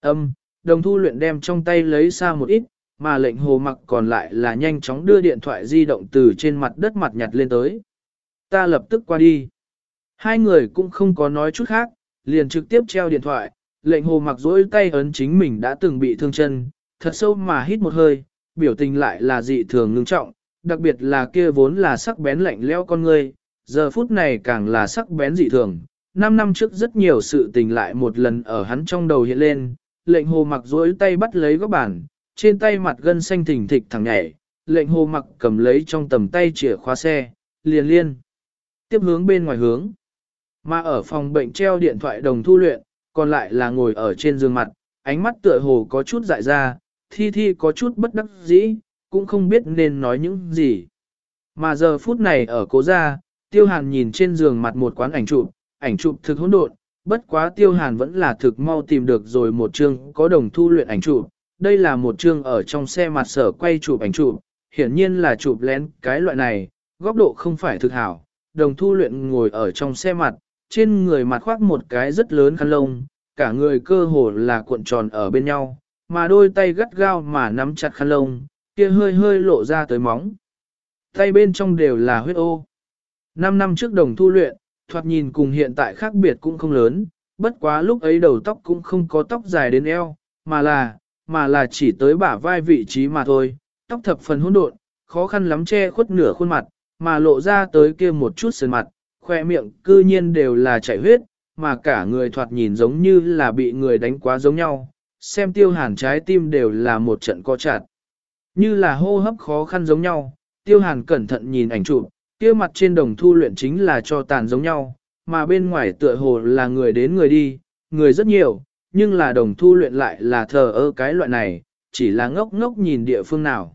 Âm, đồng thu luyện đem trong tay lấy xa một ít, mà lệnh hồ mặc còn lại là nhanh chóng đưa điện thoại di động từ trên mặt đất mặt nhặt lên tới. Ta lập tức qua đi. Hai người cũng không có nói chút khác, liền trực tiếp treo điện thoại, lệnh hồ mặc dối tay ấn chính mình đã từng bị thương chân, thật sâu mà hít một hơi, biểu tình lại là dị thường ngưng trọng, đặc biệt là kia vốn là sắc bén lạnh leo con người, giờ phút này càng là sắc bén dị thường. Năm năm trước rất nhiều sự tình lại một lần ở hắn trong đầu hiện lên, lệnh hồ mặc duỗi tay bắt lấy góc bàn, trên tay mặt gân xanh thỉnh thịch thẳng nhảy, lệnh hồ mặc cầm lấy trong tầm tay chìa khóa xe, liền liên. Tiếp hướng bên ngoài hướng. Mà ở phòng bệnh treo điện thoại đồng thu luyện, còn lại là ngồi ở trên giường mặt, ánh mắt tựa hồ có chút dại ra, thi thi có chút bất đắc dĩ, cũng không biết nên nói những gì. Mà giờ phút này ở cố gia, tiêu hàn nhìn trên giường mặt một quán ảnh chụp, ảnh chụp thực hỗn độn, bất quá tiêu hàn vẫn là thực mau tìm được rồi một chương có đồng thu luyện ảnh chụp. Đây là một chương ở trong xe mặt sở quay chụp ảnh chụp, hiển nhiên là chụp lén cái loại này, góc độ không phải thực hảo. Đồng thu luyện ngồi ở trong xe mặt, trên người mặt khoác một cái rất lớn khăn lông, cả người cơ hồ là cuộn tròn ở bên nhau, mà đôi tay gắt gao mà nắm chặt khăn lông, kia hơi hơi lộ ra tới móng. Tay bên trong đều là huyết ô. Năm năm trước đồng thu luyện, thoạt nhìn cùng hiện tại khác biệt cũng không lớn, bất quá lúc ấy đầu tóc cũng không có tóc dài đến eo, mà là, mà là chỉ tới bả vai vị trí mà thôi, tóc thập phần hỗn độn, khó khăn lắm che khuất nửa khuôn mặt, mà lộ ra tới kia một chút sườn mặt, khoe miệng cư nhiên đều là chảy huyết, mà cả người thoạt nhìn giống như là bị người đánh quá giống nhau, xem tiêu hàn trái tim đều là một trận co chặt. Như là hô hấp khó khăn giống nhau, tiêu hàn cẩn thận nhìn ảnh chụp, kia mặt trên đồng thu luyện chính là cho tàn giống nhau, mà bên ngoài tựa hồ là người đến người đi, người rất nhiều, nhưng là đồng thu luyện lại là thờ ơ cái loại này, chỉ là ngốc ngốc nhìn địa phương nào.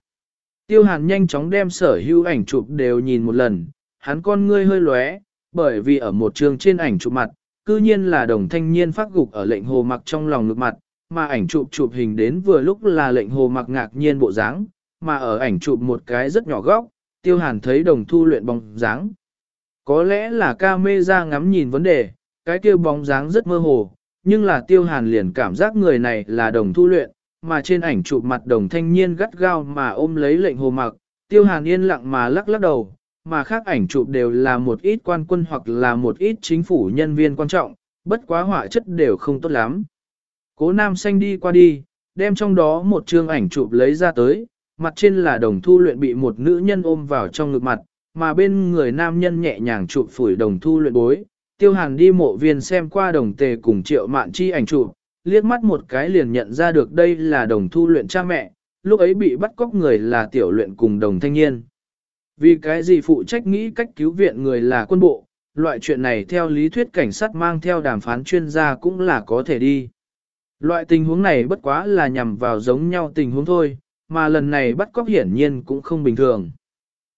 Tiêu hàn nhanh chóng đem sở hữu ảnh chụp đều nhìn một lần, hắn con ngươi hơi lóe, bởi vì ở một trường trên ảnh chụp mặt, cư nhiên là đồng thanh niên phát gục ở lệnh hồ mặc trong lòng ngực mặt, mà ảnh chụp chụp hình đến vừa lúc là lệnh hồ mặc ngạc nhiên bộ dáng, mà ở ảnh chụp một cái rất nhỏ góc, tiêu hàn thấy đồng thu luyện bóng dáng. Có lẽ là ca mê ra ngắm nhìn vấn đề, cái kia bóng dáng rất mơ hồ, nhưng là tiêu hàn liền cảm giác người này là đồng thu luyện, mà trên ảnh chụp mặt đồng thanh niên gắt gao mà ôm lấy lệnh hồ mặc, tiêu hàn yên lặng mà lắc lắc đầu, mà khác ảnh chụp đều là một ít quan quân hoặc là một ít chính phủ nhân viên quan trọng, bất quá họa chất đều không tốt lắm. Cố nam xanh đi qua đi, đem trong đó một chương ảnh chụp lấy ra tới, mặt trên là đồng thu luyện bị một nữ nhân ôm vào trong ngực mặt, mà bên người nam nhân nhẹ nhàng chụp phủi đồng thu luyện bối. Tiêu hàn đi mộ viên xem qua đồng tề cùng triệu mạn chi ảnh chụp, liếc mắt một cái liền nhận ra được đây là đồng thu luyện cha mẹ, lúc ấy bị bắt cóc người là tiểu luyện cùng đồng thanh niên. Vì cái gì phụ trách nghĩ cách cứu viện người là quân bộ, loại chuyện này theo lý thuyết cảnh sát mang theo đàm phán chuyên gia cũng là có thể đi. Loại tình huống này bất quá là nhằm vào giống nhau tình huống thôi, mà lần này bắt cóc hiển nhiên cũng không bình thường.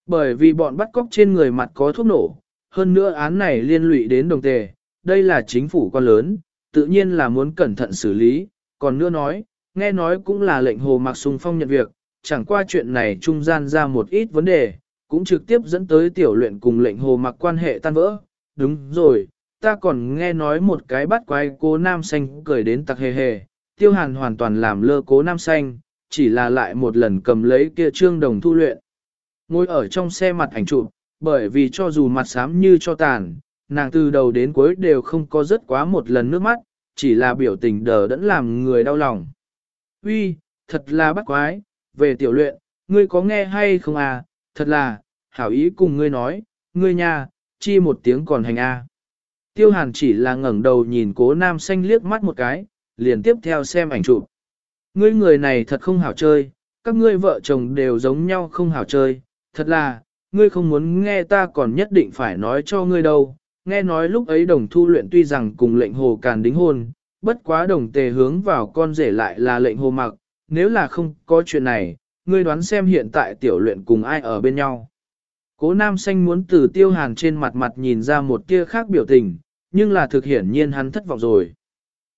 Bởi vì bọn bắt cóc trên người mặt có thuốc nổ, hơn nữa án này liên lụy đến đồng tề, đây là chính phủ con lớn, tự nhiên là muốn cẩn thận xử lý, còn nữa nói, nghe nói cũng là lệnh hồ mặc sung phong nhận việc, chẳng qua chuyện này trung gian ra một ít vấn đề, cũng trực tiếp dẫn tới tiểu luyện cùng lệnh hồ mặc quan hệ tan vỡ. Đúng rồi, ta còn nghe nói một cái bắt quái cố nam xanh cười đến tặc hề hề, tiêu hàn hoàn toàn làm lơ cố nam xanh, chỉ là lại một lần cầm lấy kia trương đồng thu luyện. Ngồi ở trong xe mặt ảnh chụp, bởi vì cho dù mặt xám như cho tàn, nàng từ đầu đến cuối đều không có rất quá một lần nước mắt, chỉ là biểu tình đờ đẫn làm người đau lòng. Uy, thật là bắt quái, về tiểu luyện, ngươi có nghe hay không à, thật là, hảo ý cùng ngươi nói, ngươi nha, chi một tiếng còn hành a. Tiêu hàn chỉ là ngẩng đầu nhìn cố nam xanh liếc mắt một cái, liền tiếp theo xem ảnh chụp. Ngươi người này thật không hảo chơi, các ngươi vợ chồng đều giống nhau không hảo chơi, thật là, ngươi không muốn nghe ta còn nhất định phải nói cho ngươi đâu. Nghe nói lúc ấy đồng thu luyện tuy rằng cùng lệnh hồ càn đính hôn, bất quá đồng tề hướng vào con rể lại là lệnh hồ mặc, nếu là không có chuyện này, ngươi đoán xem hiện tại tiểu luyện cùng ai ở bên nhau. Cố nam xanh muốn từ tiêu hàn trên mặt mặt nhìn ra một tia khác biểu tình, nhưng là thực hiển nhiên hắn thất vọng rồi.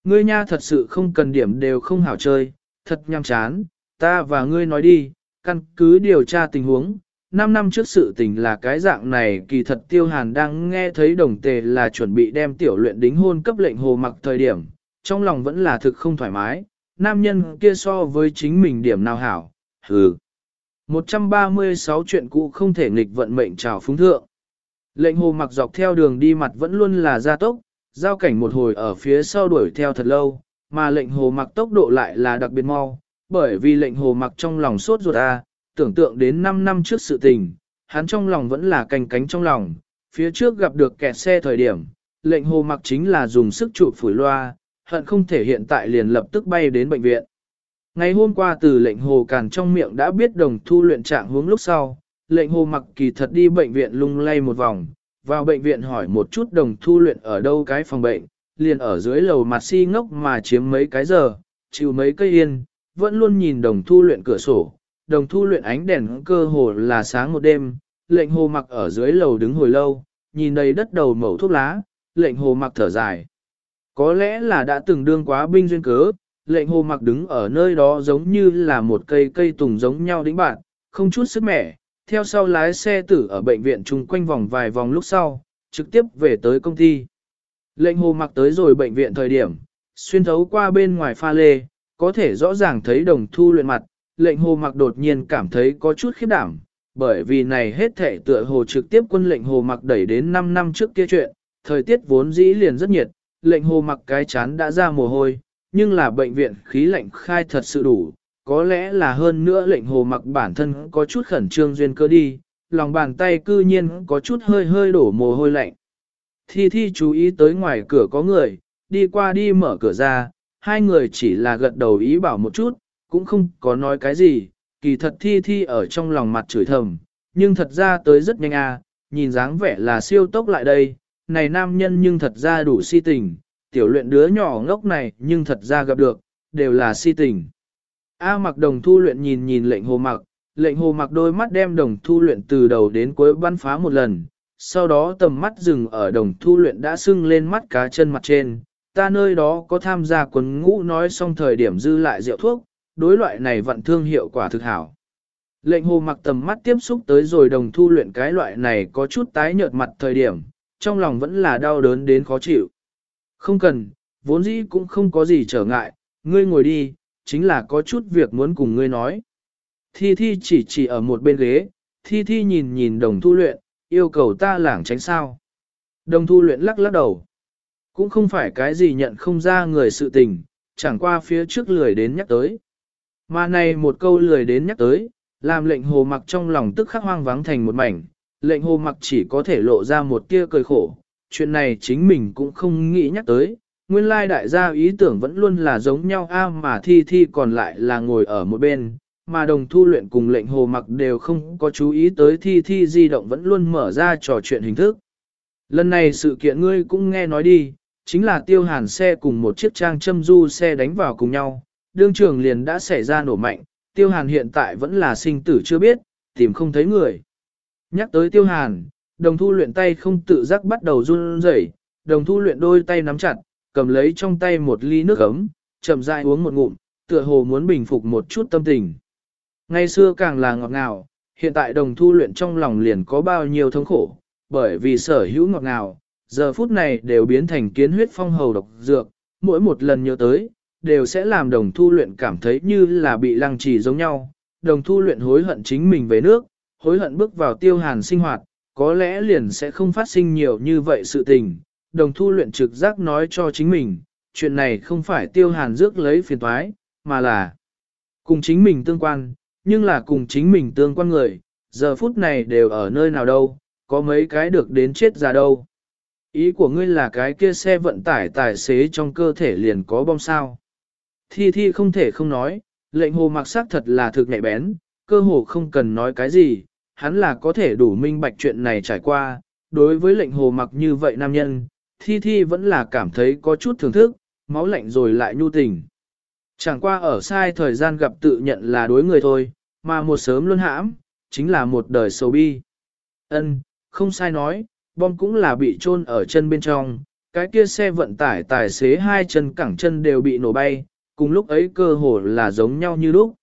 Ngươi nha thật sự không cần điểm đều không hảo chơi, thật nhăm chán, ta và ngươi nói đi, căn cứ điều tra tình huống. Năm năm trước sự tình là cái dạng này kỳ thật tiêu hàn đang nghe thấy đồng tề là chuẩn bị đem tiểu luyện đính hôn cấp lệnh hồ mặc thời điểm, trong lòng vẫn là thực không thoải mái, nam nhân kia so với chính mình điểm nào hảo, hừ. 136 chuyện cũ không thể nghịch vận mệnh trào phúng thượng. Lệnh hồ mặc dọc theo đường đi mặt vẫn luôn là gia tốc, giao cảnh một hồi ở phía sau đuổi theo thật lâu, mà lệnh hồ mặc tốc độ lại là đặc biệt mau, bởi vì lệnh hồ mặc trong lòng sốt ruột a, tưởng tượng đến 5 năm trước sự tình, hắn trong lòng vẫn là canh cánh trong lòng, phía trước gặp được kẹt xe thời điểm, lệnh hồ mặc chính là dùng sức trụ phủi loa, hận không thể hiện tại liền lập tức bay đến bệnh viện. Ngày hôm qua từ lệnh hồ càn trong miệng đã biết đồng thu luyện trạng hướng lúc sau, lệnh hồ mặc kỳ thật đi bệnh viện lung lay một vòng, vào bệnh viện hỏi một chút đồng thu luyện ở đâu cái phòng bệnh, liền ở dưới lầu mặt si ngốc mà chiếm mấy cái giờ, chịu mấy cây yên, vẫn luôn nhìn đồng thu luyện cửa sổ, đồng thu luyện ánh đèn cơ hồ là sáng một đêm, lệnh hồ mặc ở dưới lầu đứng hồi lâu, nhìn đầy đất đầu mẩu thuốc lá, lệnh hồ mặc thở dài. Có lẽ là đã từng đương quá binh duyên cớ, lệnh hồ mặc đứng ở nơi đó giống như là một cây cây tùng giống nhau đĩnh bạn, không chút sức mẻ, theo sau lái xe tử ở bệnh viện chung quanh vòng vài vòng lúc sau, trực tiếp về tới công ty. Lệnh hồ mặc tới rồi bệnh viện thời điểm, xuyên thấu qua bên ngoài pha lê, có thể rõ ràng thấy đồng thu luyện mặt, lệnh hồ mặc đột nhiên cảm thấy có chút khiếp đảm, bởi vì này hết thể tựa hồ trực tiếp quân lệnh hồ mặc đẩy đến 5 năm trước kia chuyện, thời tiết vốn dĩ liền rất nhiệt, lệnh hồ mặc cái chán đã ra mồ hôi, nhưng là bệnh viện khí lạnh khai thật sự đủ, có lẽ là hơn nữa lệnh hồ mặc bản thân có chút khẩn trương duyên cơ đi, lòng bàn tay cư nhiên có chút hơi hơi đổ mồ hôi lạnh. Thi Thi chú ý tới ngoài cửa có người, đi qua đi mở cửa ra, hai người chỉ là gật đầu ý bảo một chút, cũng không có nói cái gì, kỳ thật Thi Thi ở trong lòng mặt chửi thầm, nhưng thật ra tới rất nhanh à, nhìn dáng vẻ là siêu tốc lại đây, này nam nhân nhưng thật ra đủ si tình, tiểu luyện đứa nhỏ ngốc này nhưng thật ra gặp được, đều là si tình. A mặc đồng thu luyện nhìn nhìn lệnh hồ mặc, lệnh hồ mặc đôi mắt đem đồng thu luyện từ đầu đến cuối bắn phá một lần, sau đó tầm mắt dừng ở đồng thu luyện đã sưng lên mắt cá chân mặt trên. Ta nơi đó có tham gia quần ngũ nói xong thời điểm dư lại rượu thuốc, đối loại này vận thương hiệu quả thực hảo. Lệnh hồ mặc tầm mắt tiếp xúc tới rồi đồng thu luyện cái loại này có chút tái nhợt mặt thời điểm, trong lòng vẫn là đau đớn đến khó chịu. Không cần, vốn dĩ cũng không có gì trở ngại, ngươi ngồi đi, chính là có chút việc muốn cùng ngươi nói. Thi Thi chỉ chỉ ở một bên ghế, Thi Thi nhìn nhìn đồng thu luyện, yêu cầu ta lảng tránh sao. Đồng thu luyện lắc lắc đầu. Cũng không phải cái gì nhận không ra người sự tình, chẳng qua phía trước lười đến nhắc tới. Mà này một câu lười đến nhắc tới, làm lệnh hồ mặc trong lòng tức khắc hoang vắng thành một mảnh, lệnh hồ mặc chỉ có thể lộ ra một tia cười khổ, chuyện này chính mình cũng không nghĩ nhắc tới, nguyên lai đại gia ý tưởng vẫn luôn là giống nhau a mà thi thi còn lại là ngồi ở một bên, mà đồng thu luyện cùng lệnh hồ mặc đều không có chú ý tới thi thi di động vẫn luôn mở ra trò chuyện hình thức. Lần này sự kiện ngươi cũng nghe nói đi, chính là tiêu hàn xe cùng một chiếc trang châm du xe đánh vào cùng nhau, đương trường liền đã xảy ra nổ mạnh, tiêu hàn hiện tại vẫn là sinh tử chưa biết, tìm không thấy người. Nhắc tới tiêu hàn, đồng thu luyện tay không tự giác bắt đầu run rẩy, đồng thu luyện đôi tay nắm chặt, cầm lấy trong tay một ly nước ấm, chậm rãi uống một ngụm, tựa hồ muốn bình phục một chút tâm tình. Ngày xưa càng là ngọt ngào, hiện tại đồng thu luyện trong lòng liền có bao nhiêu thống khổ, bởi vì sở hữu ngọt ngào, giờ phút này đều biến thành kiến huyết phong hầu độc dược, mỗi một lần nhớ tới, đều sẽ làm đồng thu luyện cảm thấy như là bị lăng trì giống nhau. Đồng thu luyện hối hận chính mình về nước, hối hận bước vào tiêu hàn sinh hoạt, có lẽ liền sẽ không phát sinh nhiều như vậy sự tình, đồng thu luyện trực giác nói cho chính mình, chuyện này không phải tiêu hàn rước lấy phiền toái, mà là cùng chính mình tương quan, nhưng là cùng chính mình tương quan người, giờ phút này đều ở nơi nào đâu, có mấy cái được đến chết ra đâu. Ý của ngươi là cái kia xe vận tải tài xế trong cơ thể liền có bom sao. Thi thi không thể không nói, lệnh hồ mặc sắc thật là thực nhạy bén, cơ hồ không cần nói cái gì, hắn là có thể đủ minh bạch chuyện này trải qua. Đối với lệnh hồ mặc như vậy nam nhân, Thi Thi vẫn là cảm thấy có chút thưởng thức, máu lạnh rồi lại nhu tình. Chẳng qua ở sai thời gian gặp tự nhận là đối người thôi, mà một sớm luôn hãm, chính là một đời sầu bi. Ân, không sai nói, bom cũng là bị chôn ở chân bên trong, cái kia xe vận tải tài xế hai chân cẳng chân đều bị nổ bay, cùng lúc ấy cơ hồ là giống nhau như lúc.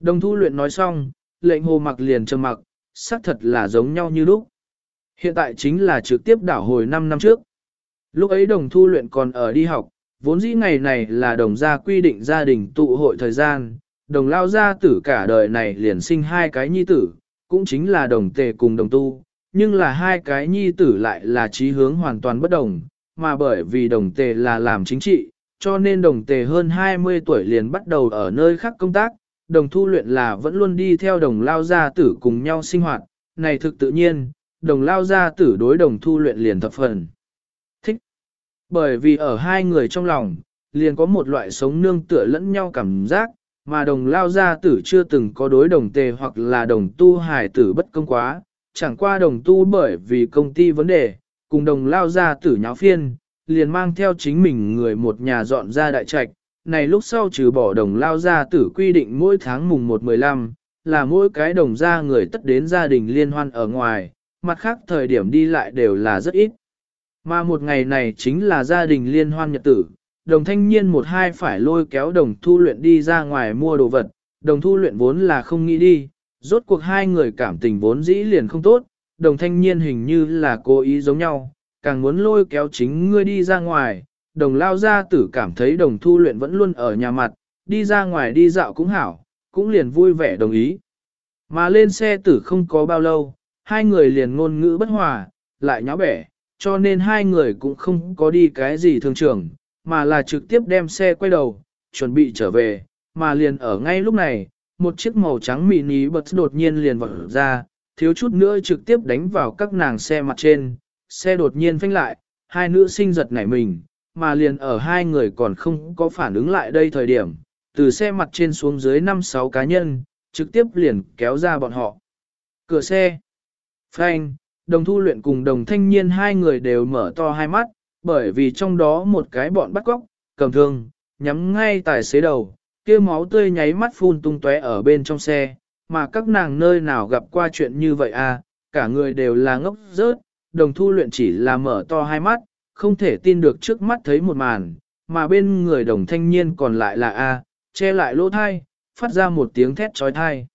Đồng thu luyện nói xong, lệnh hồ mặc liền trầm mặc, xác thật là giống nhau như lúc. Hiện tại chính là trực tiếp đảo hồi 5 năm trước. Lúc ấy đồng thu luyện còn ở đi học, Vốn dĩ ngày này là đồng gia quy định gia đình tụ hội thời gian, đồng lao gia tử cả đời này liền sinh hai cái nhi tử, cũng chính là đồng tề cùng đồng tu, nhưng là hai cái nhi tử lại là trí hướng hoàn toàn bất đồng, mà bởi vì đồng tề là làm chính trị, cho nên đồng tề hơn 20 tuổi liền bắt đầu ở nơi khác công tác, đồng thu luyện là vẫn luôn đi theo đồng lao gia tử cùng nhau sinh hoạt, này thực tự nhiên, đồng lao gia tử đối đồng thu luyện liền thập phần. Thích. Bởi vì ở hai người trong lòng, liền có một loại sống nương tựa lẫn nhau cảm giác, mà đồng lao gia tử chưa từng có đối đồng tề hoặc là đồng tu hải tử bất công quá, chẳng qua đồng tu bởi vì công ty vấn đề, cùng đồng lao gia tử nháo phiên, liền mang theo chính mình người một nhà dọn ra đại trạch. Này lúc sau trừ bỏ đồng lao gia tử quy định mỗi tháng mùng 1-15, là mỗi cái đồng gia người tất đến gia đình liên hoan ở ngoài, mặt khác thời điểm đi lại đều là rất ít. Mà một ngày này chính là gia đình liên hoan nhật tử, đồng thanh niên một hai phải lôi kéo đồng thu luyện đi ra ngoài mua đồ vật, đồng thu luyện vốn là không nghĩ đi, rốt cuộc hai người cảm tình vốn dĩ liền không tốt, đồng thanh niên hình như là cố ý giống nhau, càng muốn lôi kéo chính ngươi đi ra ngoài, đồng lao gia tử cảm thấy đồng thu luyện vẫn luôn ở nhà mặt, đi ra ngoài đi dạo cũng hảo, cũng liền vui vẻ đồng ý. Mà lên xe tử không có bao lâu, hai người liền ngôn ngữ bất hòa, lại nháo bẻ, cho nên hai người cũng không có đi cái gì thương trường, mà là trực tiếp đem xe quay đầu, chuẩn bị trở về, mà liền ở ngay lúc này, một chiếc màu trắng mini bật đột nhiên liền vọt ra, thiếu chút nữa trực tiếp đánh vào các nàng xe mặt trên, xe đột nhiên phanh lại, hai nữ sinh giật nảy mình, mà liền ở hai người còn không có phản ứng lại đây thời điểm, từ xe mặt trên xuống dưới 5-6 cá nhân, trực tiếp liền kéo ra bọn họ. Cửa xe, phanh, đồng thu luyện cùng đồng thanh niên hai người đều mở to hai mắt, bởi vì trong đó một cái bọn bắt cóc, cầm thương, nhắm ngay tài xế đầu, kia máu tươi nháy mắt phun tung tóe ở bên trong xe, mà các nàng nơi nào gặp qua chuyện như vậy à, cả người đều là ngốc rớt, đồng thu luyện chỉ là mở to hai mắt, không thể tin được trước mắt thấy một màn, mà bên người đồng thanh niên còn lại là A, che lại lỗ thai, phát ra một tiếng thét trói thai.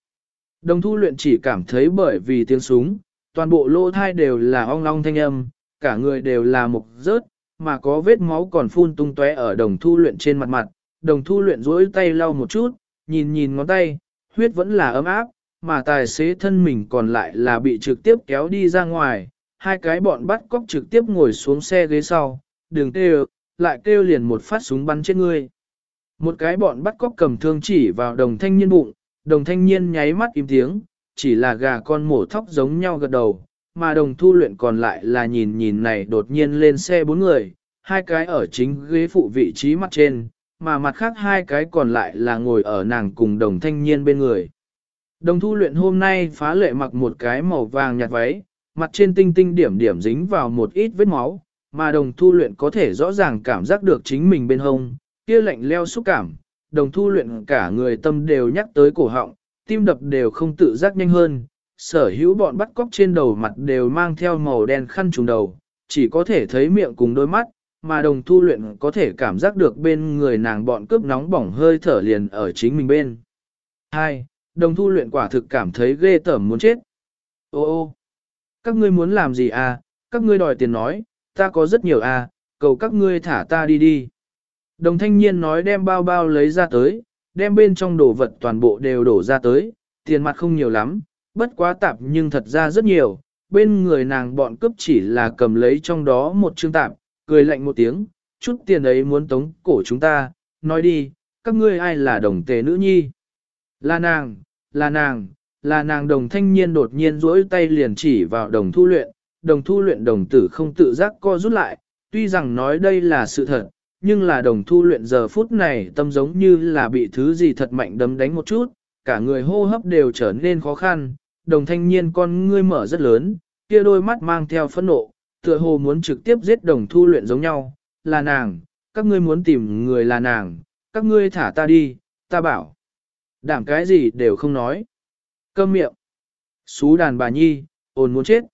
Đồng thu luyện chỉ cảm thấy bởi vì tiếng súng, toàn bộ lỗ thai đều là ong long thanh âm, cả người đều là mục rớt, mà có vết máu còn phun tung tóe ở đồng thu luyện trên mặt mặt, đồng thu luyện rỗi tay lau một chút, nhìn nhìn ngón tay, huyết vẫn là ấm áp, mà tài xế thân mình còn lại là bị trực tiếp kéo đi ra ngoài, hai cái bọn bắt cóc trực tiếp ngồi xuống xe ghế sau, đường kêu, lại kêu liền một phát súng bắn chết ngươi. Một cái bọn bắt cóc cầm thương chỉ vào đồng thanh niên bụng, đồng thanh niên nháy mắt im tiếng, chỉ là gà con mổ thóc giống nhau gật đầu, mà đồng thu luyện còn lại là nhìn nhìn này đột nhiên lên xe bốn người, hai cái ở chính ghế phụ vị trí mặt trên, mà mặt khác hai cái còn lại là ngồi ở nàng cùng đồng thanh niên bên người. Đồng thu luyện hôm nay phá lệ mặc một cái màu vàng nhạt váy, mặt trên tinh tinh điểm điểm dính vào một ít vết máu, mà đồng thu luyện có thể rõ ràng cảm giác được chính mình bên hông, kia lạnh leo xúc cảm, đồng thu luyện cả người tâm đều nhắc tới cổ họng, tim đập đều không tự giác nhanh hơn, sở hữu bọn bắt cóc trên đầu mặt đều mang theo màu đen khăn trùng đầu, chỉ có thể thấy miệng cùng đôi mắt, mà đồng thu luyện có thể cảm giác được bên người nàng bọn cướp nóng bỏng hơi thở liền ở chính mình bên. 2. Đồng thu luyện quả thực cảm thấy ghê tởm muốn chết. Ô ô, các ngươi muốn làm gì à, các ngươi đòi tiền nói, ta có rất nhiều à, cầu các ngươi thả ta đi đi. Đồng thanh niên nói đem bao bao lấy ra tới, đem bên trong đồ vật toàn bộ đều đổ ra tới, tiền mặt không nhiều lắm, bất quá tạp nhưng thật ra rất nhiều, bên người nàng bọn cướp chỉ là cầm lấy trong đó một chương tạp, cười lạnh một tiếng, chút tiền ấy muốn tống cổ chúng ta, nói đi, các ngươi ai là đồng tề nữ nhi? Là nàng, là nàng, là nàng đồng thanh niên đột nhiên rỗi tay liền chỉ vào đồng thu luyện, đồng thu luyện đồng tử không tự giác co rút lại, tuy rằng nói đây là sự thật, nhưng là đồng thu luyện giờ phút này tâm giống như là bị thứ gì thật mạnh đấm đánh một chút, cả người hô hấp đều trở nên khó khăn, đồng thanh niên con ngươi mở rất lớn, kia đôi mắt mang theo phẫn nộ, tựa hồ muốn trực tiếp giết đồng thu luyện giống nhau, là nàng, các ngươi muốn tìm người là nàng, các ngươi thả ta đi, ta bảo. Đảm cái gì đều không nói. Câm miệng. Xú đàn bà nhi, ồn muốn chết.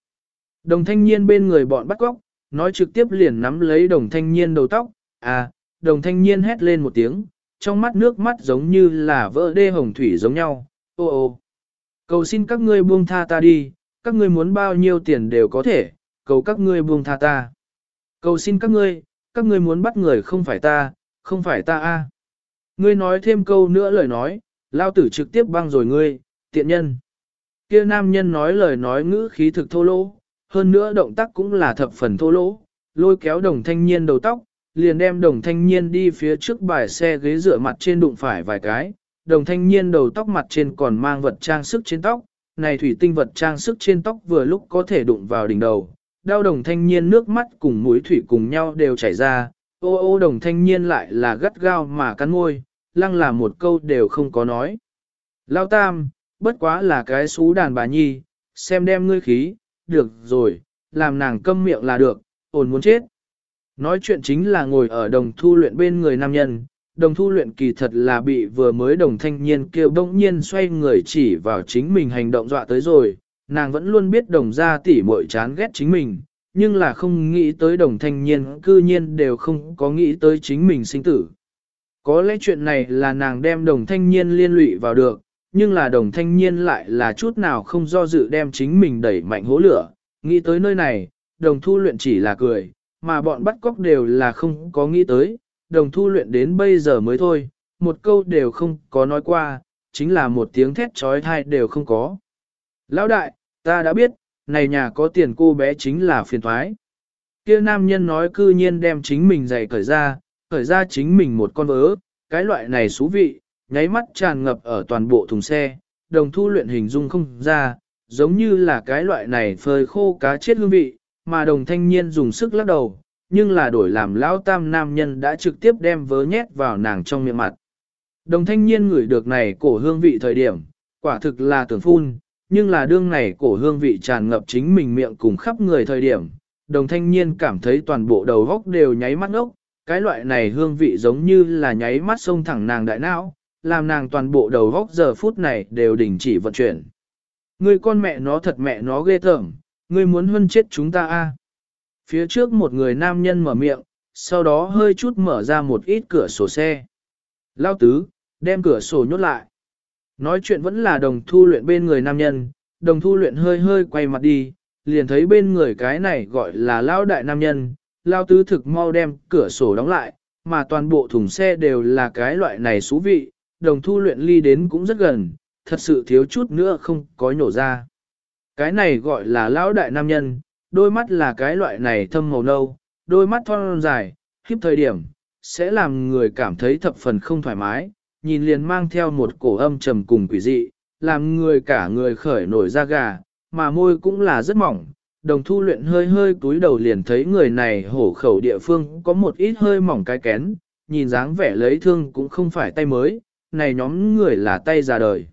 Đồng thanh niên bên người bọn bắt cóc, nói trực tiếp liền nắm lấy đồng thanh niên đầu tóc. À, đồng thanh niên hét lên một tiếng, trong mắt nước mắt giống như là vỡ đê hồng thủy giống nhau. Ô ô, cầu xin các ngươi buông tha ta đi, các ngươi muốn bao nhiêu tiền đều có thể, cầu các ngươi buông tha ta. Cầu xin các ngươi, các ngươi muốn bắt người không phải ta, không phải ta a. Ngươi nói thêm câu nữa lời nói, lao tử trực tiếp băng rồi ngươi, tiện nhân. Kia nam nhân nói lời nói ngữ khí thực thô lỗ, hơn nữa động tác cũng là thập phần thô lỗ, lôi kéo đồng thanh niên đầu tóc, liền đem đồng thanh niên đi phía trước bài xe ghế dựa mặt trên đụng phải vài cái, đồng thanh niên đầu tóc mặt trên còn mang vật trang sức trên tóc, này thủy tinh vật trang sức trên tóc vừa lúc có thể đụng vào đỉnh đầu, đau đồng thanh niên nước mắt cùng mũi thủy cùng nhau đều chảy ra, ô ô đồng thanh niên lại là gắt gao mà cắn môi, lăng là một câu đều không có nói. Lao tam, bất quá là cái xú đàn bà nhi, xem đem ngươi khí, được rồi, làm nàng câm miệng là được, ổn muốn chết. Nói chuyện chính là ngồi ở đồng thu luyện bên người nam nhân, đồng thu luyện kỳ thật là bị vừa mới đồng thanh niên kêu bỗng nhiên xoay người chỉ vào chính mình hành động dọa tới rồi, nàng vẫn luôn biết đồng gia tỷ muội chán ghét chính mình, nhưng là không nghĩ tới đồng thanh niên cư nhiên đều không có nghĩ tới chính mình sinh tử. Có lẽ chuyện này là nàng đem đồng thanh niên liên lụy vào được, nhưng là đồng thanh niên lại là chút nào không do dự đem chính mình đẩy mạnh hố lửa. Nghĩ tới nơi này, đồng thu luyện chỉ là cười, mà bọn bắt cóc đều là không có nghĩ tới, đồng thu luyện đến bây giờ mới thôi, một câu đều không có nói qua, chính là một tiếng thét trói thai đều không có. Lão đại, ta đã biết, này nhà có tiền cô bé chính là phiền thoái. Kia nam nhân nói cư nhiên đem chính mình giày cởi ra, cởi ra chính mình một con vớ, cái loại này xú vị, nháy mắt tràn ngập ở toàn bộ thùng xe, đồng thu luyện hình dung không ra, giống như là cái loại này phơi khô cá chết hương vị, mà đồng thanh niên dùng sức lắc đầu, nhưng là đổi làm lão tam nam nhân đã trực tiếp đem vớ nhét vào nàng trong miệng mặt. Đồng thanh niên ngửi được này cổ hương vị thời điểm, quả thực là tưởng phun, nhưng là đương này cổ hương vị tràn ngập chính mình miệng cùng khắp người thời điểm, đồng thanh niên cảm thấy toàn bộ đầu góc đều nháy mắt ốc, cái loại này hương vị giống như là nháy mắt sông thẳng nàng đại não, làm nàng toàn bộ đầu góc giờ phút này đều đình chỉ vận chuyển. Người con mẹ nó thật mẹ nó ghê tởm, ngươi muốn huân chết chúng ta a Phía trước một người nam nhân mở miệng, sau đó hơi chút mở ra một ít cửa sổ xe. Lao tứ, đem cửa sổ nhốt lại. Nói chuyện vẫn là đồng thu luyện bên người nam nhân, đồng thu luyện hơi hơi quay mặt đi, liền thấy bên người cái này gọi là lao đại nam nhân, lao tứ thực mau đem cửa sổ đóng lại, mà toàn bộ thùng xe đều là cái loại này xú vị, đồng thu luyện ly đến cũng rất gần, thật sự thiếu chút nữa không có nhổ ra. Cái này gọi là lão đại nam nhân, đôi mắt là cái loại này thâm màu nâu, đôi mắt thon dài, khiếp thời điểm, sẽ làm người cảm thấy thập phần không thoải mái, nhìn liền mang theo một cổ âm trầm cùng quỷ dị, làm người cả người khởi nổi da gà, mà môi cũng là rất mỏng. Đồng thu luyện hơi hơi túi đầu liền thấy người này hổ khẩu địa phương có một ít hơi mỏng cái kén, nhìn dáng vẻ lấy thương cũng không phải tay mới, này nhóm người là tay già đời.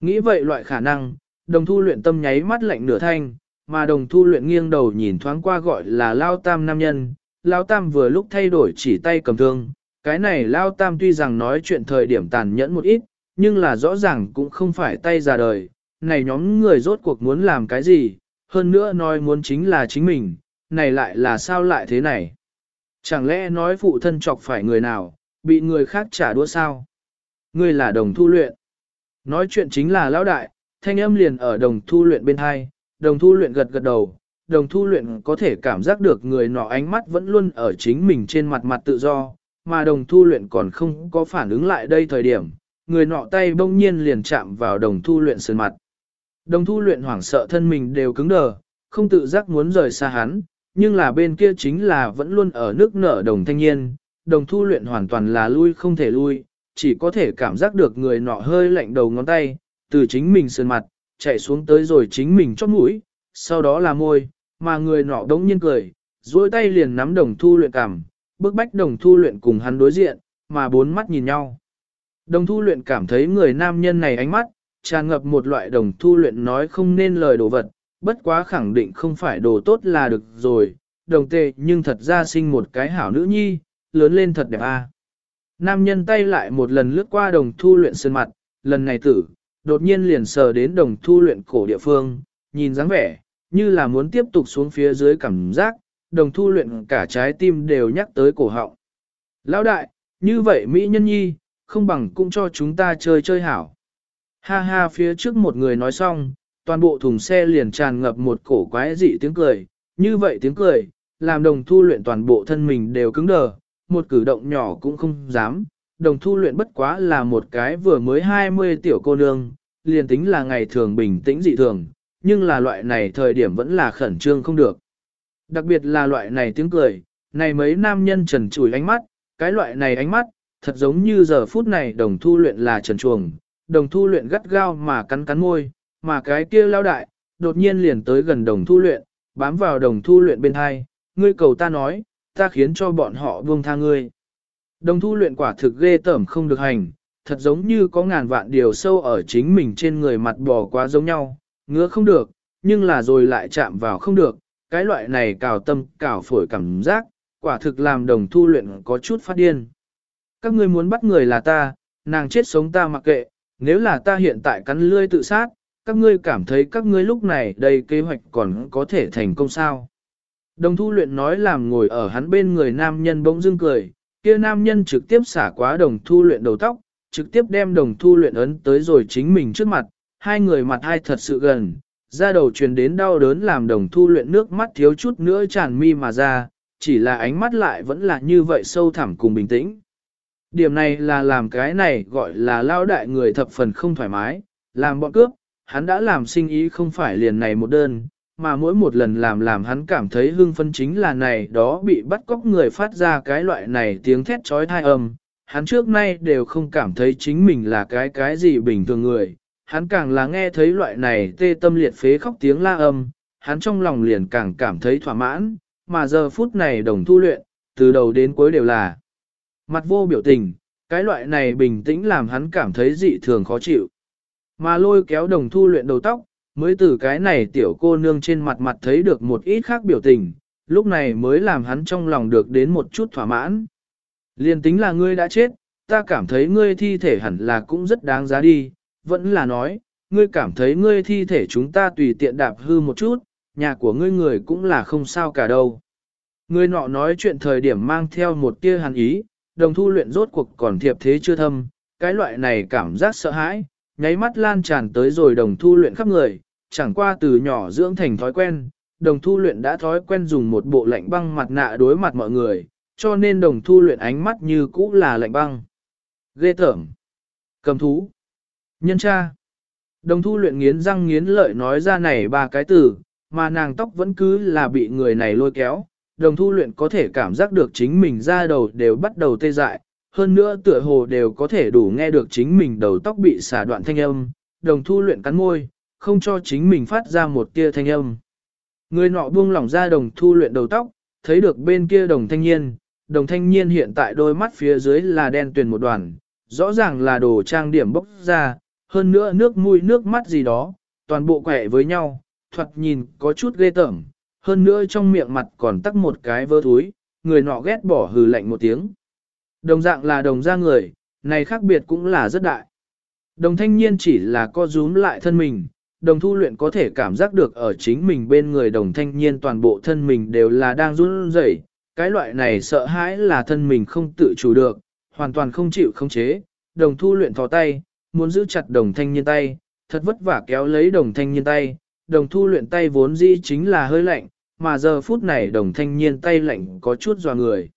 Nghĩ vậy loại khả năng, đồng thu luyện tâm nháy mắt lạnh nửa thanh, mà đồng thu luyện nghiêng đầu nhìn thoáng qua gọi là Lao Tam nam nhân, Lao Tam vừa lúc thay đổi chỉ tay cầm thương, cái này Lao Tam tuy rằng nói chuyện thời điểm tàn nhẫn một ít, nhưng là rõ ràng cũng không phải tay già đời, này nhóm người rốt cuộc muốn làm cái gì, hơn nữa nói muốn chính là chính mình, này lại là sao lại thế này. Chẳng lẽ nói phụ thân chọc phải người nào, bị người khác trả đũa sao? Ngươi là đồng thu luyện. Nói chuyện chính là lão đại, thanh âm liền ở đồng thu luyện bên hai, đồng thu luyện gật gật đầu, đồng thu luyện có thể cảm giác được người nọ ánh mắt vẫn luôn ở chính mình trên mặt mặt tự do, mà đồng thu luyện còn không có phản ứng lại đây thời điểm, người nọ tay bỗng nhiên liền chạm vào đồng thu luyện sườn mặt. Đồng thu luyện hoảng sợ thân mình đều cứng đờ, không tự giác muốn rời xa hắn, nhưng là bên kia chính là vẫn luôn ở nước nở đồng thanh niên, đồng thu luyện hoàn toàn là lui không thể lui, chỉ có thể cảm giác được người nọ hơi lạnh đầu ngón tay, từ chính mình sườn mặt, chạy xuống tới rồi chính mình chót mũi, sau đó là môi, mà người nọ đống nhiên cười, duỗi tay liền nắm đồng thu luyện cảm, bước bách đồng thu luyện cùng hắn đối diện, mà bốn mắt nhìn nhau. Đồng thu luyện cảm thấy người nam nhân này ánh mắt, tràn ngập một loại đồng thu luyện nói không nên lời đồ vật, bất quá khẳng định không phải đồ tốt là được rồi, đồng tệ nhưng thật ra sinh một cái hảo nữ nhi, lớn lên thật đẹp a. Nam nhân tay lại một lần lướt qua đồng thu luyện sơn mặt, lần này tử, đột nhiên liền sờ đến đồng thu luyện cổ địa phương, nhìn dáng vẻ, như là muốn tiếp tục xuống phía dưới cảm giác, đồng thu luyện cả trái tim đều nhắc tới cổ họng. Lão đại, như vậy Mỹ nhân nhi, không bằng cũng cho chúng ta chơi chơi hảo. Ha ha phía trước một người nói xong, toàn bộ thùng xe liền tràn ngập một cổ quái dị tiếng cười, như vậy tiếng cười, làm đồng thu luyện toàn bộ thân mình đều cứng đờ, một cử động nhỏ cũng không dám. Đồng thu luyện bất quá là một cái vừa mới 20 tiểu cô nương, liền tính là ngày thường bình tĩnh dị thường, nhưng là loại này thời điểm vẫn là khẩn trương không được. Đặc biệt là loại này tiếng cười, này mấy nam nhân trần trùi ánh mắt, cái loại này ánh mắt, thật giống như giờ phút này đồng thu luyện là trần chuồng, đồng thu luyện gắt gao mà cắn cắn môi, mà cái kia lao đại, đột nhiên liền tới gần đồng thu luyện, bám vào đồng thu luyện bên hai, ngươi cầu ta nói, ta khiến cho bọn họ buông tha ngươi. Đồng thu luyện quả thực ghê tởm không được hành, thật giống như có ngàn vạn điều sâu ở chính mình trên người mặt bò quá giống nhau, ngứa không được, nhưng là rồi lại chạm vào không được, cái loại này cào tâm, cào phổi cảm giác, quả thực làm đồng thu luyện có chút phát điên. Các ngươi muốn bắt người là ta, nàng chết sống ta mặc kệ, nếu là ta hiện tại cắn lươi tự sát, các ngươi cảm thấy các ngươi lúc này đây kế hoạch còn có thể thành công sao. Đồng thu luyện nói làm ngồi ở hắn bên người nam nhân bỗng dưng cười, kia nam nhân trực tiếp xả quá đồng thu luyện đầu tóc, trực tiếp đem đồng thu luyện ấn tới rồi chính mình trước mặt, hai người mặt hai thật sự gần, ra đầu truyền đến đau đớn làm đồng thu luyện nước mắt thiếu chút nữa tràn mi mà ra, chỉ là ánh mắt lại vẫn là như vậy sâu thẳm cùng bình tĩnh. Điểm này là làm cái này gọi là lao đại người thập phần không thoải mái, làm bọn cướp, hắn đã làm sinh ý không phải liền này một đơn, mà mỗi một lần làm làm hắn cảm thấy hưng phân chính là này đó bị bắt cóc người phát ra cái loại này tiếng thét trói thai âm. Hắn trước nay đều không cảm thấy chính mình là cái cái gì bình thường người, hắn càng là nghe thấy loại này tê tâm liệt phế khóc tiếng la âm, hắn trong lòng liền càng cảm thấy thỏa mãn, mà giờ phút này đồng thu luyện, từ đầu đến cuối đều là mặt vô biểu tình, cái loại này bình tĩnh làm hắn cảm thấy dị thường khó chịu. Mà lôi kéo đồng thu luyện đầu tóc, mới từ cái này tiểu cô nương trên mặt mặt thấy được một ít khác biểu tình, lúc này mới làm hắn trong lòng được đến một chút thỏa mãn. Liên tính là ngươi đã chết, ta cảm thấy ngươi thi thể hẳn là cũng rất đáng giá đi, vẫn là nói, ngươi cảm thấy ngươi thi thể chúng ta tùy tiện đạp hư một chút, nhà của ngươi người cũng là không sao cả đâu. Ngươi nọ nói chuyện thời điểm mang theo một tia hàn ý, đồng thu luyện rốt cuộc còn thiệp thế chưa thâm, cái loại này cảm giác sợ hãi, nháy mắt lan tràn tới rồi đồng thu luyện khắp người, chẳng qua từ nhỏ dưỡng thành thói quen, đồng thu luyện đã thói quen dùng một bộ lạnh băng mặt nạ đối mặt mọi người, cho nên đồng thu luyện ánh mắt như cũ là lạnh băng. Ghê tởm. Cầm thú. Nhân cha. Đồng thu luyện nghiến răng nghiến lợi nói ra này ba cái từ, mà nàng tóc vẫn cứ là bị người này lôi kéo. Đồng thu luyện có thể cảm giác được chính mình ra đầu đều bắt đầu tê dại, hơn nữa tựa hồ đều có thể đủ nghe được chính mình đầu tóc bị xả đoạn thanh âm. Đồng thu luyện cắn môi, không cho chính mình phát ra một tia thanh âm. Người nọ buông lỏng ra đồng thu luyện đầu tóc, thấy được bên kia đồng thanh niên, đồng thanh niên hiện tại đôi mắt phía dưới là đen tuyền một đoàn, rõ ràng là đồ trang điểm bốc ra, hơn nữa nước mũi nước mắt gì đó, toàn bộ quẻ với nhau, thoạt nhìn có chút ghê tởm, hơn nữa trong miệng mặt còn tắc một cái vơ túi, người nọ ghét bỏ hừ lạnh một tiếng. Đồng dạng là đồng ra người, này khác biệt cũng là rất đại. Đồng thanh niên chỉ là co rúm lại thân mình, đồng thu luyện có thể cảm giác được ở chính mình bên người đồng thanh niên toàn bộ thân mình đều là đang run rẩy. cái loại này sợ hãi là thân mình không tự chủ được, hoàn toàn không chịu khống chế, đồng thu luyện thò tay, muốn giữ chặt đồng thanh niên tay, thật vất vả kéo lấy đồng thanh niên tay, đồng thu luyện tay vốn dĩ chính là hơi lạnh, mà giờ phút này đồng thanh niên tay lạnh có chút dò người.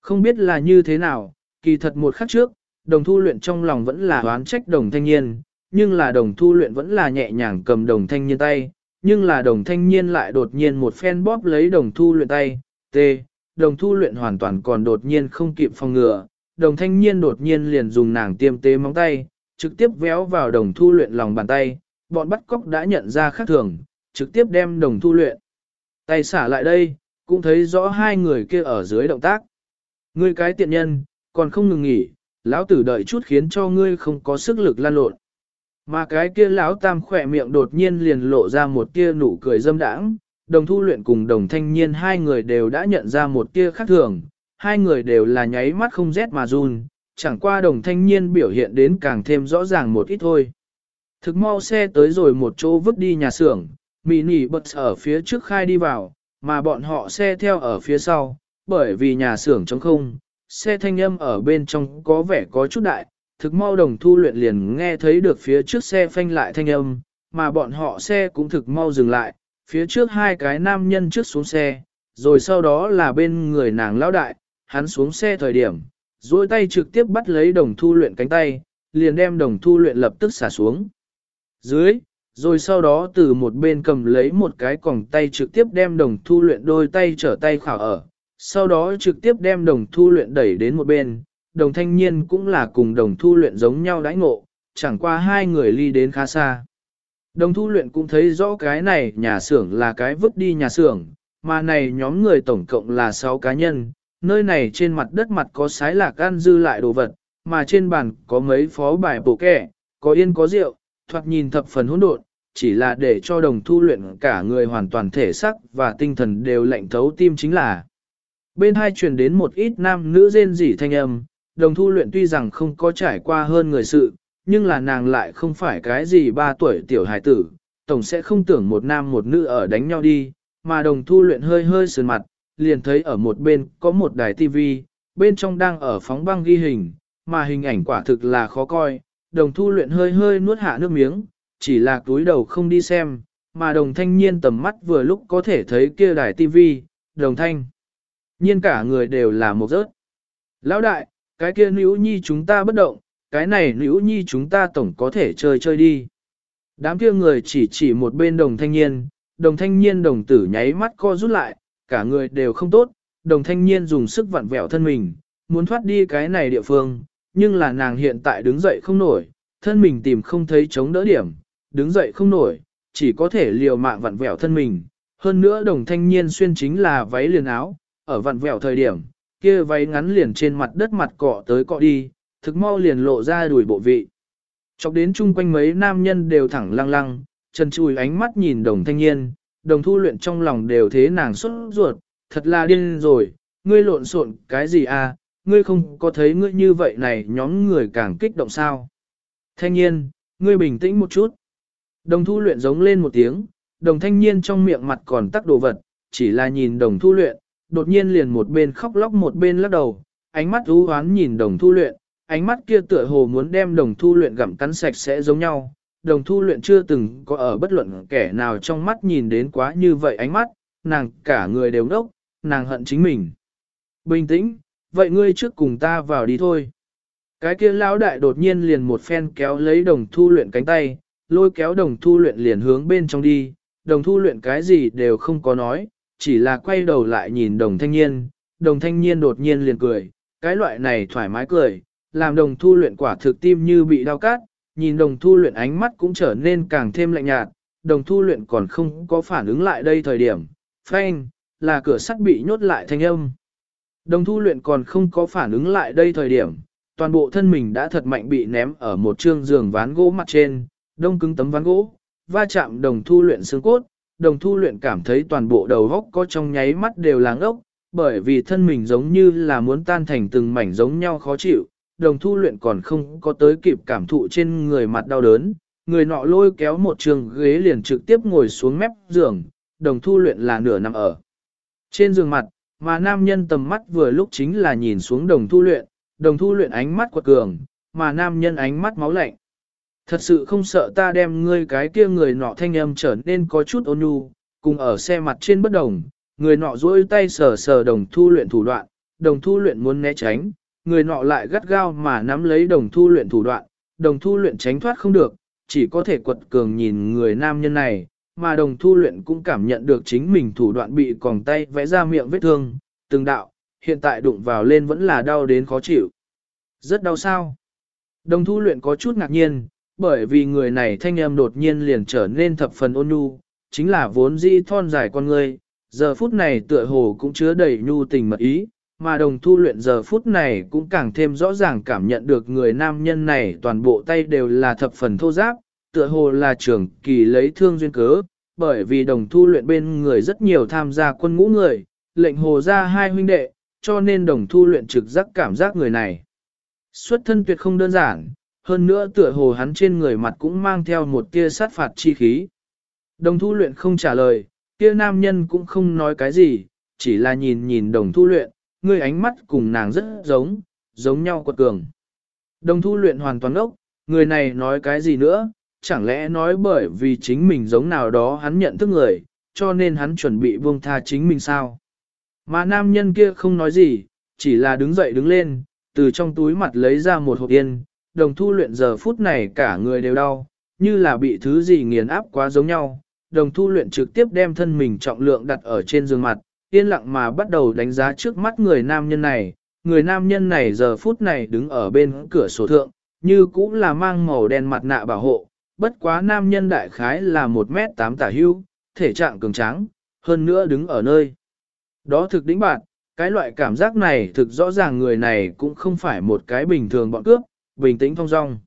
Không biết là như thế nào, kỳ thật một khắc trước, đồng thu luyện trong lòng vẫn là oán trách đồng thanh niên, nhưng là đồng thu luyện vẫn là nhẹ nhàng cầm đồng thanh niên tay, nhưng là đồng thanh niên lại đột nhiên một phen bóp lấy đồng thu luyện tay, tê, đồng thu luyện hoàn toàn còn đột nhiên không kịp phòng ngừa, đồng thanh niên đột nhiên liền dùng nàng tiêm tế móng tay, trực tiếp véo vào đồng thu luyện lòng bàn tay, bọn bắt cóc đã nhận ra khác thường, trực tiếp đem đồng thu luyện. Tay xả lại đây, cũng thấy rõ hai người kia ở dưới động tác. Ngươi cái tiện nhân, còn không ngừng nghỉ, lão tử đợi chút khiến cho ngươi không có sức lực lan lộn. Mà cái kia lão tam khỏe miệng đột nhiên liền lộ ra một tia nụ cười dâm đãng, đồng thu luyện cùng đồng thanh niên hai người đều đã nhận ra một tia khác thường, hai người đều là nháy mắt không rét mà run, chẳng qua đồng thanh niên biểu hiện đến càng thêm rõ ràng một ít thôi. Thực mau xe tới rồi một chỗ vứt đi nhà xưởng, mì nỉ bật ở phía trước khai đi vào, mà bọn họ xe theo ở phía sau, bởi vì nhà xưởng trống không, xe thanh âm ở bên trong có vẻ có chút đại, thực mau đồng thu luyện liền nghe thấy được phía trước xe phanh lại thanh âm, mà bọn họ xe cũng thực mau dừng lại, phía trước hai cái nam nhân trước xuống xe, rồi sau đó là bên người nàng lão đại, hắn xuống xe thời điểm, duỗi tay trực tiếp bắt lấy đồng thu luyện cánh tay, liền đem đồng thu luyện lập tức xả xuống. Dưới, rồi sau đó từ một bên cầm lấy một cái còng tay trực tiếp đem đồng thu luyện đôi tay trở tay khảo ở, sau đó trực tiếp đem đồng thu luyện đẩy đến một bên, đồng thanh niên cũng là cùng đồng thu luyện giống nhau đãi ngộ, chẳng qua hai người ly đến khá xa. Đồng thu luyện cũng thấy rõ cái này nhà xưởng là cái vứt đi nhà xưởng, mà này nhóm người tổng cộng là 6 cá nhân, nơi này trên mặt đất mặt có sái lạc ăn dư lại đồ vật, mà trên bàn có mấy phó bài bổ kẻ, có yên có rượu, thoạt nhìn thập phần hỗn độn, chỉ là để cho đồng thu luyện cả người hoàn toàn thể sắc và tinh thần đều lạnh thấu tim chính là. Bên hai truyền đến một ít nam nữ rên rỉ thanh âm, đồng thu luyện tuy rằng không có trải qua hơn người sự, nhưng là nàng lại không phải cái gì ba tuổi tiểu hài tử, tổng sẽ không tưởng một nam một nữ ở đánh nhau đi, mà đồng thu luyện hơi hơi sườn mặt, liền thấy ở một bên có một đài tivi, bên trong đang ở phóng băng ghi hình, mà hình ảnh quả thực là khó coi, đồng thu luyện hơi hơi nuốt hạ nước miếng, chỉ là túi đầu không đi xem, mà đồng thanh nhiên tầm mắt vừa lúc có thể thấy kia đài tivi, đồng thanh. Nhiên cả người đều là một rớt. Lão đại, cái kia nữ nhi chúng ta bất động, cái này nữ nhi chúng ta tổng có thể chơi chơi đi. Đám kia người chỉ chỉ một bên đồng thanh niên, đồng thanh niên đồng tử nháy mắt co rút lại, cả người đều không tốt, đồng thanh niên dùng sức vặn vẹo thân mình, muốn thoát đi cái này địa phương, nhưng là nàng hiện tại đứng dậy không nổi, thân mình tìm không thấy chống đỡ điểm, đứng dậy không nổi, chỉ có thể liều mạng vặn vẹo thân mình. Hơn nữa đồng thanh niên xuyên chính là váy liền áo, ở vặn vẹo thời điểm, kia váy ngắn liền trên mặt đất mặt cọ tới cọ đi, thực mau liền lộ ra đùi bộ vị. Chọc đến chung quanh mấy nam nhân đều thẳng lăng lăng, chân chùi ánh mắt nhìn đồng thanh niên, đồng thu luyện trong lòng đều thế nàng xuất ruột, thật là điên rồi, ngươi lộn xộn cái gì à, ngươi không có thấy ngươi như vậy này nhóm người càng kích động sao. Thanh niên, ngươi bình tĩnh một chút. Đồng thu luyện giống lên một tiếng, đồng thanh niên trong miệng mặt còn tắc đồ vật, chỉ là nhìn đồng thu luyện, đột nhiên liền một bên khóc lóc một bên lắc đầu, ánh mắt u hoán nhìn đồng thu luyện, ánh mắt kia tựa hồ muốn đem đồng thu luyện gặm cắn sạch sẽ giống nhau. Đồng thu luyện chưa từng có ở bất luận kẻ nào trong mắt nhìn đến quá như vậy ánh mắt, nàng cả người đều nốc, nàng hận chính mình. Bình tĩnh, vậy ngươi trước cùng ta vào đi thôi. Cái kia lão đại đột nhiên liền một phen kéo lấy đồng thu luyện cánh tay, lôi kéo đồng thu luyện liền hướng bên trong đi, đồng thu luyện cái gì đều không có nói, chỉ là quay đầu lại nhìn đồng thanh niên, đồng thanh niên đột nhiên liền cười, cái loại này thoải mái cười, làm đồng thu luyện quả thực tim như bị đau cát, nhìn đồng thu luyện ánh mắt cũng trở nên càng thêm lạnh nhạt, đồng thu luyện còn không có phản ứng lại đây thời điểm, phanh, là cửa sắt bị nhốt lại thanh âm. Đồng thu luyện còn không có phản ứng lại đây thời điểm, toàn bộ thân mình đã thật mạnh bị ném ở một trương giường ván gỗ mặt trên, đông cứng tấm ván gỗ, va chạm đồng thu luyện xương cốt, đồng thu luyện cảm thấy toàn bộ đầu góc có trong nháy mắt đều láng ốc, bởi vì thân mình giống như là muốn tan thành từng mảnh giống nhau khó chịu, đồng thu luyện còn không có tới kịp cảm thụ trên người mặt đau đớn, người nọ lôi kéo một trường ghế liền trực tiếp ngồi xuống mép giường, đồng thu luyện là nửa nằm ở. Trên giường mặt, mà nam nhân tầm mắt vừa lúc chính là nhìn xuống đồng thu luyện, đồng thu luyện ánh mắt quật cường, mà nam nhân ánh mắt máu lạnh. Thật sự không sợ ta đem ngươi cái kia người nọ thanh âm trở nên có chút ôn nhu, cùng ở xe mặt trên bất đồng, người nọ duỗi tay sờ sờ đồng thu luyện thủ đoạn, đồng thu luyện muốn né tránh, người nọ lại gắt gao mà nắm lấy đồng thu luyện thủ đoạn, đồng thu luyện tránh thoát không được, chỉ có thể quật cường nhìn người nam nhân này, mà đồng thu luyện cũng cảm nhận được chính mình thủ đoạn bị còng tay vẽ ra miệng vết thương, từng đạo, hiện tại đụng vào lên vẫn là đau đến khó chịu. Rất đau sao? Đồng thu luyện có chút ngạc nhiên, bởi vì người này thanh âm đột nhiên liền trở nên thập phần ôn nhu, chính là vốn dĩ thon dài con người, giờ phút này tựa hồ cũng chứa đầy nhu tình mật ý, mà đồng thu luyện giờ phút này cũng càng thêm rõ ràng cảm nhận được người nam nhân này toàn bộ tay đều là thập phần thô giáp, tựa hồ là trưởng kỳ lấy thương duyên cớ, bởi vì đồng thu luyện bên người rất nhiều tham gia quân ngũ người, lệnh hồ ra hai huynh đệ, cho nên đồng thu luyện trực giác cảm giác người này. Xuất thân tuyệt không đơn giản, hơn nữa tựa hồ hắn trên người mặt cũng mang theo một tia sát phạt chi khí. Đồng thu luyện không trả lời, kia nam nhân cũng không nói cái gì, chỉ là nhìn nhìn đồng thu luyện, người ánh mắt cùng nàng rất giống, giống nhau quật cường. Đồng thu luyện hoàn toàn ốc, người này nói cái gì nữa, chẳng lẽ nói bởi vì chính mình giống nào đó hắn nhận thức người, cho nên hắn chuẩn bị buông tha chính mình sao? Mà nam nhân kia không nói gì, chỉ là đứng dậy đứng lên, từ trong túi mặt lấy ra một hộp yên, đồng thu luyện giờ phút này cả người đều đau, như là bị thứ gì nghiền áp quá giống nhau. Đồng thu luyện trực tiếp đem thân mình trọng lượng đặt ở trên giường mặt, yên lặng mà bắt đầu đánh giá trước mắt người nam nhân này. Người nam nhân này giờ phút này đứng ở bên cửa sổ thượng, như cũng là mang màu đen mặt nạ bảo hộ, bất quá nam nhân đại khái là 1 mét 8 tả hưu, thể trạng cường tráng, hơn nữa đứng ở nơi. Đó thực đỉnh bạn, cái loại cảm giác này thực rõ ràng người này cũng không phải một cái bình thường bọn cướp, bình tĩnh thong dong.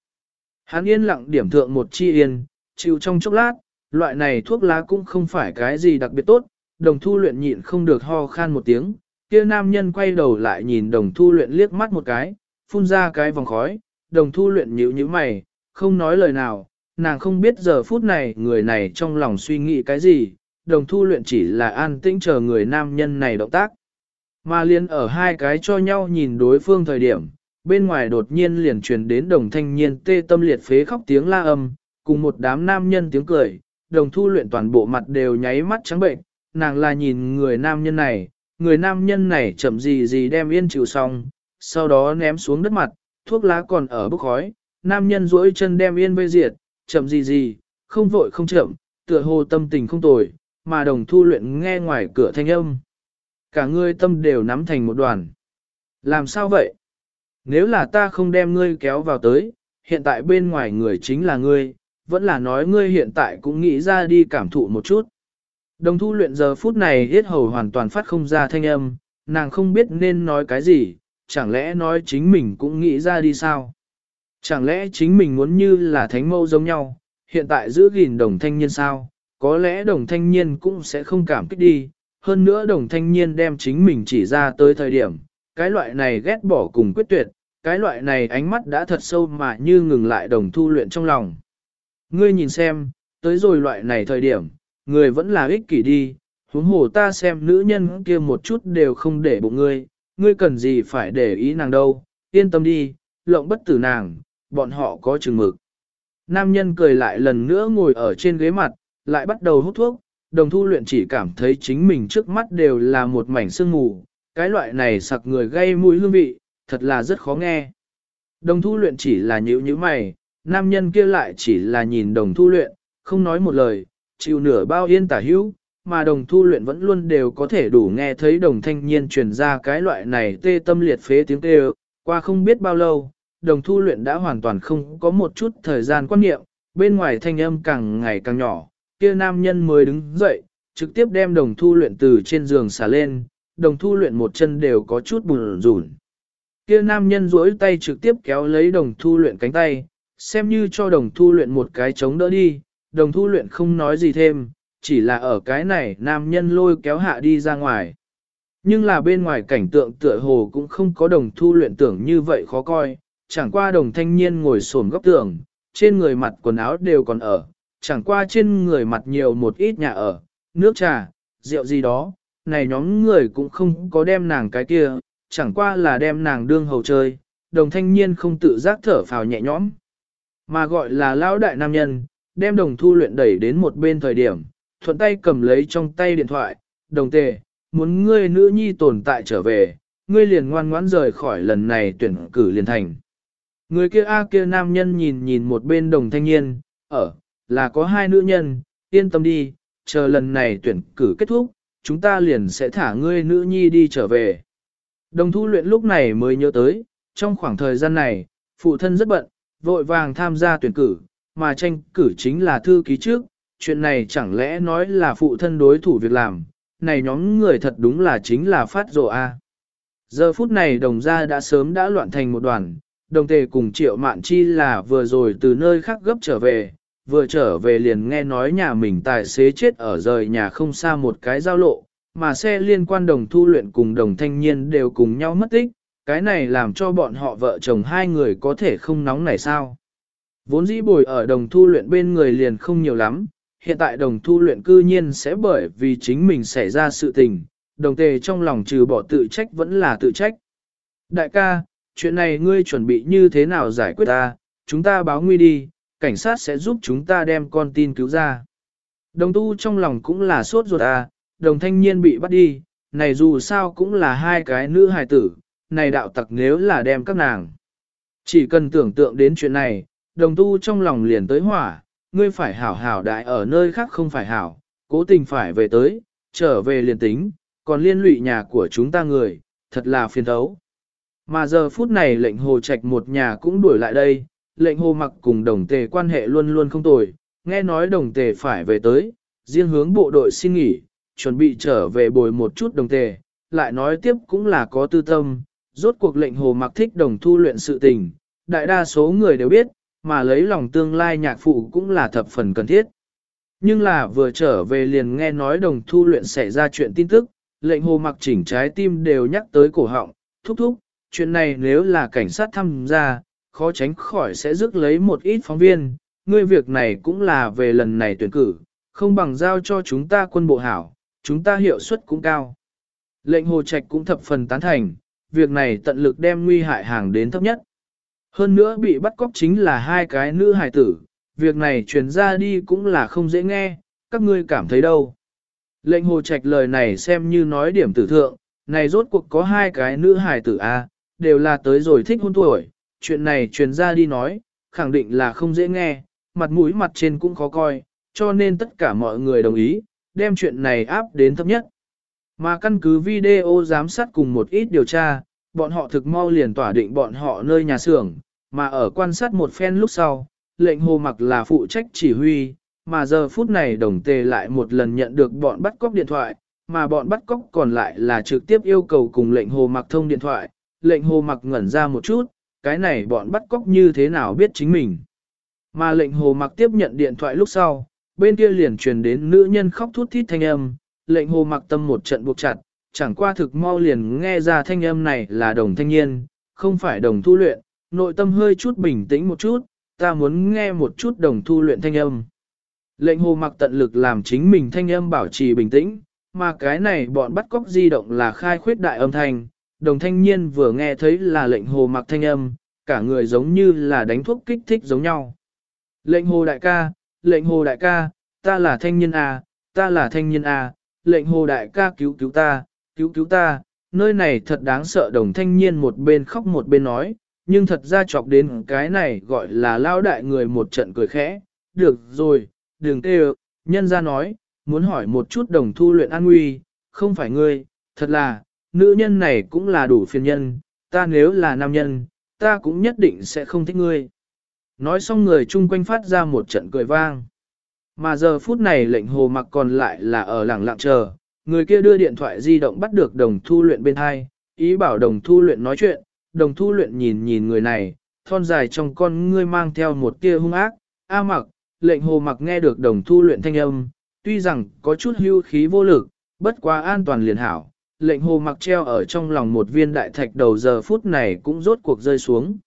Hắn yên lặng điểm thượng một chi yên, chịu trong chốc lát, loại này thuốc lá cũng không phải cái gì đặc biệt tốt, đồng thu luyện nhịn không được ho khan một tiếng, kia nam nhân quay đầu lại nhìn đồng thu luyện liếc mắt một cái, phun ra cái vòng khói, đồng thu luyện nhíu nhíu mày, không nói lời nào, nàng không biết giờ phút này người này trong lòng suy nghĩ cái gì, đồng thu luyện chỉ là an tĩnh chờ người nam nhân này động tác. Mà liên ở hai cái cho nhau nhìn đối phương thời điểm, bên ngoài đột nhiên liền truyền đến đồng thanh niên tê tâm liệt phế khóc tiếng la âm, cùng một đám nam nhân tiếng cười, đồng thu luyện toàn bộ mặt đều nháy mắt trắng bệnh, nàng là nhìn người nam nhân này, người nam nhân này chậm gì gì đem yên chịu xong, sau đó ném xuống đất mặt, thuốc lá còn ở bốc khói, nam nhân duỗi chân đem yên vây diệt, chậm gì gì, không vội không chậm, tựa hồ tâm tình không tồi, mà đồng thu luyện nghe ngoài cửa thanh âm. Cả người tâm đều nắm thành một đoàn. Làm sao vậy? Nếu là ta không đem ngươi kéo vào tới, hiện tại bên ngoài người chính là ngươi, vẫn là nói ngươi hiện tại cũng nghĩ ra đi cảm thụ một chút. Đồng thu luyện giờ phút này hết hầu hoàn toàn phát không ra thanh âm, nàng không biết nên nói cái gì, chẳng lẽ nói chính mình cũng nghĩ ra đi sao? Chẳng lẽ chính mình muốn như là thánh mâu giống nhau, hiện tại giữ gìn đồng thanh niên sao? Có lẽ đồng thanh niên cũng sẽ không cảm kích đi, hơn nữa đồng thanh niên đem chính mình chỉ ra tới thời điểm, cái loại này ghét bỏ cùng quyết tuyệt, cái loại này ánh mắt đã thật sâu mà như ngừng lại đồng thu luyện trong lòng. Ngươi nhìn xem, tới rồi loại này thời điểm, người vẫn là ích kỷ đi, huống hồ ta xem nữ nhân kia một chút đều không để bụng ngươi, ngươi cần gì phải để ý nàng đâu, yên tâm đi, lộng bất tử nàng, bọn họ có chừng mực. Nam nhân cười lại lần nữa ngồi ở trên ghế mặt, lại bắt đầu hút thuốc, đồng thu luyện chỉ cảm thấy chính mình trước mắt đều là một mảnh sương mù, cái loại này sặc người gây mũi hương vị, thật là rất khó nghe. Đồng thu luyện chỉ là nhữ như mày, nam nhân kia lại chỉ là nhìn đồng thu luyện, không nói một lời, chịu nửa bao yên tả hữu, mà đồng thu luyện vẫn luôn đều có thể đủ nghe thấy đồng thanh niên truyền ra cái loại này tê tâm liệt phế tiếng tê qua không biết bao lâu, đồng thu luyện đã hoàn toàn không có một chút thời gian quan niệm, bên ngoài thanh âm càng ngày càng nhỏ, kia nam nhân mới đứng dậy, trực tiếp đem đồng thu luyện từ trên giường xả lên, đồng thu luyện một chân đều có chút bùn rùn. Kia nam nhân duỗi tay trực tiếp kéo lấy đồng thu luyện cánh tay, xem như cho đồng thu luyện một cái chống đỡ đi, đồng thu luyện không nói gì thêm, chỉ là ở cái này nam nhân lôi kéo hạ đi ra ngoài. Nhưng là bên ngoài cảnh tượng tựa hồ cũng không có đồng thu luyện tưởng như vậy khó coi, chẳng qua đồng thanh niên ngồi xổm góc tường, trên người mặt quần áo đều còn ở, chẳng qua trên người mặt nhiều một ít nhà ở, nước trà, rượu gì đó, này nhóm người cũng không có đem nàng cái kia, chẳng qua là đem nàng đương hầu chơi, đồng thanh niên không tự giác thở phào nhẹ nhõm, mà gọi là lão đại nam nhân, đem đồng thu luyện đẩy đến một bên thời điểm, thuận tay cầm lấy trong tay điện thoại, đồng tề, muốn ngươi nữ nhi tồn tại trở về, ngươi liền ngoan ngoãn rời khỏi lần này tuyển cử liền thành. Người kia A kia nam nhân nhìn nhìn một bên đồng thanh niên, ở, là có hai nữ nhân, yên tâm đi, chờ lần này tuyển cử kết thúc, chúng ta liền sẽ thả ngươi nữ nhi đi trở về. Đồng thu luyện lúc này mới nhớ tới, trong khoảng thời gian này, phụ thân rất bận, vội vàng tham gia tuyển cử, mà tranh cử chính là thư ký trước, chuyện này chẳng lẽ nói là phụ thân đối thủ việc làm, này nhóm người thật đúng là chính là phát rộ a. Giờ phút này đồng gia đã sớm đã loạn thành một đoàn, đồng tề cùng triệu mạn chi là vừa rồi từ nơi khác gấp trở về, vừa trở về liền nghe nói nhà mình tài xế chết ở rời nhà không xa một cái giao lộ, mà xe liên quan đồng thu luyện cùng đồng thanh niên đều cùng nhau mất tích, cái này làm cho bọn họ vợ chồng hai người có thể không nóng này sao. Vốn dĩ bồi ở đồng thu luyện bên người liền không nhiều lắm, hiện tại đồng thu luyện cư nhiên sẽ bởi vì chính mình xảy ra sự tình, đồng tề trong lòng trừ bỏ tự trách vẫn là tự trách. Đại ca, chuyện này ngươi chuẩn bị như thế nào giải quyết ta, chúng ta báo nguy đi, cảnh sát sẽ giúp chúng ta đem con tin cứu ra. Đồng tu trong lòng cũng là sốt ruột à, đồng thanh niên bị bắt đi, này dù sao cũng là hai cái nữ hài tử, này đạo tặc nếu là đem các nàng. Chỉ cần tưởng tượng đến chuyện này, đồng tu trong lòng liền tới hỏa, ngươi phải hảo hảo đại ở nơi khác không phải hảo, cố tình phải về tới, trở về liền tính, còn liên lụy nhà của chúng ta người, thật là phiền thấu. Mà giờ phút này lệnh hồ trạch một nhà cũng đuổi lại đây, lệnh hồ mặc cùng đồng tề quan hệ luôn luôn không tồi, nghe nói đồng tề phải về tới, riêng hướng bộ đội xin nghỉ, chuẩn bị trở về bồi một chút đồng tề, lại nói tiếp cũng là có tư tâm, rốt cuộc lệnh hồ mặc thích đồng thu luyện sự tình, đại đa số người đều biết, mà lấy lòng tương lai nhạc phụ cũng là thập phần cần thiết. Nhưng là vừa trở về liền nghe nói đồng thu luyện xảy ra chuyện tin tức, lệnh hồ mặc chỉnh trái tim đều nhắc tới cổ họng, thúc thúc, chuyện này nếu là cảnh sát tham gia, khó tránh khỏi sẽ rước lấy một ít phóng viên, ngươi việc này cũng là về lần này tuyển cử, không bằng giao cho chúng ta quân bộ hảo, chúng ta hiệu suất cũng cao. Lệnh hồ trạch cũng thập phần tán thành, việc này tận lực đem nguy hại hàng đến thấp nhất. Hơn nữa bị bắt cóc chính là hai cái nữ hài tử, việc này truyền ra đi cũng là không dễ nghe, các ngươi cảm thấy đâu. Lệnh hồ trạch lời này xem như nói điểm tử thượng, này rốt cuộc có hai cái nữ hài tử A, đều là tới rồi thích hôn tuổi, chuyện này truyền ra đi nói, khẳng định là không dễ nghe, mặt mũi mặt trên cũng khó coi, cho nên tất cả mọi người đồng ý, đem chuyện này áp đến thấp nhất. Mà căn cứ video giám sát cùng một ít điều tra, bọn họ thực mau liền tỏa định bọn họ nơi nhà xưởng, mà ở quan sát một phen lúc sau, lệnh hồ mặc là phụ trách chỉ huy, mà giờ phút này đồng tề lại một lần nhận được bọn bắt cóc điện thoại, mà bọn bắt cóc còn lại là trực tiếp yêu cầu cùng lệnh hồ mặc thông điện thoại, lệnh hồ mặc ngẩn ra một chút, cái này bọn bắt cóc như thế nào biết chính mình. Mà lệnh hồ mặc tiếp nhận điện thoại lúc sau, bên kia liền truyền đến nữ nhân khóc thút thít thanh âm, lệnh hồ mặc tâm một trận buộc chặt, chẳng qua thực mau liền nghe ra thanh âm này là đồng thanh niên, không phải đồng thu luyện, nội tâm hơi chút bình tĩnh một chút, ta muốn nghe một chút đồng thu luyện thanh âm. Lệnh hồ mặc tận lực làm chính mình thanh âm bảo trì bình tĩnh, mà cái này bọn bắt cóc di động là khai khuyết đại âm thanh, đồng thanh niên vừa nghe thấy là lệnh hồ mặc thanh âm, cả người giống như là đánh thuốc kích thích giống nhau. Lệnh hồ đại ca, lệnh hồ đại ca, ta là thanh niên A, ta là thanh niên A, lệnh hồ đại ca cứu cứu ta, cứu cứu ta, nơi này thật đáng sợ đồng thanh niên một bên khóc một bên nói, nhưng thật ra chọc đến cái này gọi là lao đại người một trận cười khẽ, được rồi, đừng tê nhân ra nói, muốn hỏi một chút đồng thu luyện an nguy, không phải ngươi, thật là, nữ nhân này cũng là đủ phiền nhân, ta nếu là nam nhân, ta cũng nhất định sẽ không thích ngươi. Nói xong người chung quanh phát ra một trận cười vang. Mà giờ phút này lệnh hồ mặc còn lại là ở lẳng lặng chờ, người kia đưa điện thoại di động bắt được đồng thu luyện bên hai, ý bảo đồng thu luyện nói chuyện, đồng thu luyện nhìn nhìn người này, thon dài trong con ngươi mang theo một tia hung ác, a mặc, lệnh hồ mặc nghe được đồng thu luyện thanh âm, tuy rằng có chút hưu khí vô lực, bất quá an toàn liền hảo, lệnh hồ mặc treo ở trong lòng một viên đại thạch đầu giờ phút này cũng rốt cuộc rơi xuống.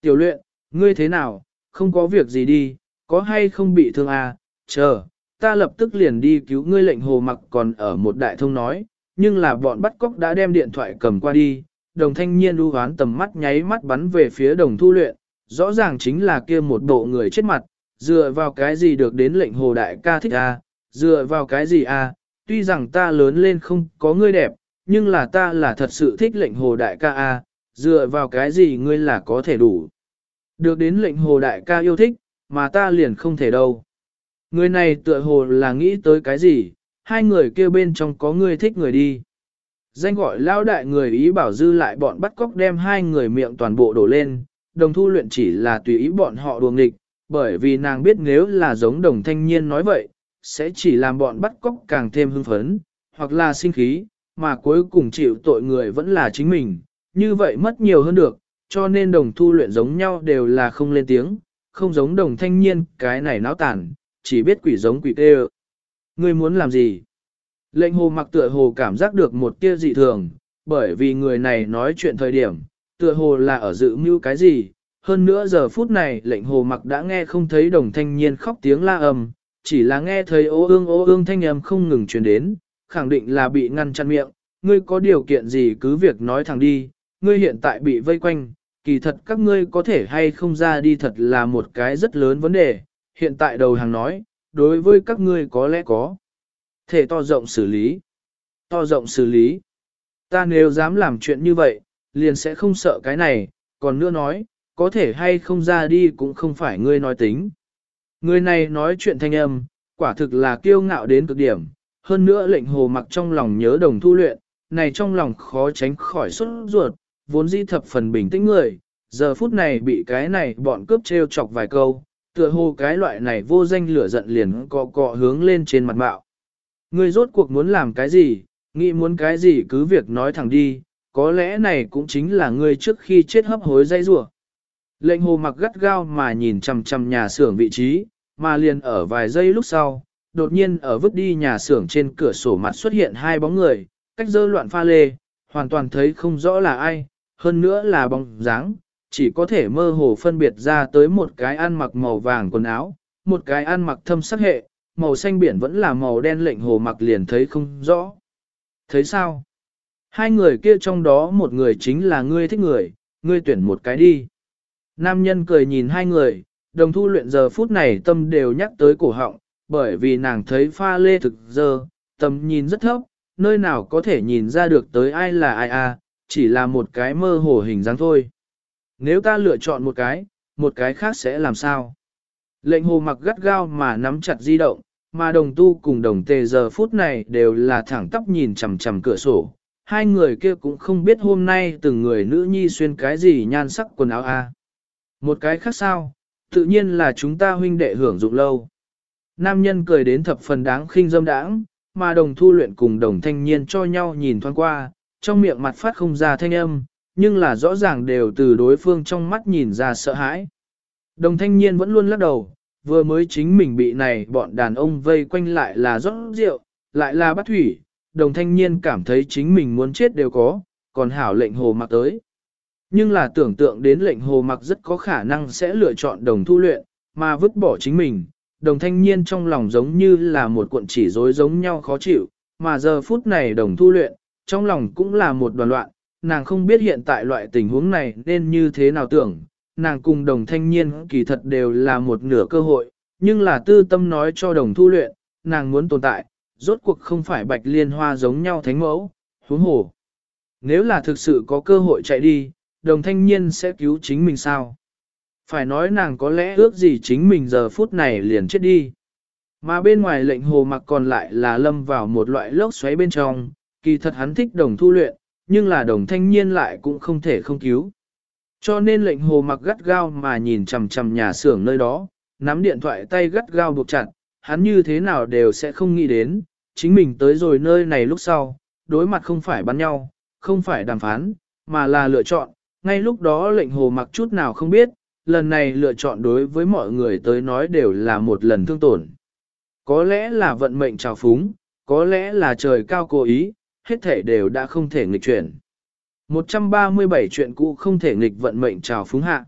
Tiểu luyện, ngươi thế nào, không có việc gì đi, có hay không bị thương à, chờ, ta lập tức liền đi cứu ngươi lệnh hồ mặc còn ở một đại thông nói, nhưng là bọn bắt cóc đã đem điện thoại cầm qua đi, đồng thanh niên đu hoán tầm mắt nháy mắt bắn về phía đồng thu luyện, rõ ràng chính là kia một bộ người chết mặt, dựa vào cái gì được đến lệnh hồ đại ca thích à, dựa vào cái gì à, tuy rằng ta lớn lên không có ngươi đẹp, nhưng là ta là thật sự thích lệnh hồ đại ca a dựa vào cái gì ngươi là có thể đủ. Được đến lệnh hồ đại ca yêu thích, mà ta liền không thể đâu. Người này tựa hồ là nghĩ tới cái gì, hai người kia bên trong có người thích người đi. Danh gọi lao đại người ý bảo dư lại bọn bắt cóc đem hai người miệng toàn bộ đổ lên, đồng thu luyện chỉ là tùy ý bọn họ đuồng nghịch, bởi vì nàng biết nếu là giống đồng thanh niên nói vậy, sẽ chỉ làm bọn bắt cóc càng thêm hưng phấn, hoặc là sinh khí, mà cuối cùng chịu tội người vẫn là chính mình, như vậy mất nhiều hơn được, cho nên đồng thu luyện giống nhau đều là không lên tiếng, không giống đồng thanh niên cái này náo tản, chỉ biết quỷ giống quỷ tê Ngươi muốn làm gì? Lệnh hồ mặc tựa hồ cảm giác được một tia dị thường, bởi vì người này nói chuyện thời điểm, tựa hồ là ở dự mưu cái gì. Hơn nữa giờ phút này lệnh hồ mặc đã nghe không thấy đồng thanh niên khóc tiếng la ầm, chỉ là nghe thấy ô ương ô ương thanh âm không ngừng truyền đến, khẳng định là bị ngăn chặn miệng. Ngươi có điều kiện gì cứ việc nói thẳng đi, ngươi hiện tại bị vây quanh, kỳ thật các ngươi có thể hay không ra đi thật là một cái rất lớn vấn đề, hiện tại đầu hàng nói, đối với các ngươi có lẽ có. Thể to rộng xử lý. To rộng xử lý. Ta nếu dám làm chuyện như vậy, liền sẽ không sợ cái này, còn nữa nói, có thể hay không ra đi cũng không phải ngươi nói tính. Người này nói chuyện thanh âm, quả thực là kiêu ngạo đến cực điểm, hơn nữa lệnh hồ mặc trong lòng nhớ đồng thu luyện, này trong lòng khó tránh khỏi xuất ruột, vốn di thập phần bình tĩnh người, giờ phút này bị cái này bọn cướp treo chọc vài câu, tựa hồ cái loại này vô danh lửa giận liền cọ cọ hướng lên trên mặt bạo. Ngươi rốt cuộc muốn làm cái gì, nghĩ muốn cái gì cứ việc nói thẳng đi, có lẽ này cũng chính là ngươi trước khi chết hấp hối dây rủa. Lệnh hồ mặc gắt gao mà nhìn chằm chằm nhà xưởng vị trí, mà liền ở vài giây lúc sau, đột nhiên ở vứt đi nhà xưởng trên cửa sổ mặt xuất hiện hai bóng người, cách dơ loạn pha lê, hoàn toàn thấy không rõ là ai, hơn nữa là bóng dáng, chỉ có thể mơ hồ phân biệt ra tới một cái ăn mặc màu vàng quần áo, một cái ăn mặc thâm sắc hệ, màu xanh biển vẫn là màu đen lệnh hồ mặc liền thấy không rõ. Thấy sao? Hai người kia trong đó một người chính là ngươi thích người, ngươi tuyển một cái đi. Nam nhân cười nhìn hai người, đồng thu luyện giờ phút này tâm đều nhắc tới cổ họng, bởi vì nàng thấy pha lê thực giờ, tầm nhìn rất thấp, nơi nào có thể nhìn ra được tới ai là ai à, chỉ là một cái mơ hồ hình dáng thôi. Nếu ta lựa chọn một cái, một cái khác sẽ làm sao? Lệnh hồ mặc gắt gao mà nắm chặt di động, mà đồng tu cùng đồng tề giờ phút này đều là thẳng tắp nhìn chằm chằm cửa sổ. Hai người kia cũng không biết hôm nay từng người nữ nhi xuyên cái gì nhan sắc quần áo a. Một cái khác sao, tự nhiên là chúng ta huynh đệ hưởng dụng lâu. Nam nhân cười đến thập phần đáng khinh dâm đãng, mà đồng thu luyện cùng đồng thanh niên cho nhau nhìn thoáng qua, trong miệng mặt phát không ra thanh âm, nhưng là rõ ràng đều từ đối phương trong mắt nhìn ra sợ hãi. Đồng thanh niên vẫn luôn lắc đầu, vừa mới chính mình bị này bọn đàn ông vây quanh lại là rót rượu, lại là bắt thủy, đồng thanh niên cảm thấy chính mình muốn chết đều có, còn hảo lệnh hồ mặc tới. Nhưng là tưởng tượng đến lệnh hồ mặc rất có khả năng sẽ lựa chọn đồng thu luyện, mà vứt bỏ chính mình, đồng thanh niên trong lòng giống như là một cuộn chỉ rối giống nhau khó chịu, mà giờ phút này đồng thu luyện, trong lòng cũng là một đoàn loạn, nàng không biết hiện tại loại tình huống này nên như thế nào tưởng, nàng cùng đồng thanh niên kỳ thật đều là một nửa cơ hội, nhưng là tư tâm nói cho đồng thu luyện, nàng muốn tồn tại, rốt cuộc không phải bạch liên hoa giống nhau thánh mẫu, huống hồ. Nếu là thực sự có cơ hội chạy đi, đồng thanh niên sẽ cứu chính mình sao? Phải nói nàng có lẽ ước gì chính mình giờ phút này liền chết đi. Mà bên ngoài lệnh hồ mặc còn lại là lâm vào một loại lốc xoáy bên trong, kỳ thật hắn thích đồng thu luyện, nhưng là đồng thanh niên lại cũng không thể không cứu. Cho nên lệnh hồ mặc gắt gao mà nhìn chằm chằm nhà xưởng nơi đó, nắm điện thoại tay gắt gao buộc chặt, hắn như thế nào đều sẽ không nghĩ đến, chính mình tới rồi nơi này lúc sau, đối mặt không phải bắn nhau, không phải đàm phán, mà là lựa chọn, ngay lúc đó lệnh hồ mặc chút nào không biết, lần này lựa chọn đối với mọi người tới nói đều là một lần thương tổn. Có lẽ là vận mệnh trào phúng, có lẽ là trời cao cố ý, hết thể đều đã không thể nghịch chuyển. 137 chuyện cũ không thể nghịch vận mệnh trào phúng hạ.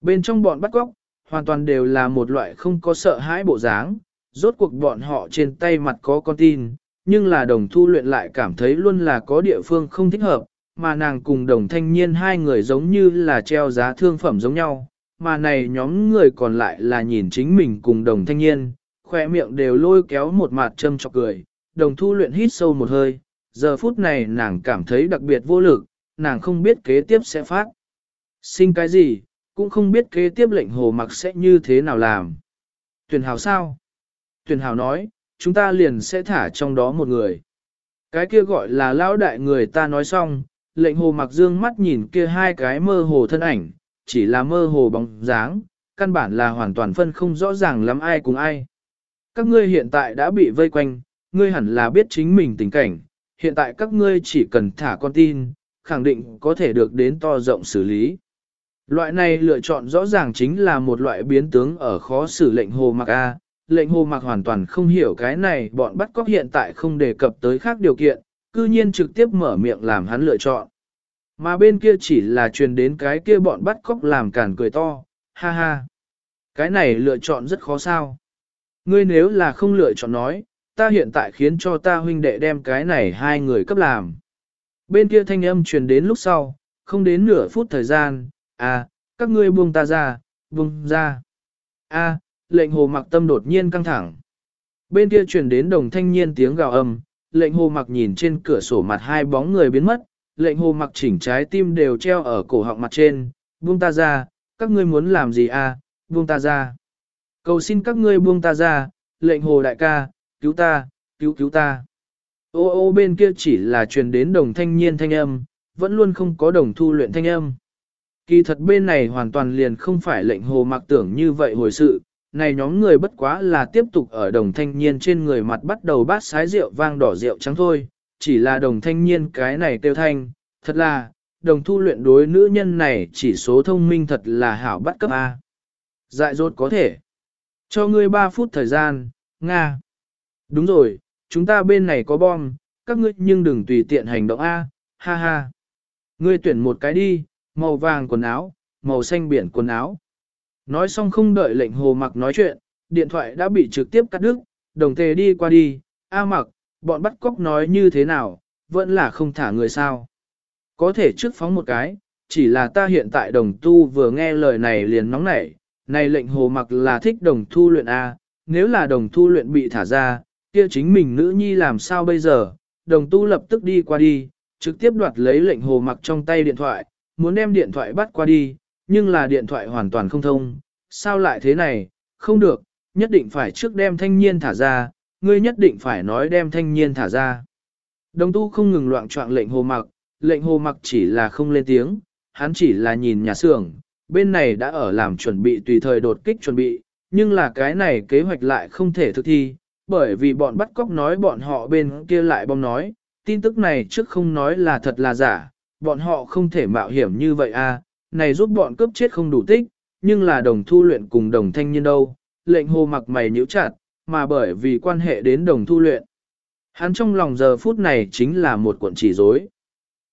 Bên trong bọn bắt góc, hoàn toàn đều là một loại không có sợ hãi bộ dáng, rốt cuộc bọn họ trên tay mặt có con tin, nhưng là đồng thu luyện lại cảm thấy luôn là có địa phương không thích hợp, mà nàng cùng đồng thanh niên hai người giống như là treo giá thương phẩm giống nhau, mà này nhóm người còn lại là nhìn chính mình cùng đồng thanh niên, khỏe miệng đều lôi kéo một mặt châm chọc cười, đồng thu luyện hít sâu một hơi, giờ phút này nàng cảm thấy đặc biệt vô lực, nàng không biết kế tiếp sẽ phát. Sinh cái gì, cũng không biết kế tiếp lệnh hồ mặc sẽ như thế nào làm. Tuyển hào sao? Tuyển hào nói, chúng ta liền sẽ thả trong đó một người. Cái kia gọi là lão đại người ta nói xong, lệnh hồ mặc dương mắt nhìn kia hai cái mơ hồ thân ảnh, chỉ là mơ hồ bóng dáng, căn bản là hoàn toàn phân không rõ ràng lắm ai cùng ai. Các ngươi hiện tại đã bị vây quanh, ngươi hẳn là biết chính mình tình cảnh, hiện tại các ngươi chỉ cần thả con tin, khẳng định có thể được đến to rộng xử lý. Loại này lựa chọn rõ ràng chính là một loại biến tướng ở khó xử lệnh hồ mặc A, lệnh hồ mặc hoàn toàn không hiểu cái này bọn bắt cóc hiện tại không đề cập tới khác điều kiện, cư nhiên trực tiếp mở miệng làm hắn lựa chọn. Mà bên kia chỉ là truyền đến cái kia bọn bắt cóc làm cản cười to, ha ha. Cái này lựa chọn rất khó sao. Ngươi nếu là không lựa chọn nói, ta hiện tại khiến cho ta huynh đệ đem cái này hai người cấp làm. Bên kia thanh âm truyền đến lúc sau, không đến nửa phút thời gian, à, các ngươi buông ta ra, buông ra. a à, lệnh hồ mặc tâm đột nhiên căng thẳng. Bên kia truyền đến đồng thanh niên tiếng gào âm, lệnh hồ mặc nhìn trên cửa sổ mặt hai bóng người biến mất, lệnh hồ mặc chỉnh trái tim đều treo ở cổ họng mặt trên, buông ta ra, các ngươi muốn làm gì à, buông ta ra. Cầu xin các ngươi buông ta ra, lệnh hồ đại ca, cứu ta, cứu cứu ta. Ô ô bên kia chỉ là truyền đến đồng thanh niên thanh âm, vẫn luôn không có đồng thu luyện thanh âm. Kỳ thật bên này hoàn toàn liền không phải lệnh hồ mặc tưởng như vậy hồi sự, này nhóm người bất quá là tiếp tục ở đồng thanh niên trên người mặt bắt đầu bát sái rượu vang đỏ rượu trắng thôi, chỉ là đồng thanh niên cái này tiêu thanh, thật là, đồng thu luyện đối nữ nhân này chỉ số thông minh thật là hảo bắt cấp A. Dại dột có thể. Cho ngươi 3 phút thời gian, Nga. Đúng rồi, chúng ta bên này có bom, các ngươi nhưng đừng tùy tiện hành động A, ha ha. Ngươi tuyển một cái đi, màu vàng quần áo, màu xanh biển quần áo. Nói xong không đợi lệnh hồ mặc nói chuyện, điện thoại đã bị trực tiếp cắt đứt, đồng tề đi qua đi, A mặc, bọn bắt cóc nói như thế nào, vẫn là không thả người sao. Có thể trước phóng một cái, chỉ là ta hiện tại đồng tu vừa nghe lời này liền nóng nảy, này lệnh hồ mặc là thích đồng thu luyện A, nếu là đồng thu luyện bị thả ra, kia chính mình nữ nhi làm sao bây giờ, đồng tu lập tức đi qua đi, trực tiếp đoạt lấy lệnh hồ mặc trong tay điện thoại, muốn đem điện thoại bắt qua đi, nhưng là điện thoại hoàn toàn không thông, sao lại thế này, không được, nhất định phải trước đem thanh niên thả ra, ngươi nhất định phải nói đem thanh niên thả ra. Đồng tu không ngừng loạn trọng lệnh hồ mặc, lệnh hồ mặc chỉ là không lên tiếng, hắn chỉ là nhìn nhà xưởng, bên này đã ở làm chuẩn bị tùy thời đột kích chuẩn bị, nhưng là cái này kế hoạch lại không thể thực thi, bởi vì bọn bắt cóc nói bọn họ bên kia lại bom nói, tin tức này trước không nói là thật là giả, bọn họ không thể mạo hiểm như vậy à, này giúp bọn cướp chết không đủ tích, nhưng là đồng thu luyện cùng đồng thanh niên đâu, lệnh hồ mặc mày nhíu chặt, mà bởi vì quan hệ đến đồng thu luyện. Hắn trong lòng giờ phút này chính là một cuộn chỉ rối.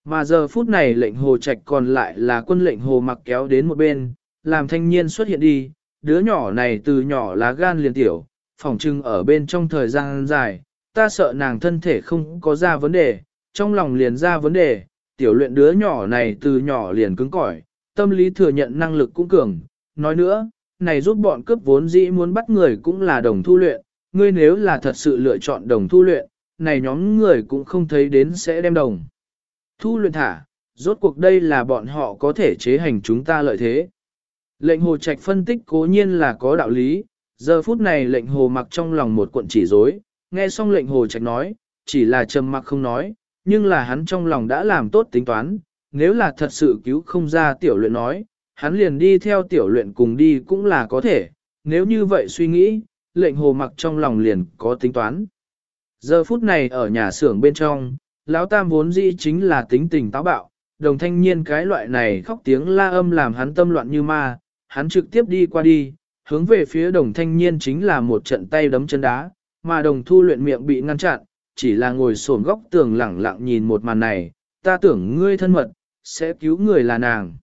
Mà giờ phút này lệnh hồ trạch còn lại là quân lệnh hồ mặc kéo đến một bên, làm thanh niên xuất hiện đi, đứa nhỏ này từ nhỏ lá gan liền tiểu, phỏng trưng ở bên trong thời gian dài, ta sợ nàng thân thể không có ra vấn đề, trong lòng liền ra vấn đề, tiểu luyện đứa nhỏ này từ nhỏ liền cứng cỏi, tâm lý thừa nhận năng lực cũng cường. Nói nữa, này giúp bọn cướp vốn dĩ muốn bắt người cũng là đồng thu luyện, ngươi nếu là thật sự lựa chọn đồng thu luyện, này nhóm người cũng không thấy đến sẽ đem đồng. Thu luyện thả, rốt cuộc đây là bọn họ có thể chế hành chúng ta lợi thế. Lệnh hồ trạch phân tích cố nhiên là có đạo lý, giờ phút này lệnh hồ mặc trong lòng một cuộn chỉ rối, nghe xong lệnh hồ trạch nói, chỉ là trầm mặc không nói, nhưng là hắn trong lòng đã làm tốt tính toán, nếu là thật sự cứu không ra tiểu luyện nói, hắn liền đi theo tiểu luyện cùng đi cũng là có thể, nếu như vậy suy nghĩ, lệnh hồ mặc trong lòng liền có tính toán. Giờ phút này ở nhà xưởng bên trong, lão tam vốn dĩ chính là tính tình táo bạo, đồng thanh niên cái loại này khóc tiếng la âm làm hắn tâm loạn như ma, hắn trực tiếp đi qua đi, hướng về phía đồng thanh niên chính là một trận tay đấm chân đá, mà đồng thu luyện miệng bị ngăn chặn, chỉ là ngồi sổn góc tường lẳng lặng nhìn một màn này, ta tưởng ngươi thân mật, sẽ cứu người là nàng.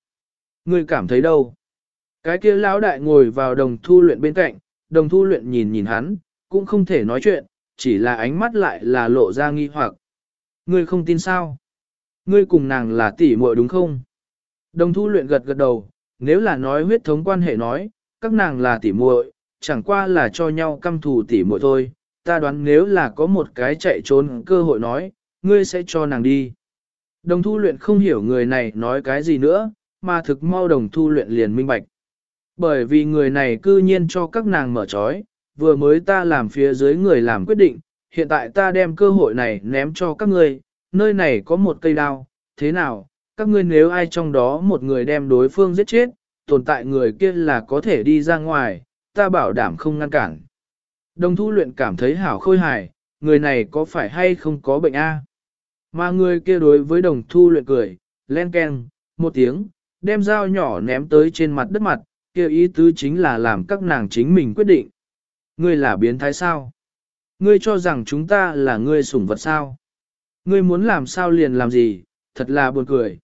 Ngươi cảm thấy đâu? Cái kia lão đại ngồi vào đồng thu luyện bên cạnh, đồng thu luyện nhìn nhìn hắn, cũng không thể nói chuyện, chỉ là ánh mắt lại là lộ ra nghi hoặc. Ngươi không tin sao? Ngươi cùng nàng là tỷ muội đúng không? Đồng thu luyện gật gật đầu, nếu là nói huyết thống quan hệ nói, các nàng là tỷ muội, chẳng qua là cho nhau căm thù tỷ muội thôi. Ta đoán nếu là có một cái chạy trốn cơ hội nói, ngươi sẽ cho nàng đi. Đồng thu luyện không hiểu người này nói cái gì nữa, mà thực mau đồng thu luyện liền minh bạch. Bởi vì người này cư nhiên cho các nàng mở trói, vừa mới ta làm phía dưới người làm quyết định, hiện tại ta đem cơ hội này ném cho các ngươi, nơi này có một cây đao, thế nào, các ngươi nếu ai trong đó một người đem đối phương giết chết, tồn tại người kia là có thể đi ra ngoài, ta bảo đảm không ngăn cản. Đồng thu luyện cảm thấy hảo khôi hài, người này có phải hay không có bệnh a? Mà người kia đối với đồng thu luyện cười, len ken, một tiếng, đem dao nhỏ ném tới trên mặt đất mặt, kia ý tứ chính là làm các nàng chính mình quyết định. Ngươi là biến thái sao? Ngươi cho rằng chúng ta là ngươi sủng vật sao? Ngươi muốn làm sao liền làm gì, thật là buồn cười.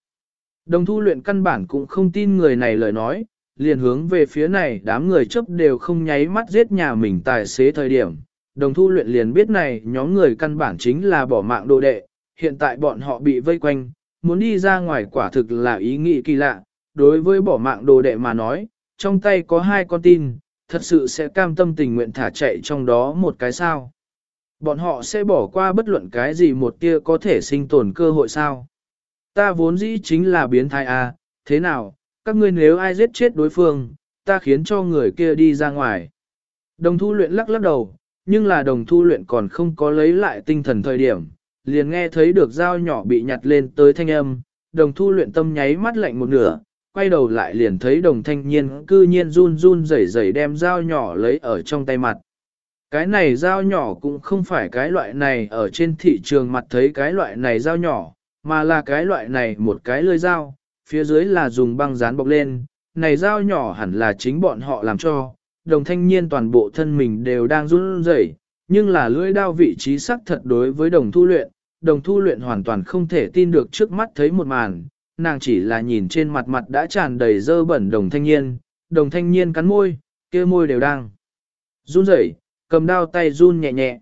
Đồng thu luyện căn bản cũng không tin người này lời nói, liền hướng về phía này đám người chấp đều không nháy mắt giết nhà mình tài xế thời điểm. Đồng thu luyện liền biết này nhóm người căn bản chính là bỏ mạng đồ đệ, hiện tại bọn họ bị vây quanh, muốn đi ra ngoài quả thực là ý nghĩ kỳ lạ. Đối với bỏ mạng đồ đệ mà nói, trong tay có hai con tin, thật sự sẽ cam tâm tình nguyện thả chạy trong đó một cái sao. Bọn họ sẽ bỏ qua bất luận cái gì một tia có thể sinh tồn cơ hội sao. ta vốn dĩ chính là biến thái à? thế nào, các ngươi nếu ai giết chết đối phương, ta khiến cho người kia đi ra ngoài. Đồng thu luyện lắc lắc đầu, nhưng là đồng thu luyện còn không có lấy lại tinh thần thời điểm, liền nghe thấy được dao nhỏ bị nhặt lên tới thanh âm, đồng thu luyện tâm nháy mắt lạnh một nửa, quay đầu lại liền thấy đồng thanh niên cư nhiên run run rẩy rẩy đem dao nhỏ lấy ở trong tay mặt. Cái này dao nhỏ cũng không phải cái loại này ở trên thị trường mặt thấy cái loại này dao nhỏ, mà là cái loại này một cái lưỡi dao, phía dưới là dùng băng dán bọc lên, này dao nhỏ hẳn là chính bọn họ làm cho, đồng thanh niên toàn bộ thân mình đều đang run rẩy, nhưng là lưỡi đao vị trí sắc thật đối với đồng thu luyện, đồng thu luyện hoàn toàn không thể tin được trước mắt thấy một màn, nàng chỉ là nhìn trên mặt mặt đã tràn đầy dơ bẩn đồng thanh niên, đồng thanh niên cắn môi, kia môi đều đang run rẩy, cầm đao tay run nhẹ nhẹ.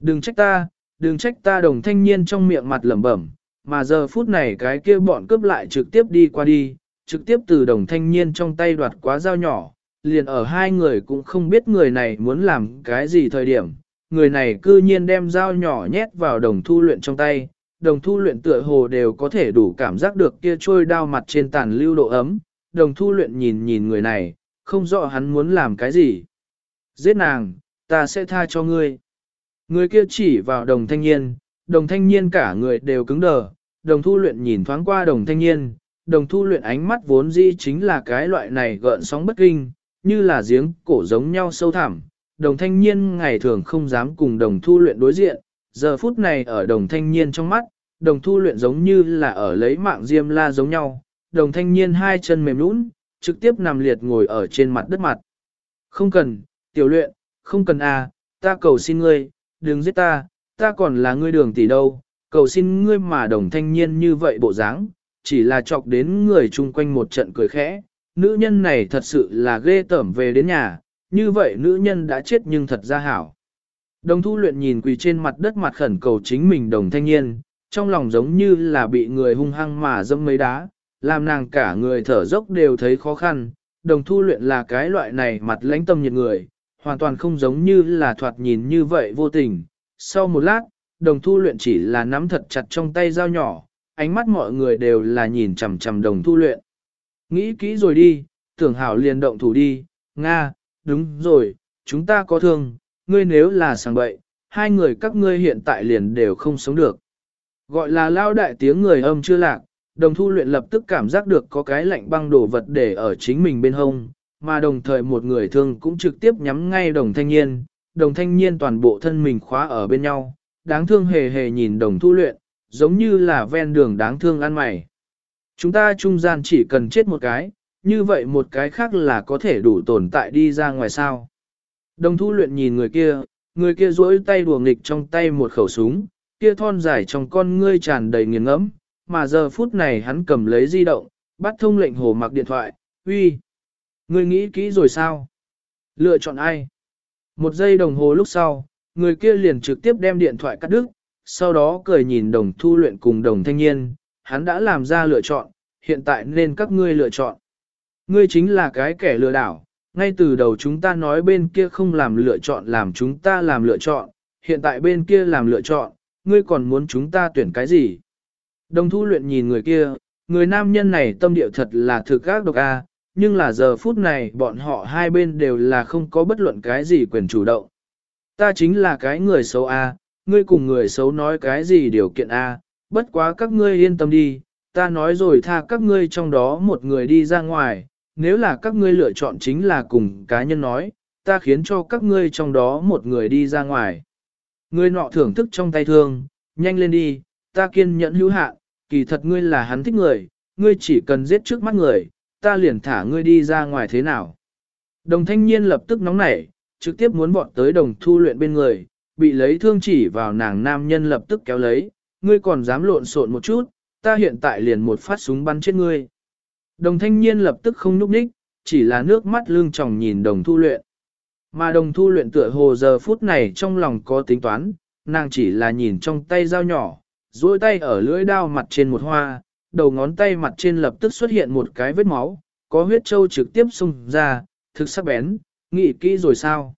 Đừng trách ta, đừng trách ta đồng thanh niên trong miệng mặt lẩm bẩm, mà giờ phút này cái kia bọn cướp lại trực tiếp đi qua đi, trực tiếp từ đồng thanh niên trong tay đoạt quá dao nhỏ, liền ở hai người cũng không biết người này muốn làm cái gì thời điểm, người này cư nhiên đem dao nhỏ nhét vào đồng thu luyện trong tay, đồng thu luyện tựa hồ đều có thể đủ cảm giác được kia trôi đao mặt trên tàn lưu độ ấm, đồng thu luyện nhìn nhìn người này, không rõ hắn muốn làm cái gì. Giết nàng, ta sẽ tha cho ngươi. Người kia chỉ vào đồng thanh niên, đồng thanh niên cả người đều cứng đờ, đồng thu luyện nhìn thoáng qua đồng thanh niên, đồng thu luyện ánh mắt vốn dĩ chính là cái loại này gợn sóng bất kinh, như là giếng cổ giống nhau sâu thẳm. Đồng thanh niên ngày thường không dám cùng đồng thu luyện đối diện, giờ phút này ở đồng thanh niên trong mắt, đồng thu luyện giống như là ở lấy mạng diêm la giống nhau, đồng thanh niên hai chân mềm nũng, trực tiếp nằm liệt ngồi ở trên mặt đất mặt. Không cần, tiểu luyện, không cần à, ta cầu xin ngươi, đừng giết ta, ta còn là ngươi đường tỷ đâu, cầu xin ngươi mà đồng thanh niên như vậy bộ dáng, chỉ là chọc đến người chung quanh một trận cười khẽ, nữ nhân này thật sự là ghê tởm về đến nhà, như vậy nữ nhân đã chết nhưng thật ra hảo. Đồng thu luyện nhìn quỳ trên mặt đất mặt khẩn cầu chính mình đồng thanh niên, trong lòng giống như là bị người hung hăng mà dâm mấy đá, làm nàng cả người thở dốc đều thấy khó khăn. Đồng thu luyện là cái loại này mặt lãnh tâm nhiệt người, hoàn toàn không giống như là thoạt nhìn như vậy vô tình. Sau một lát, đồng thu luyện chỉ là nắm thật chặt trong tay dao nhỏ, ánh mắt mọi người đều là nhìn chằm chằm đồng thu luyện. Nghĩ kỹ rồi đi, tưởng hảo liền động thủ đi, Nga, đúng rồi, chúng ta có thương, ngươi nếu là sang bậy, hai người các ngươi hiện tại liền đều không sống được. Gọi là lao đại tiếng người âm chưa lạc, đồng thu luyện lập tức cảm giác được có cái lạnh băng đổ vật để ở chính mình bên hông, mà đồng thời một người thương cũng trực tiếp nhắm ngay đồng thanh niên, đồng thanh niên toàn bộ thân mình khóa ở bên nhau, đáng thương hề hề nhìn đồng thu luyện, giống như là ven đường đáng thương ăn mày. Chúng ta trung gian chỉ cần chết một cái, như vậy một cái khác là có thể đủ tồn tại đi ra ngoài sao. Đồng thu luyện nhìn người kia, người kia duỗi tay đùa nghịch trong tay một khẩu súng, kia thon dài trong con ngươi tràn đầy nghiền ngẫm, mà giờ phút này hắn cầm lấy di động, bắt thông lệnh hồ mặc điện thoại, uy. người nghĩ kỹ rồi sao? Lựa chọn ai? Một giây đồng hồ lúc sau, người kia liền trực tiếp đem điện thoại cắt đứt, sau đó cười nhìn đồng thu luyện cùng đồng thanh niên, hắn đã làm ra lựa chọn, hiện tại nên các ngươi lựa chọn. Ngươi chính là cái kẻ lừa đảo, ngay từ đầu chúng ta nói bên kia không làm lựa chọn làm chúng ta làm lựa chọn, hiện tại bên kia làm lựa chọn, ngươi còn muốn chúng ta tuyển cái gì? Đồng thu luyện nhìn người kia, người nam nhân này tâm địa thật là thực các độc a, nhưng là giờ phút này bọn họ hai bên đều là không có bất luận cái gì quyền chủ động. Ta chính là cái người xấu a, ngươi cùng người xấu nói cái gì điều kiện a, bất quá các ngươi yên tâm đi, ta nói rồi tha các ngươi trong đó một người đi ra ngoài, nếu là các ngươi lựa chọn chính là cùng cá nhân nói, ta khiến cho các ngươi trong đó một người đi ra ngoài. ngươi nọ thưởng thức trong tay thương, nhanh lên đi, ta kiên nhẫn hữu hạn, kỳ thật ngươi là hắn thích người, ngươi chỉ cần giết trước mắt người, ta liền thả ngươi đi ra ngoài thế nào. Đồng thanh niên lập tức nóng nảy, trực tiếp muốn bọn tới đồng thu luyện bên người, bị lấy thương chỉ vào nàng nam nhân lập tức kéo lấy, ngươi còn dám lộn xộn một chút, ta hiện tại liền một phát súng bắn chết ngươi. Đồng thanh niên lập tức không núp ních, chỉ là nước mắt lưng tròng nhìn đồng thu luyện. Mà đồng thu luyện tựa hồ giờ phút này trong lòng có tính toán, nàng chỉ là nhìn trong tay dao nhỏ, duỗi tay ở lưỡi dao mặt trên một hoa, đầu ngón tay mặt trên lập tức xuất hiện một cái vết máu, có huyết trâu trực tiếp xung ra, thực sắc bén, nghĩ kỹ rồi sao?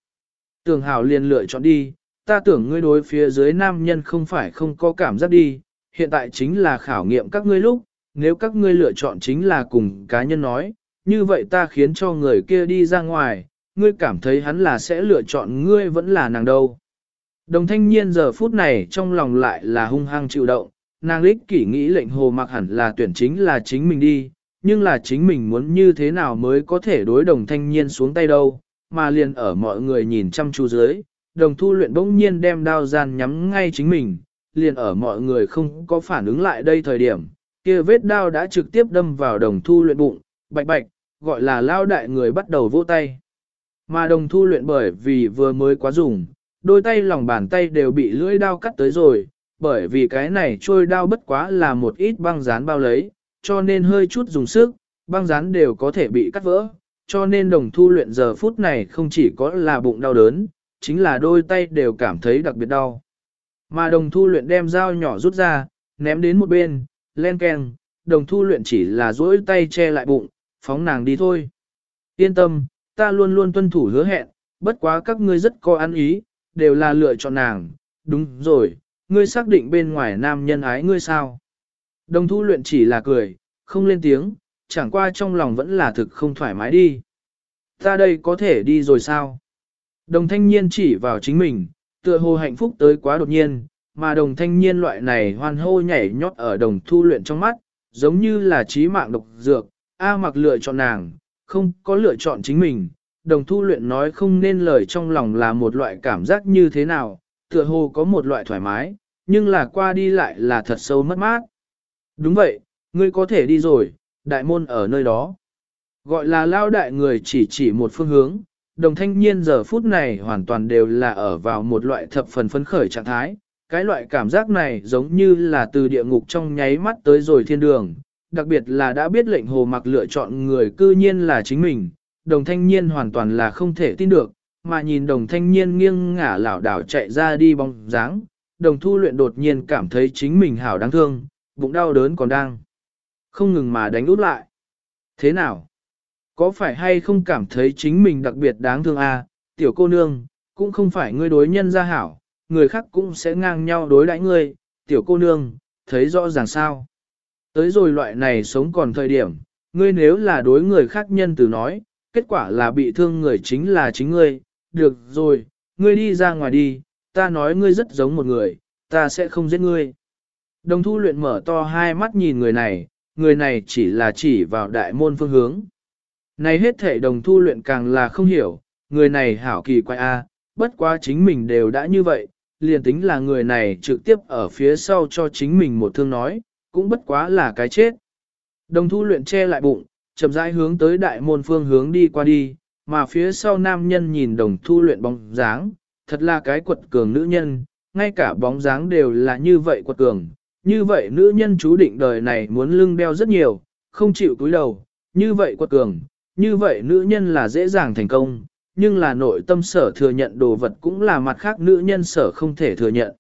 Tưởng hảo liền lựa chọn đi, ta tưởng ngươi đối phía dưới nam nhân không phải không có cảm giác đi, hiện tại chính là khảo nghiệm các ngươi lúc, nếu các ngươi lựa chọn chính là cùng cá nhân nói, như vậy ta khiến cho người kia đi ra ngoài, ngươi cảm thấy hắn là sẽ lựa chọn ngươi vẫn là nàng đâu. Đồng thanh niên giờ phút này trong lòng lại là hung hăng chịu động, nàng lích kỷ nghĩ lệnh hồ mặc hẳn là tuyển chính là chính mình đi, nhưng là chính mình muốn như thế nào mới có thể đối đồng thanh niên xuống tay đâu, mà liền ở mọi người nhìn chăm chú dưới, đồng thu luyện bỗng nhiên đem đao gian nhắm ngay chính mình, liền ở mọi người không có phản ứng lại đây thời điểm, kia vết đao đã trực tiếp đâm vào đồng thu luyện bụng, bạch bạch, gọi là lao đại người bắt đầu vỗ tay. Mà đồng thu luyện bởi vì vừa mới quá dùng, đôi tay lòng bàn tay đều bị lưỡi đao cắt tới rồi, bởi vì cái này trôi đao bất quá là một ít băng dán bao lấy, cho nên hơi chút dùng sức, băng dán đều có thể bị cắt vỡ, cho nên đồng thu luyện giờ phút này không chỉ có là bụng đau đớn, chính là đôi tay đều cảm thấy đặc biệt đau. Mà đồng thu luyện đem dao nhỏ rút ra, ném đến một bên, len keng, đồng thu luyện chỉ là duỗi tay che lại bụng, phóng nàng đi thôi. Yên tâm, ta luôn luôn tuân thủ hứa hẹn, bất quá các ngươi rất có ăn ý, đều là lựa chọn nàng, đúng rồi, ngươi xác định bên ngoài nam nhân ái ngươi sao. Đồng thu luyện chỉ là cười, không lên tiếng, chẳng qua trong lòng vẫn là thực không thoải mái đi. Ta đây có thể đi rồi sao? Đồng thanh niên chỉ vào chính mình, tựa hồ hạnh phúc tới quá đột nhiên, mà đồng thanh niên loại này hoan hô nhảy nhót ở đồng thu luyện trong mắt, giống như là trí mạng độc dược, A mặc lựa chọn nàng, không có lựa chọn chính mình. Đồng thu luyện nói không nên lời trong lòng là một loại cảm giác như thế nào, tựa hồ có một loại thoải mái, nhưng là qua đi lại là thật sâu mất mát. Đúng vậy, ngươi có thể đi rồi, đại môn ở nơi đó. Gọi là lao đại người chỉ chỉ một phương hướng, đồng thanh niên giờ phút này hoàn toàn đều là ở vào một loại thập phần phấn khởi trạng thái. Cái loại cảm giác này giống như là từ địa ngục trong nháy mắt tới rồi thiên đường, đặc biệt là đã biết lệnh hồ mặc lựa chọn người cư nhiên là chính mình, đồng thanh niên hoàn toàn là không thể tin được, mà nhìn đồng thanh niên nghiêng ngả lảo đảo chạy ra đi bóng dáng, đồng thu luyện đột nhiên cảm thấy chính mình hảo đáng thương, bụng đau đớn còn đang không ngừng mà đánh út lại. Thế nào? Có phải hay không cảm thấy chính mình đặc biệt đáng thương à, tiểu cô nương, cũng không phải ngươi đối nhân ra hảo, người khác cũng sẽ ngang nhau đối đãi ngươi, tiểu cô nương, thấy rõ ràng sao. Tới rồi loại này sống còn thời điểm, ngươi nếu là đối người khác nhân từ nói, kết quả là bị thương người chính là chính ngươi, được rồi, ngươi đi ra ngoài đi, ta nói ngươi rất giống một người, ta sẽ không giết ngươi. Đồng thu luyện mở to hai mắt nhìn người này, người này chỉ là chỉ vào đại môn phương hướng. Này hết thể đồng thu luyện càng là không hiểu, người này hảo kỳ quái a, bất quá chính mình đều đã như vậy, liền tính là người này trực tiếp ở phía sau cho chính mình một thương nói, cũng bất quá là cái chết. Đồng thu luyện che lại bụng, chậm rãi hướng tới đại môn phương hướng đi qua đi, mà phía sau nam nhân nhìn đồng thu luyện bóng dáng, thật là cái quật cường nữ nhân, ngay cả bóng dáng đều là như vậy quật cường. Như vậy nữ nhân chú định đời này muốn lưng đeo rất nhiều, không chịu túi đầu, như vậy quật cường, như vậy nữ nhân là dễ dàng thành công, nhưng là nội tâm sở thừa nhận đồ vật cũng là mặt khác nữ nhân sở không thể thừa nhận.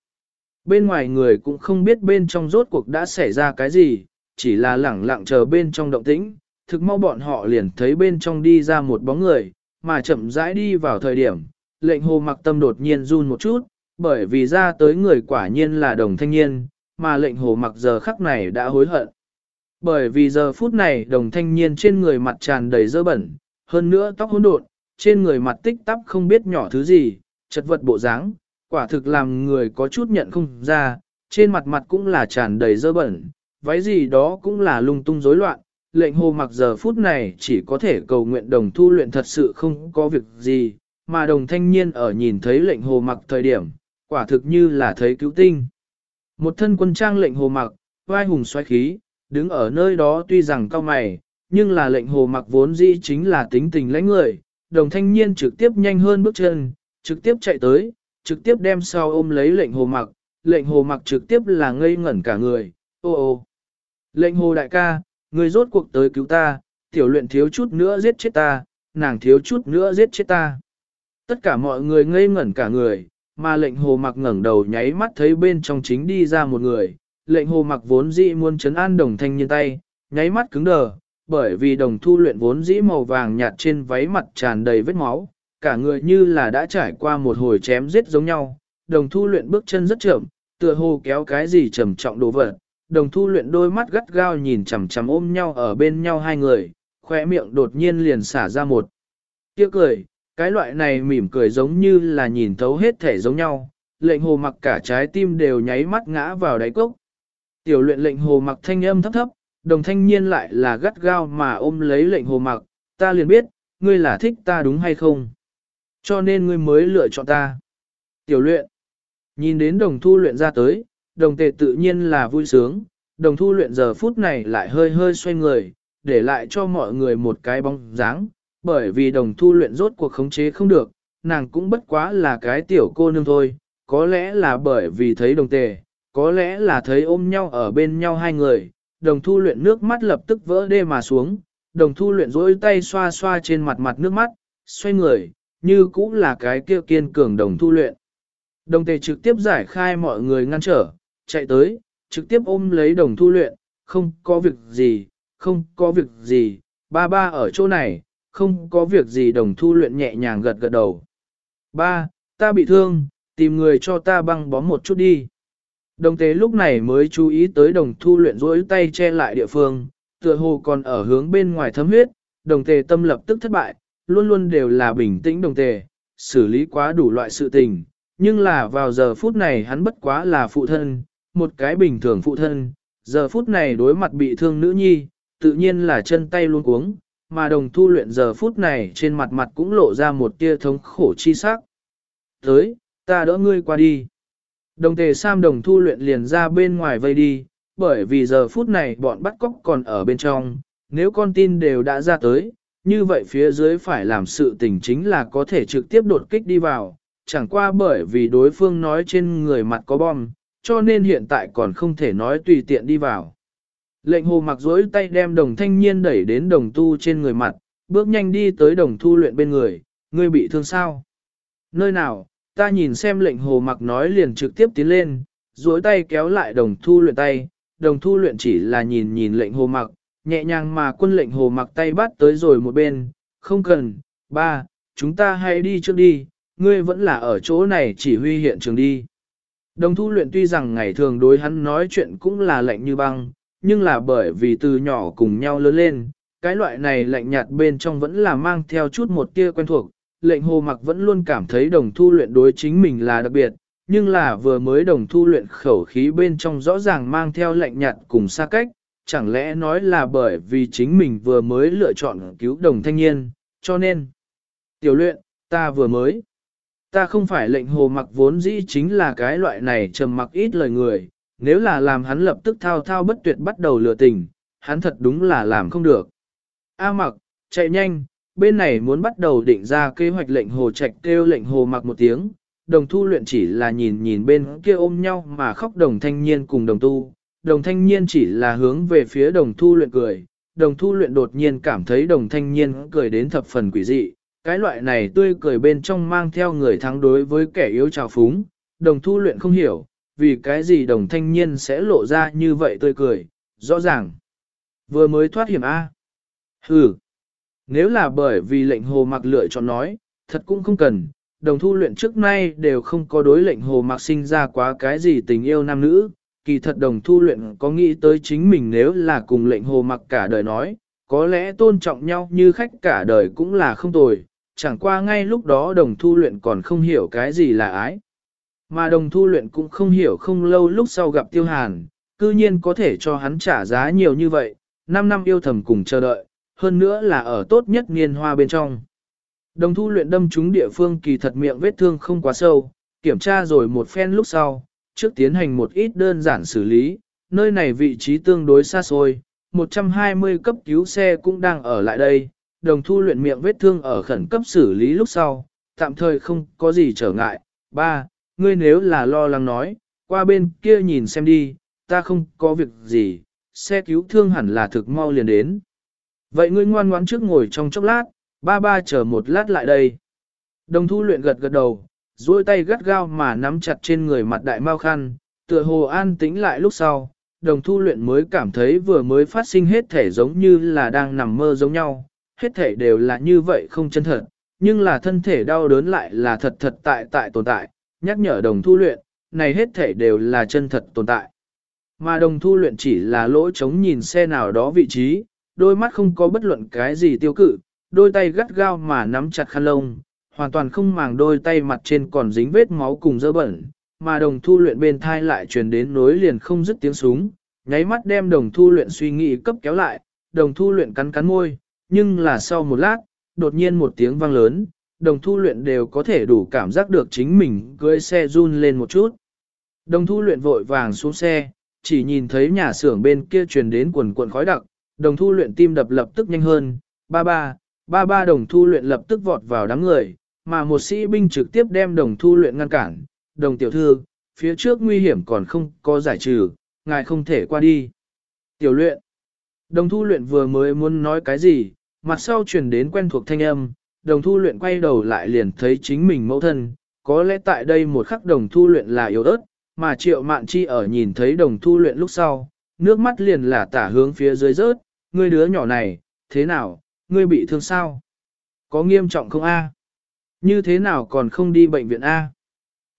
Bên ngoài người cũng không biết bên trong rốt cuộc đã xảy ra cái gì, chỉ là lẳng lặng chờ bên trong động tĩnh, thực mau bọn họ liền thấy bên trong đi ra một bóng người, mà chậm rãi đi vào thời điểm, lệnh hồ mặc tâm đột nhiên run một chút, bởi vì ra tới người quả nhiên là đồng thanh niên, mà lệnh hồ mặc giờ khắc này đã hối hận. Bởi vì giờ phút này đồng thanh niên trên người mặt tràn đầy dơ bẩn, hơn nữa tóc hỗn độn, trên người mặt tích tắp không biết nhỏ thứ gì, chật vật bộ dáng, quả thực làm người có chút nhận không ra, trên mặt mặt cũng là tràn đầy dơ bẩn, váy gì đó cũng là lung tung rối loạn. Lệnh hồ mặc giờ phút này chỉ có thể cầu nguyện đồng thu luyện thật sự không có việc gì, mà đồng thanh niên ở nhìn thấy lệnh hồ mặc thời điểm, quả thực như là thấy cứu tinh. Một thân quân trang lệnh hồ mặc, vai hùng xoay khí, đứng ở nơi đó tuy rằng cao mày, nhưng là lệnh hồ mặc vốn dĩ chính là tính tình lãnh người, đồng thanh niên trực tiếp nhanh hơn bước chân, trực tiếp chạy tới, trực tiếp đem sau ôm lấy lệnh hồ mặc, lệnh hồ mặc trực tiếp là ngây ngẩn cả người, ô ô. Lệnh hồ đại ca, người rốt cuộc tới cứu ta, tiểu luyện thiếu chút nữa giết chết ta, nàng thiếu chút nữa giết chết ta. Tất cả mọi người ngây ngẩn cả người, mà lệnh hồ mặc ngẩng đầu nháy mắt thấy bên trong chính đi ra một người, lệnh hồ mặc vốn dĩ muốn chấn an đồng thanh niên tay, nháy mắt cứng đờ, bởi vì đồng thu luyện vốn dĩ màu vàng nhạt trên váy mặt tràn đầy vết máu, cả người như là đã trải qua một hồi chém giết giống nhau, đồng thu luyện bước chân rất chậm, Tựa hồ kéo cái gì trầm trọng đồ vật, đồng thu luyện đôi mắt gắt gao nhìn chằm chằm ôm nhau ở bên nhau hai người, khỏe miệng đột nhiên liền xả ra một. Tiếc cười, cái loại này mỉm cười giống như là nhìn thấu hết thể giống nhau, lệnh hồ mặc cả trái tim đều nháy mắt ngã vào đáy cốc. Tiểu luyện lệnh hồ mặc thanh âm thấp thấp, đồng thanh niên lại là gắt gao mà ôm lấy lệnh hồ mặc, ta liền biết, ngươi là thích ta đúng hay không? Cho nên ngươi mới lựa chọn ta. Tiểu luyện, nhìn đến đồng thu luyện ra tới, đồng tề tự nhiên là vui sướng, đồng thu luyện giờ phút này lại hơi hơi xoay người, để lại cho mọi người một cái bóng dáng, bởi vì đồng thu luyện rốt cuộc khống chế không được, nàng cũng bất quá là cái tiểu cô nương thôi, có lẽ là bởi vì thấy đồng tề, có lẽ là thấy ôm nhau ở bên nhau hai người, đồng thu luyện nước mắt lập tức vỡ đê mà xuống, đồng thu luyện dối tay xoa xoa trên mặt mặt nước mắt, xoay người, như cũng là cái kia kiên cường đồng thu luyện. Đồng tề trực tiếp giải khai mọi người ngăn trở, chạy tới, trực tiếp ôm lấy đồng thu luyện, không có việc gì, không có việc gì, ba ba ở chỗ này, không có việc gì đồng thu luyện nhẹ nhàng gật gật đầu. Ba, ta bị thương, tìm người cho ta băng bó một chút đi. Đồng tế lúc này mới chú ý tới đồng thu luyện rỗi tay che lại địa phương, tựa hồ còn ở hướng bên ngoài thấm huyết, đồng tề tâm lập tức thất bại, luôn luôn đều là bình tĩnh đồng tề, xử lý quá đủ loại sự tình, nhưng là vào giờ phút này hắn bất quá là phụ thân, một cái bình thường phụ thân, giờ phút này đối mặt bị thương nữ nhi, tự nhiên là chân tay luôn cuống, mà đồng thu luyện giờ phút này trên mặt mặt cũng lộ ra một tia thống khổ chi sắc. Tới, ta đỡ ngươi qua đi. Đồng tề Sam đồng thu luyện liền ra bên ngoài vây đi, bởi vì giờ phút này bọn bắt cóc còn ở bên trong, nếu con tin đều đã ra tới, như vậy phía dưới phải làm sự tình chính là có thể trực tiếp đột kích đi vào, chẳng qua bởi vì đối phương nói trên người mặt có bom, cho nên hiện tại còn không thể nói tùy tiện đi vào. Lệnh hồ mặc dối tay đem đồng thanh niên đẩy đến đồng tu trên người mặt, bước nhanh đi tới đồng thu luyện bên người, ngươi bị thương sao? Nơi nào, ta nhìn xem lệnh hồ mặc nói liền trực tiếp tiến lên, duỗi tay kéo lại đồng thu luyện tay, đồng thu luyện chỉ là nhìn nhìn lệnh hồ mặc, nhẹ nhàng mà quân lệnh hồ mặc tay bắt tới rồi một bên, không cần, ba, chúng ta hãy đi trước đi, ngươi vẫn là ở chỗ này chỉ huy hiện trường đi. Đồng thu luyện tuy rằng ngày thường đối hắn nói chuyện cũng là lạnh như băng, nhưng là bởi vì từ nhỏ cùng nhau lớn lên, cái loại này lạnh nhạt bên trong vẫn là mang theo chút một tia quen thuộc. Lệnh hồ mặc vẫn luôn cảm thấy đồng thu luyện đối chính mình là đặc biệt, nhưng là vừa mới đồng thu luyện khẩu khí bên trong rõ ràng mang theo lạnh nhạt cùng xa cách, chẳng lẽ nói là bởi vì chính mình vừa mới lựa chọn cứu đồng thanh niên, cho nên. Tiểu luyện, ta vừa mới. Ta không phải lệnh hồ mặc vốn dĩ chính là cái loại này trầm mặc ít lời người, nếu là làm hắn lập tức thao thao bất tuyệt bắt đầu lừa tình, hắn thật đúng là làm không được. A mặc, chạy nhanh, bên này muốn bắt đầu định ra kế hoạch lệnh hồ trạch kêu lệnh hồ mặc một tiếng, đồng thu luyện chỉ là nhìn nhìn bên kia ôm nhau mà khóc đồng thanh niên cùng đồng tu, đồng thanh niên chỉ là hướng về phía đồng thu luyện cười, đồng thu luyện đột nhiên cảm thấy đồng thanh niên cười đến thập phần quỷ dị, cái loại này tươi cười bên trong mang theo người thắng đối với kẻ yếu trào phúng, đồng thu luyện không hiểu, vì cái gì đồng thanh niên sẽ lộ ra như vậy tươi cười, rõ ràng. Vừa mới thoát hiểm A. Ừ. Nếu là bởi vì lệnh hồ mặc lựa chọn nói, thật cũng không cần, đồng thu luyện trước nay đều không có đối lệnh hồ mặc sinh ra quá cái gì tình yêu nam nữ, kỳ thật đồng thu luyện có nghĩ tới chính mình nếu là cùng lệnh hồ mặc cả đời nói, có lẽ tôn trọng nhau như khách cả đời cũng là không tồi, chẳng qua ngay lúc đó đồng thu luyện còn không hiểu cái gì là ái. Mà đồng thu luyện cũng không hiểu không lâu lúc sau gặp tiêu hàn, cư nhiên có thể cho hắn trả giá nhiều như vậy, 5 năm yêu thầm cùng chờ đợi, hơn nữa là ở tốt nhất niên hoa bên trong. Đồng thu luyện đâm trúng địa phương kỳ thật miệng vết thương không quá sâu, kiểm tra rồi một phen lúc sau, trước tiến hành một ít đơn giản xử lý, nơi này vị trí tương đối xa xôi, 120 cấp cứu xe cũng đang ở lại đây, đồng thu luyện miệng vết thương ở khẩn cấp xử lý lúc sau, tạm thời không có gì trở ngại. Ba, ngươi nếu là lo lắng nói, qua bên kia nhìn xem đi, ta không có việc gì, xe cứu thương hẳn là thực mau liền đến. Vậy ngươi ngoan ngoãn trước ngồi trong chốc lát, ba ba chờ một lát lại đây. Đồng thu luyện gật gật đầu, duỗi tay gắt gao mà nắm chặt trên người mặt đại mau khăn, tựa hồ an tĩnh lại lúc sau, đồng thu luyện mới cảm thấy vừa mới phát sinh hết thể giống như là đang nằm mơ giống nhau, hết thể đều là như vậy không chân thật, nhưng là thân thể đau đớn lại là thật thật tại tại tồn tại, nhắc nhở đồng thu luyện, này hết thể đều là chân thật tồn tại. Mà đồng thu luyện chỉ là lỗ trống nhìn xe nào đó vị trí, đôi mắt không có bất luận cái gì tiêu cự, đôi tay gắt gao mà nắm chặt khăn lông, hoàn toàn không màng đôi tay mặt trên còn dính vết máu cùng dơ bẩn, mà đồng thu luyện bên thai lại truyền đến nối liền không dứt tiếng súng, nháy mắt đem đồng thu luyện suy nghĩ cấp kéo lại, đồng thu luyện cắn cắn môi, nhưng là sau một lát, đột nhiên một tiếng vang lớn, đồng thu luyện đều có thể đủ cảm giác được chính mình cưỡi xe run lên một chút. Đồng thu luyện vội vàng xuống xe, chỉ nhìn thấy nhà xưởng bên kia truyền đến quần cuộn khói đặc, đồng thu luyện tim đập lập tức nhanh hơn, ba ba, ba ba đồng thu luyện lập tức vọt vào đám người, mà một sĩ binh trực tiếp đem đồng thu luyện ngăn cản, đồng tiểu thư, phía trước nguy hiểm còn không có giải trừ, ngài không thể qua đi. Tiểu luyện, đồng thu luyện vừa mới muốn nói cái gì, mặt sau truyền đến quen thuộc thanh âm, đồng thu luyện quay đầu lại liền thấy chính mình mẫu thân, có lẽ tại đây một khắc đồng thu luyện là yếu ớt, mà triệu mạn chi ở nhìn thấy đồng thu luyện lúc sau, nước mắt liền là tả hướng phía dưới rớt, ngươi đứa nhỏ này, thế nào, ngươi bị thương sao? Có nghiêm trọng không a? Như thế nào còn không đi bệnh viện a?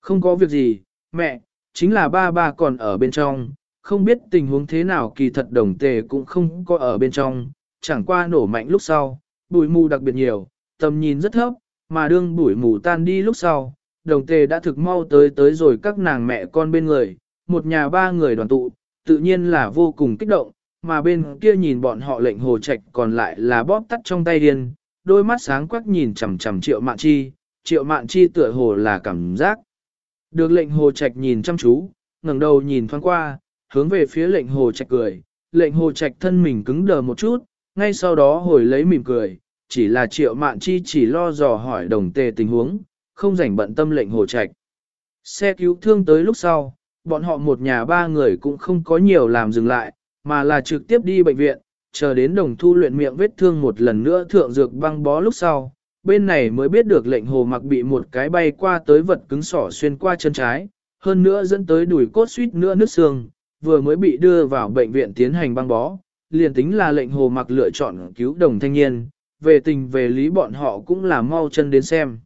Không có việc gì, mẹ, chính là ba ba còn ở bên trong, không biết tình huống thế nào kỳ thật đồng tề cũng không có ở bên trong, chẳng qua nổ mạnh lúc sau, bụi mù đặc biệt nhiều, tầm nhìn rất thấp, mà đương bụi mù tan đi lúc sau, đồng tề đã thực mau tới tới rồi các nàng mẹ con bên người, một nhà ba người đoàn tụ, tự nhiên là vô cùng kích động, mà bên kia nhìn bọn họ lệnh hồ trạch còn lại là bóp tắt trong tay điên, đôi mắt sáng quắc nhìn chằm chằm triệu mạn chi, triệu mạn chi tựa hồ là cảm giác. Được lệnh hồ trạch nhìn chăm chú, ngẩng đầu nhìn thoáng qua, hướng về phía lệnh hồ trạch cười, lệnh hồ trạch thân mình cứng đờ một chút, ngay sau đó hồi lấy mỉm cười, chỉ là triệu mạn chi chỉ lo dò hỏi đồng tề tình huống, không rảnh bận tâm lệnh hồ trạch. Xe cứu thương tới lúc sau, bọn họ một nhà ba người cũng không có nhiều làm dừng lại, mà là trực tiếp đi bệnh viện, chờ đến đồng thu luyện miệng vết thương một lần nữa thượng dược băng bó lúc sau. Bên này mới biết được lệnh hồ mặc bị một cái bay qua tới vật cứng sỏ xuyên qua chân trái, hơn nữa dẫn tới đùi cốt suýt nữa nứt xương, vừa mới bị đưa vào bệnh viện tiến hành băng bó, liền tính là lệnh hồ mặc lựa chọn cứu đồng thanh niên, về tình về lý bọn họ cũng là mau chân đến xem.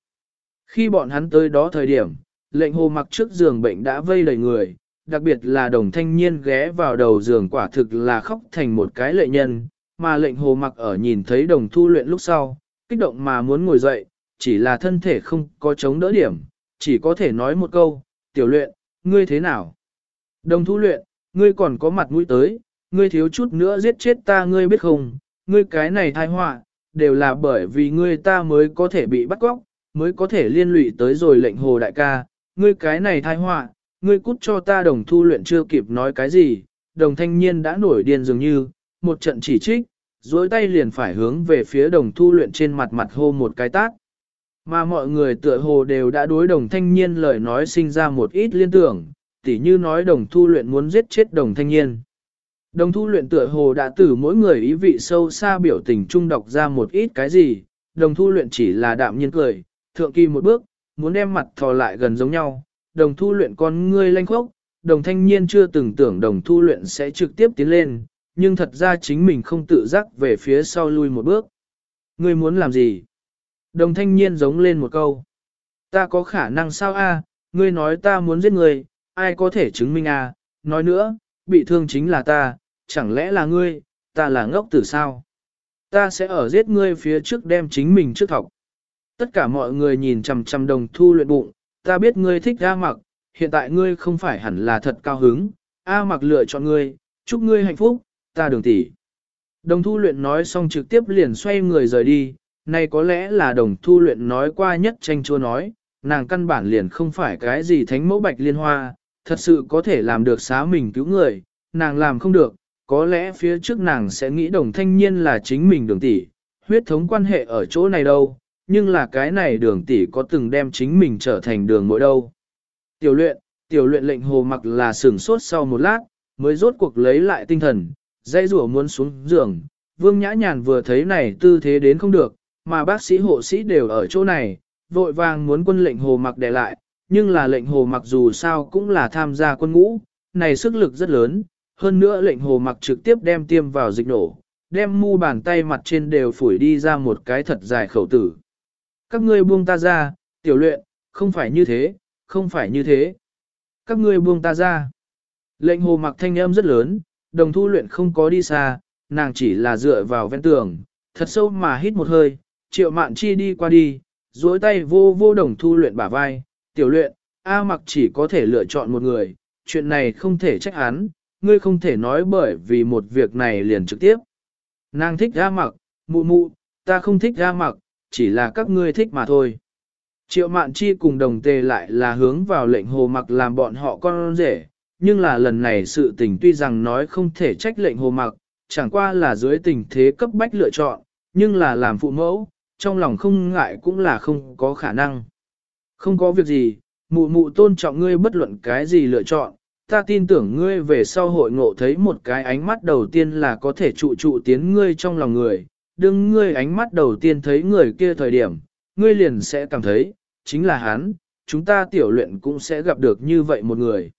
Khi bọn hắn tới đó thời điểm, lệnh hồ mặc trước giường bệnh đã vây đầy người, đặc biệt là đồng thanh niên ghé vào đầu giường quả thực là khóc thành một cái lệ nhân, mà lệnh hồ mặc ở nhìn thấy đồng thu luyện lúc sau, kích động mà muốn ngồi dậy, chỉ là thân thể không có chống đỡ điểm, chỉ có thể nói một câu, tiểu luyện, ngươi thế nào? Đồng thu luyện, ngươi còn có mặt mũi tới, ngươi thiếu chút nữa giết chết ta ngươi biết không, ngươi cái này thai họa đều là bởi vì ngươi ta mới có thể bị bắt cóc, mới có thể liên lụy tới rồi lệnh hồ đại ca, ngươi cái này thai họa ngươi cút cho ta đồng thu luyện chưa kịp nói cái gì, đồng thanh niên đã nổi điên dường như, một trận chỉ trích, dối tay liền phải hướng về phía đồng thu luyện trên mặt mặt hô một cái tác. Mà mọi người tựa hồ đều đã đối đồng thanh niên lời nói sinh ra một ít liên tưởng, tỉ như nói đồng thu luyện muốn giết chết đồng thanh niên. Đồng thu luyện tựa hồ đã từ mỗi người ý vị sâu xa biểu tình trung đọc ra một ít cái gì, đồng thu luyện chỉ là đạm nhiên cười, thượng kỳ một bước, muốn đem mặt thò lại gần giống nhau, đồng thu luyện con ngươi lanh khốc, đồng thanh niên chưa từng tưởng đồng thu luyện sẽ trực tiếp tiến lên, nhưng thật ra chính mình không tự giác về phía sau lui một bước. Ngươi muốn làm gì? Đồng thanh niên giống lên một câu. Ta có khả năng sao a? ngươi nói ta muốn giết người, ai có thể chứng minh a? nói nữa, bị thương chính là ta, chẳng lẽ là ngươi, ta là ngốc tử sao? Ta sẽ ở giết ngươi phía trước đem chính mình trước thọc. Tất cả mọi người nhìn chằm chằm đồng thu luyện bụng, ta biết ngươi thích A mặc, hiện tại ngươi không phải hẳn là thật cao hứng, A mặc lựa chọn ngươi, chúc ngươi hạnh phúc, ta đường tỷ. Đồng thu luyện nói xong trực tiếp liền xoay người rời đi, này có lẽ là đồng thu luyện nói qua nhất tranh chua nói, nàng căn bản liền không phải cái gì thánh mẫu bạch liên hoa, thật sự có thể làm được xá mình cứu người, nàng làm không được, có lẽ phía trước nàng sẽ nghĩ đồng thanh niên là chính mình đường tỷ, huyết thống quan hệ ở chỗ này đâu, nhưng là cái này đường tỷ có từng đem chính mình trở thành đường mỗi đâu. Tiểu luyện, tiểu luyện lệnh hồ mặc là sửng sốt sau một lát, mới rốt cuộc lấy lại tinh thần, dây rủa muốn xuống giường. Vương Nhã Nhàn vừa thấy này tư thế đến không được, mà bác sĩ hộ sĩ đều ở chỗ này, vội vàng muốn quân lệnh hồ mặc để lại, nhưng là lệnh hồ mặc dù sao cũng là tham gia quân ngũ, này sức lực rất lớn, hơn nữa lệnh hồ mặc trực tiếp đem tiêm vào dịch nổ, đem mu bàn tay mặt trên đều phủi đi ra một cái thật dài khẩu tử. Các ngươi buông ta ra, tiểu luyện, không phải như thế, không phải như thế. các ngươi buông ta ra. Lệnh hồ mặc thanh âm rất lớn, đồng thu luyện không có đi xa, nàng chỉ là dựa vào ven tường, thật sâu mà hít một hơi, triệu mạn chi đi qua đi, duỗi tay vô vô đồng thu luyện bả vai, tiểu luyện, A mặc chỉ có thể lựa chọn một người, chuyện này không thể trách hắn, ngươi không thể nói bởi vì một việc này liền trực tiếp. Nàng thích A mặc, mụ mụ, ta không thích A mặc, chỉ là các ngươi thích mà thôi. Triệu mạn chi cùng đồng tề lại là hướng vào lệnh hồ mặc làm bọn họ con rể, nhưng là lần này sự tình tuy rằng nói không thể trách lệnh hồ mặc, chẳng qua là dưới tình thế cấp bách lựa chọn, nhưng là làm phụ mẫu, trong lòng không ngại cũng là không có khả năng. Không có việc gì, mụ mụ tôn trọng ngươi bất luận cái gì lựa chọn, ta tin tưởng ngươi về sau hội ngộ thấy một cái ánh mắt đầu tiên là có thể trụ trụ tiến ngươi trong lòng người, đừng ngươi ánh mắt đầu tiên thấy người kia thời điểm, ngươi liền sẽ cảm thấy, chính là hắn, chúng ta tiểu luyện cũng sẽ gặp được như vậy một người.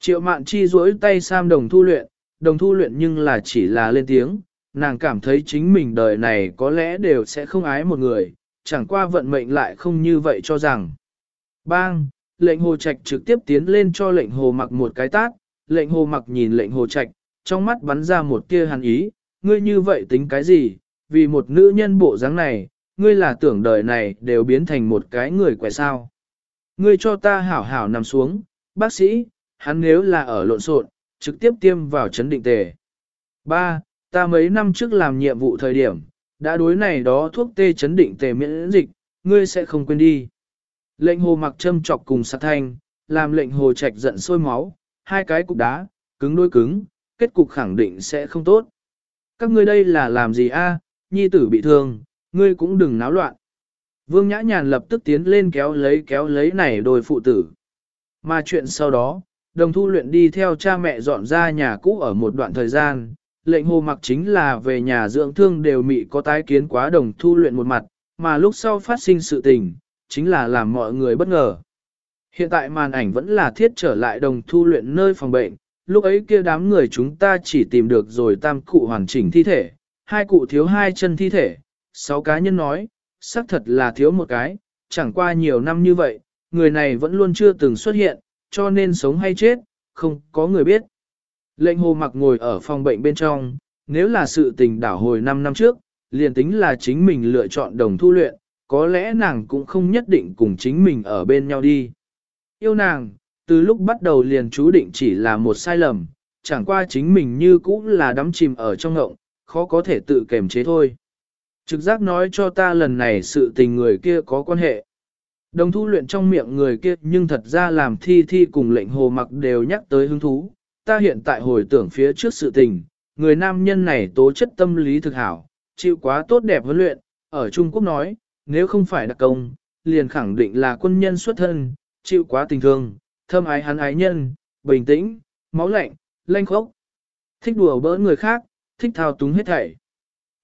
Triệu mạn chi duỗi tay Sam đồng thu luyện, đồng thu luyện nhưng là chỉ là lên tiếng, nàng cảm thấy chính mình đời này có lẽ đều sẽ không ái một người, chẳng qua vận mệnh lại không như vậy cho rằng. Bang, lệnh hồ trạch trực tiếp tiến lên cho lệnh hồ mặc một cái tát, lệnh hồ mặc nhìn lệnh hồ trạch, trong mắt bắn ra một tia hàn ý, ngươi như vậy tính cái gì, vì một nữ nhân bộ dáng này, ngươi là tưởng đời này đều biến thành một cái người quẻ sao. Ngươi cho ta hảo hảo nằm xuống, bác sĩ, hắn nếu là ở lộn xộn, trực tiếp tiêm vào chấn định tề. Ba, Ta mấy năm trước làm nhiệm vụ thời điểm, đã đối này đó thuốc tê chấn định tề miễn dịch, ngươi sẽ không quên đi. Lệnh hồ mặc châm chọc cùng sát thanh, làm lệnh hồ trạch giận sôi máu, hai cái cục đá, cứng đôi cứng, kết cục khẳng định sẽ không tốt. Các ngươi đây là làm gì a? Nhi tử bị thương, ngươi cũng đừng náo loạn. Vương Nhã Nhàn lập tức tiến lên kéo lấy kéo lấy này đôi phụ tử. Mà chuyện sau đó, đồng thu luyện đi theo cha mẹ dọn ra nhà cũ ở một đoạn thời gian, lệnh hồ mặc chính là về nhà dưỡng thương đều mị có tái kiến quá đồng thu luyện một mặt, mà lúc sau phát sinh sự tình, chính là làm mọi người bất ngờ. Hiện tại màn ảnh vẫn là thiết trở lại đồng thu luyện nơi phòng bệnh, lúc ấy kia đám người chúng ta chỉ tìm được rồi tam cụ hoàn chỉnh thi thể, hai cụ thiếu hai chân thi thể, sáu cá nhân nói, xác thật là thiếu một cái, chẳng qua nhiều năm như vậy, người này vẫn luôn chưa từng xuất hiện, cho nên sống hay chết, không có người biết. Lệnh hồ mặc ngồi ở phòng bệnh bên trong, nếu là sự tình đảo hồi 5 năm trước, liền tính là chính mình lựa chọn đồng thu luyện, có lẽ nàng cũng không nhất định cùng chính mình ở bên nhau đi. Yêu nàng, từ lúc bắt đầu liền chú định chỉ là một sai lầm, chẳng qua chính mình như cũ là đắm chìm ở trong ngộng, khó có thể tự kềm chế thôi. Trực giác nói cho ta lần này sự tình người kia có quan hệ. Đồng thu luyện trong miệng người kia nhưng thật ra làm thi thi cùng lệnh hồ mặc đều nhắc tới hứng thú, ta hiện tại hồi tưởng phía trước sự tình, người nam nhân này tố chất tâm lý thực hảo, chịu quá tốt đẹp huấn luyện, ở Trung Quốc nói, nếu không phải đặc công, liền khẳng định là quân nhân xuất thân, chịu quá tình thương, thâm ái hắn ái nhân, bình tĩnh, máu lạnh, lanh khốc, thích đùa bỡn người khác, thích thao túng hết thảy.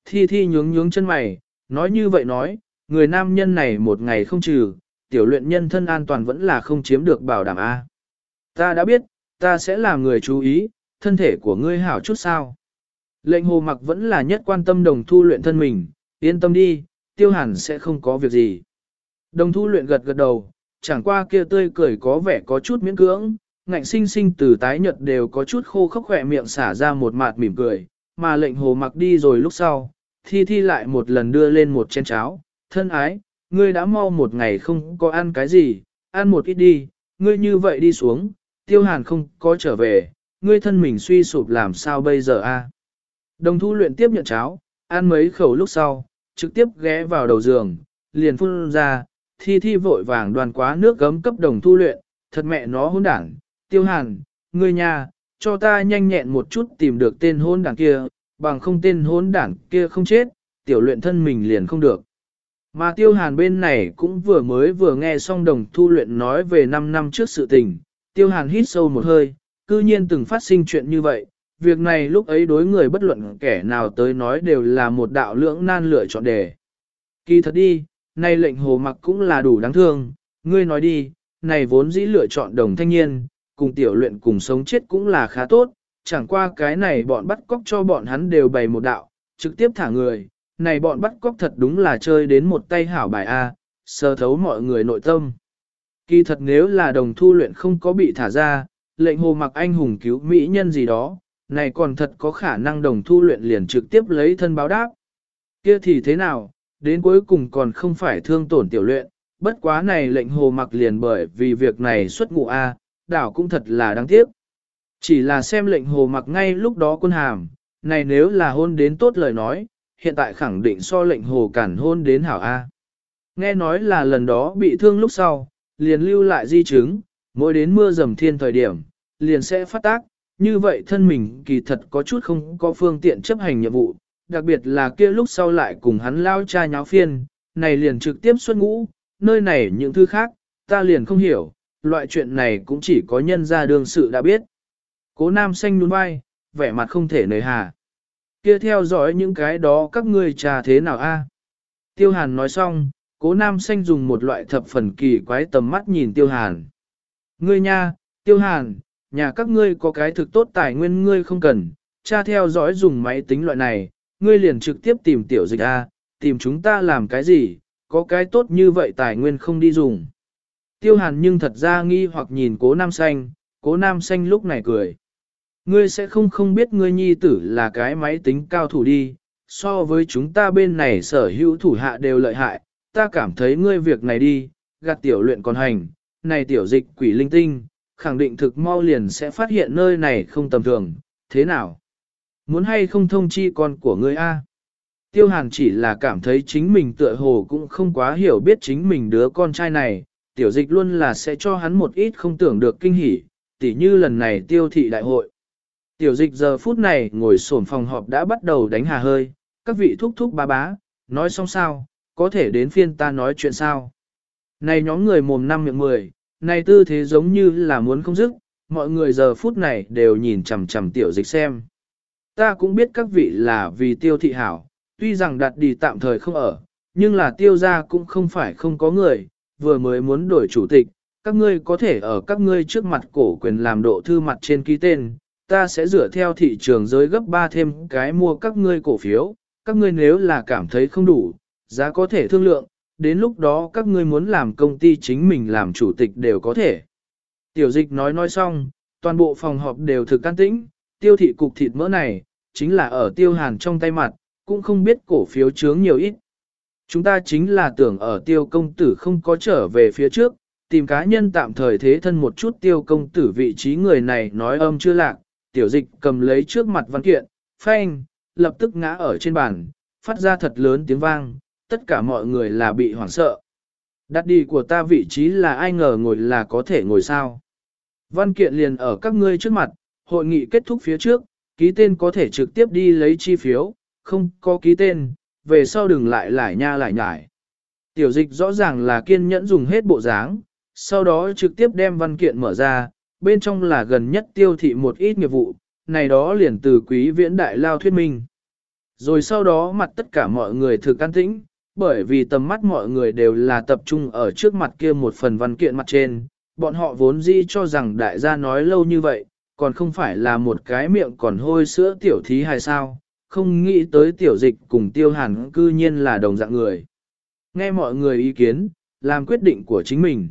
Thi thi nhướng nhướng chân mày, nói như vậy nói, người nam nhân này một ngày không trừ, tiểu luyện nhân thân an toàn vẫn là không chiếm được bảo đảm A. Ta đã biết, ta sẽ là người chú ý, thân thể của ngươi hảo chút sao. Lệnh hồ mặc vẫn là nhất quan tâm đồng thu luyện thân mình, yên tâm đi, tiêu hẳn sẽ không có việc gì. Đồng thu luyện gật gật đầu, chẳng qua kia tươi cười có vẻ có chút miễn cưỡng, ngạnh sinh sinh từ tái nhật đều có chút khô khốc khỏe miệng xả ra một mạt mỉm cười, mà lệnh hồ mặc đi rồi lúc sau, thi thi lại một lần đưa lên một chén cháo, thân ái, ngươi đã mau một ngày không có ăn cái gì, ăn một ít đi, ngươi như vậy đi xuống, tiêu hàn không có trở về, ngươi thân mình suy sụp làm sao bây giờ a? Đồng thu luyện tiếp nhận cháo, ăn mấy khẩu lúc sau, trực tiếp ghé vào đầu giường, liền phun ra, thi thi vội vàng đoàn quá nước gấm cấp đồng thu luyện, thật mẹ nó hôn đảng, tiêu hàn, ngươi nhà, cho ta nhanh nhẹn một chút tìm được tên hôn đảng kia, bằng không tên hôn đảng kia không chết, tiểu luyện thân mình liền không được. Mà tiêu hàn bên này cũng vừa mới vừa nghe xong đồng thu luyện nói về 5 năm trước sự tình, Tiêu hàn hít sâu một hơi, cư nhiên từng phát sinh chuyện như vậy, việc này lúc ấy đối người bất luận kẻ nào tới nói đều là một đạo lưỡng nan lựa chọn đề. Kỳ thật đi, nay lệnh hồ mặc cũng là đủ đáng thương, ngươi nói đi, này vốn dĩ lựa chọn đồng thanh niên, cùng tiểu luyện cùng sống chết cũng là khá tốt, chẳng qua cái này bọn bắt cóc cho bọn hắn đều bày một đạo, trực tiếp thả người, này bọn bắt cóc thật đúng là chơi đến một tay hảo bài A, sơ thấu mọi người nội tâm. Kỳ thật nếu là đồng thu luyện không có bị thả ra, lệnh hồ mặc anh hùng cứu mỹ nhân gì đó, này còn thật có khả năng đồng thu luyện liền trực tiếp lấy thân báo đáp. Kia thì thế nào, đến cuối cùng còn không phải thương tổn tiểu luyện, bất quá này lệnh hồ mặc liền bởi vì việc này xuất ngụ A, đảo cũng thật là đáng tiếc. Chỉ là xem lệnh hồ mặc ngay lúc đó quân hàm, này nếu là hôn đến tốt lời nói, hiện tại khẳng định so lệnh hồ cản hôn đến hảo A. Nghe nói là lần đó bị thương lúc sau, liền lưu lại di chứng, mỗi đến mưa dầm thiên thời điểm, liền sẽ phát tác, như vậy thân mình kỳ thật có chút không có phương tiện chấp hành nhiệm vụ, đặc biệt là kia lúc sau lại cùng hắn lao cha nháo phiên, này liền trực tiếp xuất ngũ, nơi này những thứ khác, ta liền không hiểu, loại chuyện này cũng chỉ có nhân gia đương sự đã biết. Cố nam xanh nhún vai, vẻ mặt không thể nời hà. Kia theo dõi những cái đó các ngươi trà thế nào a? Tiêu hàn nói xong, cố nam xanh dùng một loại thập phần kỳ quái tầm mắt nhìn tiêu hàn. Ngươi nha, tiêu hàn, nhà các ngươi có cái thực tốt tài nguyên ngươi không cần, cha theo dõi dùng máy tính loại này, ngươi liền trực tiếp tìm tiểu dịch A, tìm chúng ta làm cái gì, có cái tốt như vậy tài nguyên không đi dùng. Tiêu hàn nhưng thật ra nghi hoặc nhìn cố nam xanh, cố nam xanh lúc này cười. Ngươi sẽ không không biết ngươi nhi tử là cái máy tính cao thủ đi, so với chúng ta bên này sở hữu thủ hạ đều lợi hại, ta cảm thấy ngươi việc này đi, gạt tiểu luyện còn hành, này tiểu dịch quỷ linh tinh, khẳng định thực mau liền sẽ phát hiện nơi này không tầm thường, thế nào? Muốn hay không thông chi con của ngươi a? Tiêu hàn chỉ là cảm thấy chính mình tựa hồ cũng không quá hiểu biết chính mình đứa con trai này, tiểu dịch luôn là sẽ cho hắn một ít không tưởng được kinh hỉ, tỉ như lần này tiêu thị đại hội. Tiểu dịch giờ phút này ngồi sổm phòng họp đã bắt đầu đánh hà hơi, các vị thúc thúc ba bá, nói xong sao, có thể đến phiên ta nói chuyện sao. Này nhóm người mồm năm miệng mười, này tư thế giống như là muốn không dứt, mọi người giờ phút này đều nhìn chằm chằm tiểu dịch xem. Ta cũng biết các vị là vì tiêu thị hảo, tuy rằng đặt đi tạm thời không ở, nhưng là tiêu gia cũng không phải không có người, vừa mới muốn đổi chủ tịch, các ngươi có thể ở các ngươi trước mặt cổ quyền làm độ thư mặt trên ký tên, ta sẽ dựa theo thị trường giới gấp 3 thêm cái mua các ngươi cổ phiếu, các ngươi nếu là cảm thấy không đủ, giá có thể thương lượng, đến lúc đó các ngươi muốn làm công ty chính mình làm chủ tịch đều có thể. Tiểu dịch nói nói xong, toàn bộ phòng họp đều thực can tĩnh, tiêu thị cục thịt mỡ này, chính là ở tiêu hàn trong tay mặt, cũng không biết cổ phiếu chướng nhiều ít. Chúng ta chính là tưởng ở tiêu công tử không có trở về phía trước, tìm cá nhân tạm thời thế thân một chút tiêu công tử vị trí người này nói âm chưa lạc, tiểu dịch cầm lấy trước mặt văn kiện, phanh, lập tức ngã ở trên bàn, phát ra thật lớn tiếng vang, tất cả mọi người là bị hoảng sợ. Đặt đi của ta vị trí là ai ngờ ngồi là có thể ngồi sao. Văn kiện liền ở các ngươi trước mặt, hội nghị kết thúc phía trước, ký tên có thể trực tiếp đi lấy chi phiếu, không có ký tên, về sau đừng lại lại nha lại nhải. Tiểu dịch rõ ràng là kiên nhẫn dùng hết bộ dáng, sau đó trực tiếp đem văn kiện mở ra, bên trong là gần nhất tiêu thị một ít nghiệp vụ, này đó liền từ quý viễn đại lao thuyết minh. Rồi sau đó mặt tất cả mọi người thực an tĩnh, bởi vì tầm mắt mọi người đều là tập trung ở trước mặt kia một phần văn kiện mặt trên, bọn họ vốn dĩ cho rằng đại gia nói lâu như vậy, còn không phải là một cái miệng còn hôi sữa tiểu thí hay sao, không nghĩ tới tiểu dịch cùng tiêu hàn cư nhiên là đồng dạng người. Nghe mọi người ý kiến, làm quyết định của chính mình.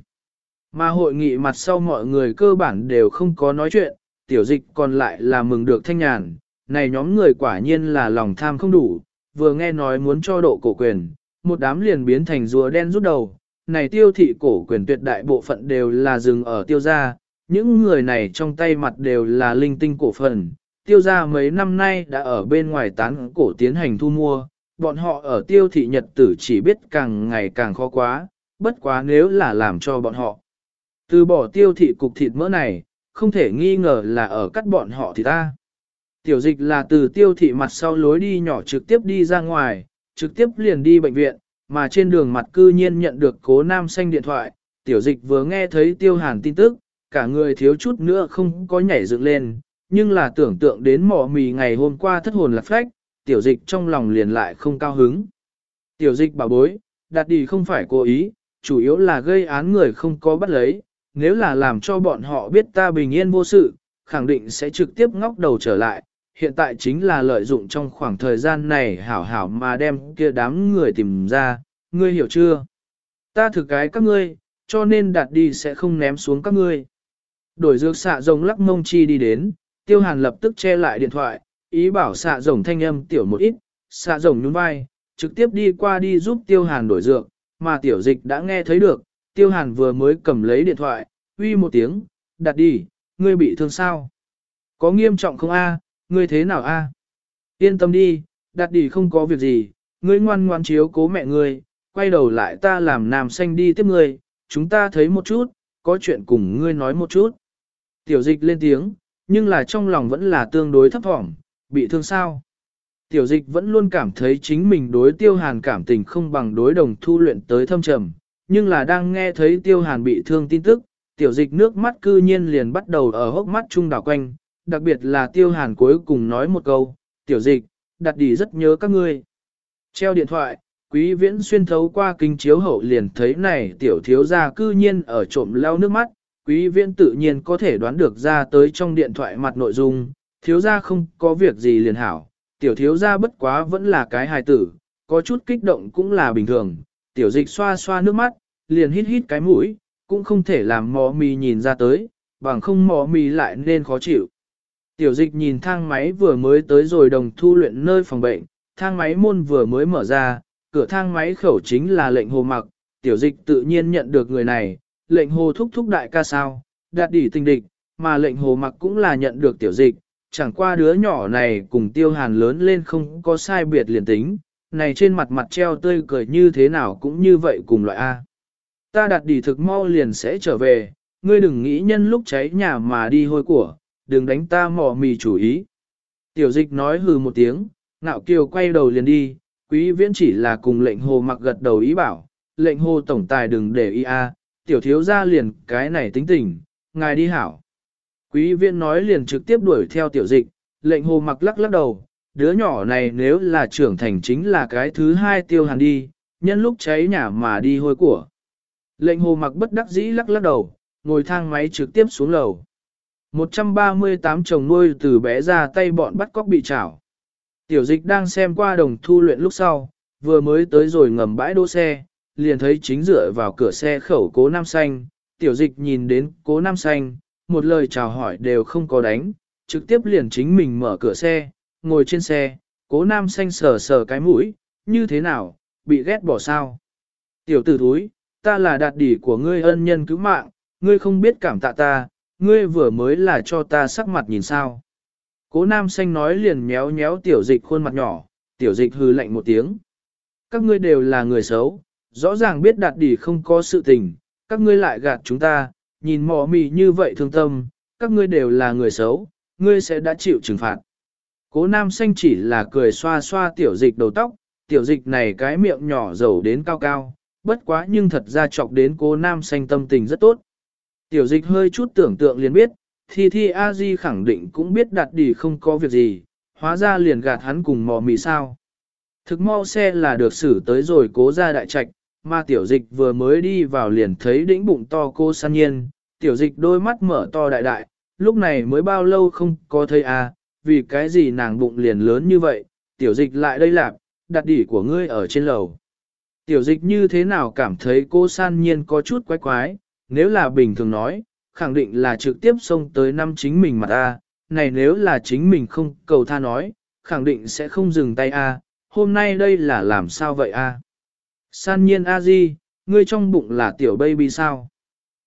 Mà hội nghị mặt sau mọi người cơ bản đều không có nói chuyện, tiểu dịch còn lại là mừng được thanh nhàn, này nhóm người quả nhiên là lòng tham không đủ, vừa nghe nói muốn cho độ cổ quyền, một đám liền biến thành rùa đen rút đầu, này tiêu thị cổ quyền tuyệt đại bộ phận đều là dừng ở tiêu gia, những người này trong tay mặt đều là linh tinh cổ phần, tiêu gia mấy năm nay đã ở bên ngoài tán cổ tiến hành thu mua, bọn họ ở tiêu thị nhật tử chỉ biết càng ngày càng khó quá, bất quá nếu là làm cho bọn họ. Từ bỏ tiêu thị cục thịt mỡ này, không thể nghi ngờ là ở cắt bọn họ thì ta. Tiểu dịch là từ tiêu thị mặt sau lối đi nhỏ trực tiếp đi ra ngoài, trực tiếp liền đi bệnh viện, mà trên đường mặt cư nhiên nhận được cố nam xanh điện thoại, tiểu dịch vừa nghe thấy tiêu hàn tin tức, cả người thiếu chút nữa không có nhảy dựng lên, nhưng là tưởng tượng đến mỏ mì ngày hôm qua thất hồn lạc phách, tiểu dịch trong lòng liền lại không cao hứng. Tiểu dịch bảo bối, đạt đi không phải cố ý, chủ yếu là gây án người không có bắt lấy, nếu là làm cho bọn họ biết ta bình yên vô sự, khẳng định sẽ trực tiếp ngóc đầu trở lại, hiện tại chính là lợi dụng trong khoảng thời gian này hảo hảo mà đem kia đám người tìm ra, ngươi hiểu chưa? Ta thực cái các ngươi, cho nên đạt đi sẽ không ném xuống các ngươi. Đổi dược xạ rồng lắc mông chi đi đến, tiêu hàn lập tức che lại điện thoại, ý bảo xạ rồng thanh âm tiểu một ít, xạ rồng nhún vai, trực tiếp đi qua đi giúp tiêu hàn đổi dược, mà tiểu dịch đã nghe thấy được, tiêu hàn vừa mới cầm lấy điện thoại, uy một tiếng, đặt đi, ngươi bị thương sao? Có nghiêm trọng không a? ngươi thế nào a? Yên tâm đi, đặt đi không có việc gì, ngươi ngoan ngoan chiếu cố mẹ ngươi, quay đầu lại ta làm nam xanh đi tiếp ngươi, chúng ta thấy một chút, có chuyện cùng ngươi nói một chút. Tiểu dịch lên tiếng, nhưng là trong lòng vẫn là tương đối thấp thỏm, bị thương sao? Tiểu dịch vẫn luôn cảm thấy chính mình đối tiêu hàn cảm tình không bằng đối đồng thu luyện tới thâm trầm, nhưng là đang nghe thấy tiêu hàn bị thương tin tức, tiểu dịch nước mắt cư nhiên liền bắt đầu ở hốc mắt trung đảo quanh, đặc biệt là tiêu hàn cuối cùng nói một câu, tiểu dịch, đặt đi rất nhớ các ngươi. Treo điện thoại, quý viễn xuyên thấu qua kinh chiếu hậu liền thấy này tiểu thiếu gia cư nhiên ở trộm leo nước mắt, quý viễn tự nhiên có thể đoán được ra tới trong điện thoại mặt nội dung, thiếu gia không có việc gì liền hảo, tiểu thiếu gia bất quá vẫn là cái hài tử, có chút kích động cũng là bình thường, tiểu dịch xoa xoa nước mắt, liền hít hít cái mũi, cũng không thể làm mò mì nhìn ra tới, bằng không mò mì lại nên khó chịu. Tiểu dịch nhìn thang máy vừa mới tới rồi đồng thu luyện nơi phòng bệnh, thang máy môn vừa mới mở ra, cửa thang máy khẩu chính là lệnh hồ mặc, tiểu dịch tự nhiên nhận được người này, lệnh hồ thúc thúc đại ca sao, đạt đỉ tình địch, mà lệnh hồ mặc cũng là nhận được tiểu dịch, chẳng qua đứa nhỏ này cùng tiêu hàn lớn lên không có sai biệt liền tính, này trên mặt mặt treo tươi cười như thế nào cũng như vậy cùng loại A. Ta đặt đỉ thực mau liền sẽ trở về, ngươi đừng nghĩ nhân lúc cháy nhà mà đi hôi của, đừng đánh ta mỏ mì chủ ý. Tiểu dịch nói hừ một tiếng, ngạo kiều quay đầu liền đi, quý viễn chỉ là cùng lệnh hồ mặc gật đầu ý bảo, lệnh hồ tổng tài đừng để ý a, tiểu thiếu ra liền cái này tính tình, ngài đi hảo. Quý viên nói liền trực tiếp đuổi theo tiểu dịch, lệnh hồ mặc lắc lắc đầu, đứa nhỏ này nếu là trưởng thành chính là cái thứ hai tiêu hàn đi, nhân lúc cháy nhà mà đi hôi của. Lệnh hồ mặc bất đắc dĩ lắc lắc đầu, ngồi thang máy trực tiếp xuống lầu. 138 chồng nuôi từ bé ra tay bọn bắt cóc bị chảo. Tiểu dịch đang xem qua đồng thu luyện lúc sau, vừa mới tới rồi ngầm bãi đỗ xe, liền thấy chính dựa vào cửa xe khẩu cố nam xanh. Tiểu dịch nhìn đến cố nam xanh, một lời chào hỏi đều không có đánh, trực tiếp liền chính mình mở cửa xe, ngồi trên xe, cố nam xanh sờ sờ cái mũi, như thế nào, bị ghét bỏ sao. Tiểu tử thúi, ta là đạt đỉ của ngươi ân nhân cứu mạng, ngươi không biết cảm tạ ta, ngươi vừa mới là cho ta sắc mặt nhìn sao. Cố nam xanh nói liền méo méo tiểu dịch khuôn mặt nhỏ, tiểu dịch hư lạnh một tiếng. Các ngươi đều là người xấu, rõ ràng biết đạt đỉ không có sự tình, các ngươi lại gạt chúng ta, nhìn mỏ mì như vậy thương tâm, các ngươi đều là người xấu, ngươi sẽ đã chịu trừng phạt. Cố nam xanh chỉ là cười xoa xoa tiểu dịch đầu tóc, tiểu dịch này cái miệng nhỏ dầu đến cao cao, bất quá nhưng thật ra chọc đến cố nam xanh tâm tình rất tốt. Tiểu dịch hơi chút tưởng tượng liền biết, thi thi a di khẳng định cũng biết đạt đi không có việc gì, hóa ra liền gạt hắn cùng mò mì sao. Thực mau xe là được xử tới rồi cố ra đại trạch, mà tiểu dịch vừa mới đi vào liền thấy đĩnh bụng to cô san nhiên, tiểu dịch đôi mắt mở to đại đại, lúc này mới bao lâu không có thấy a vì cái gì nàng bụng liền lớn như vậy, tiểu dịch lại đây lạp, đặt đỉ của ngươi ở trên lầu. Tiểu dịch như thế nào cảm thấy cô san nhiên có chút quái quái, nếu là bình thường nói, khẳng định là trực tiếp xông tới năm chính mình mà ta, này nếu là chính mình không cầu tha nói, khẳng định sẽ không dừng tay a. hôm nay đây là làm sao vậy a? San nhiên a di, ngươi trong bụng là tiểu baby sao?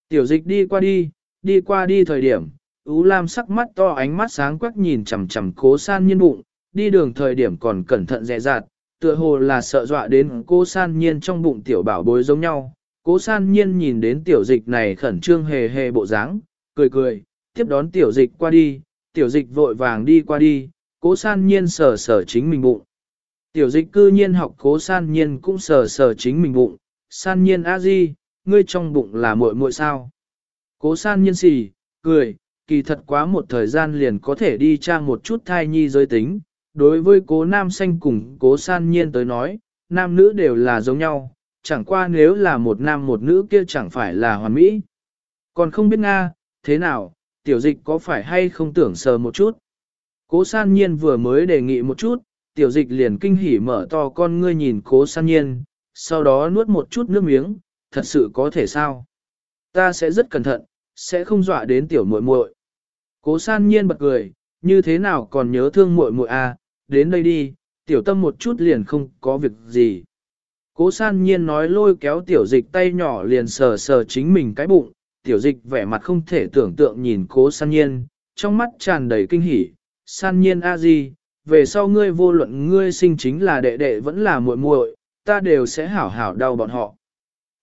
Tiểu dịch đi qua đi, đi qua đi thời điểm, Ú Lam sắc mắt to ánh mắt sáng quắc nhìn chằm chằm cố san nhiên bụng, đi đường thời điểm còn cẩn thận dè dặt, tựa hồ là sợ dọa đến cô san nhiên trong bụng tiểu bảo bối giống nhau, Cố san nhiên nhìn đến tiểu dịch này khẩn trương hề hề bộ dáng, cười cười, tiếp đón tiểu dịch qua đi, tiểu dịch vội vàng đi qua đi, cố san nhiên sờ sờ chính mình bụng. Tiểu dịch cư nhiên học cố san nhiên cũng sờ sờ chính mình bụng, san nhiên a di, ngươi trong bụng là muội muội sao. Cố san nhiên xì, cười, kỳ thật quá một thời gian liền có thể đi trang một chút thai nhi giới tính. Đối với cố nam xanh cùng cố san nhiên tới nói, nam nữ đều là giống nhau, chẳng qua nếu là một nam một nữ kia chẳng phải là hoàn mỹ. Còn không biết Nga, thế nào, tiểu dịch có phải hay không tưởng sờ một chút. Cố san nhiên vừa mới đề nghị một chút, tiểu dịch liền kinh hỉ mở to con ngươi nhìn cố san nhiên, sau đó nuốt một chút nước miếng, thật sự có thể sao. Ta sẽ rất cẩn thận, sẽ không dọa đến tiểu muội muội. Cố san nhiên bật cười, như thế nào còn nhớ thương muội muội à, đến đây đi, tiểu tâm một chút liền không có việc gì. Cố san nhiên nói lôi kéo tiểu dịch tay nhỏ liền sờ sờ chính mình cái bụng, tiểu dịch vẻ mặt không thể tưởng tượng nhìn cố san nhiên, trong mắt tràn đầy kinh hỉ, san nhiên a di, về sau ngươi vô luận ngươi sinh chính là đệ đệ vẫn là muội muội, ta đều sẽ hảo hảo đau bọn họ.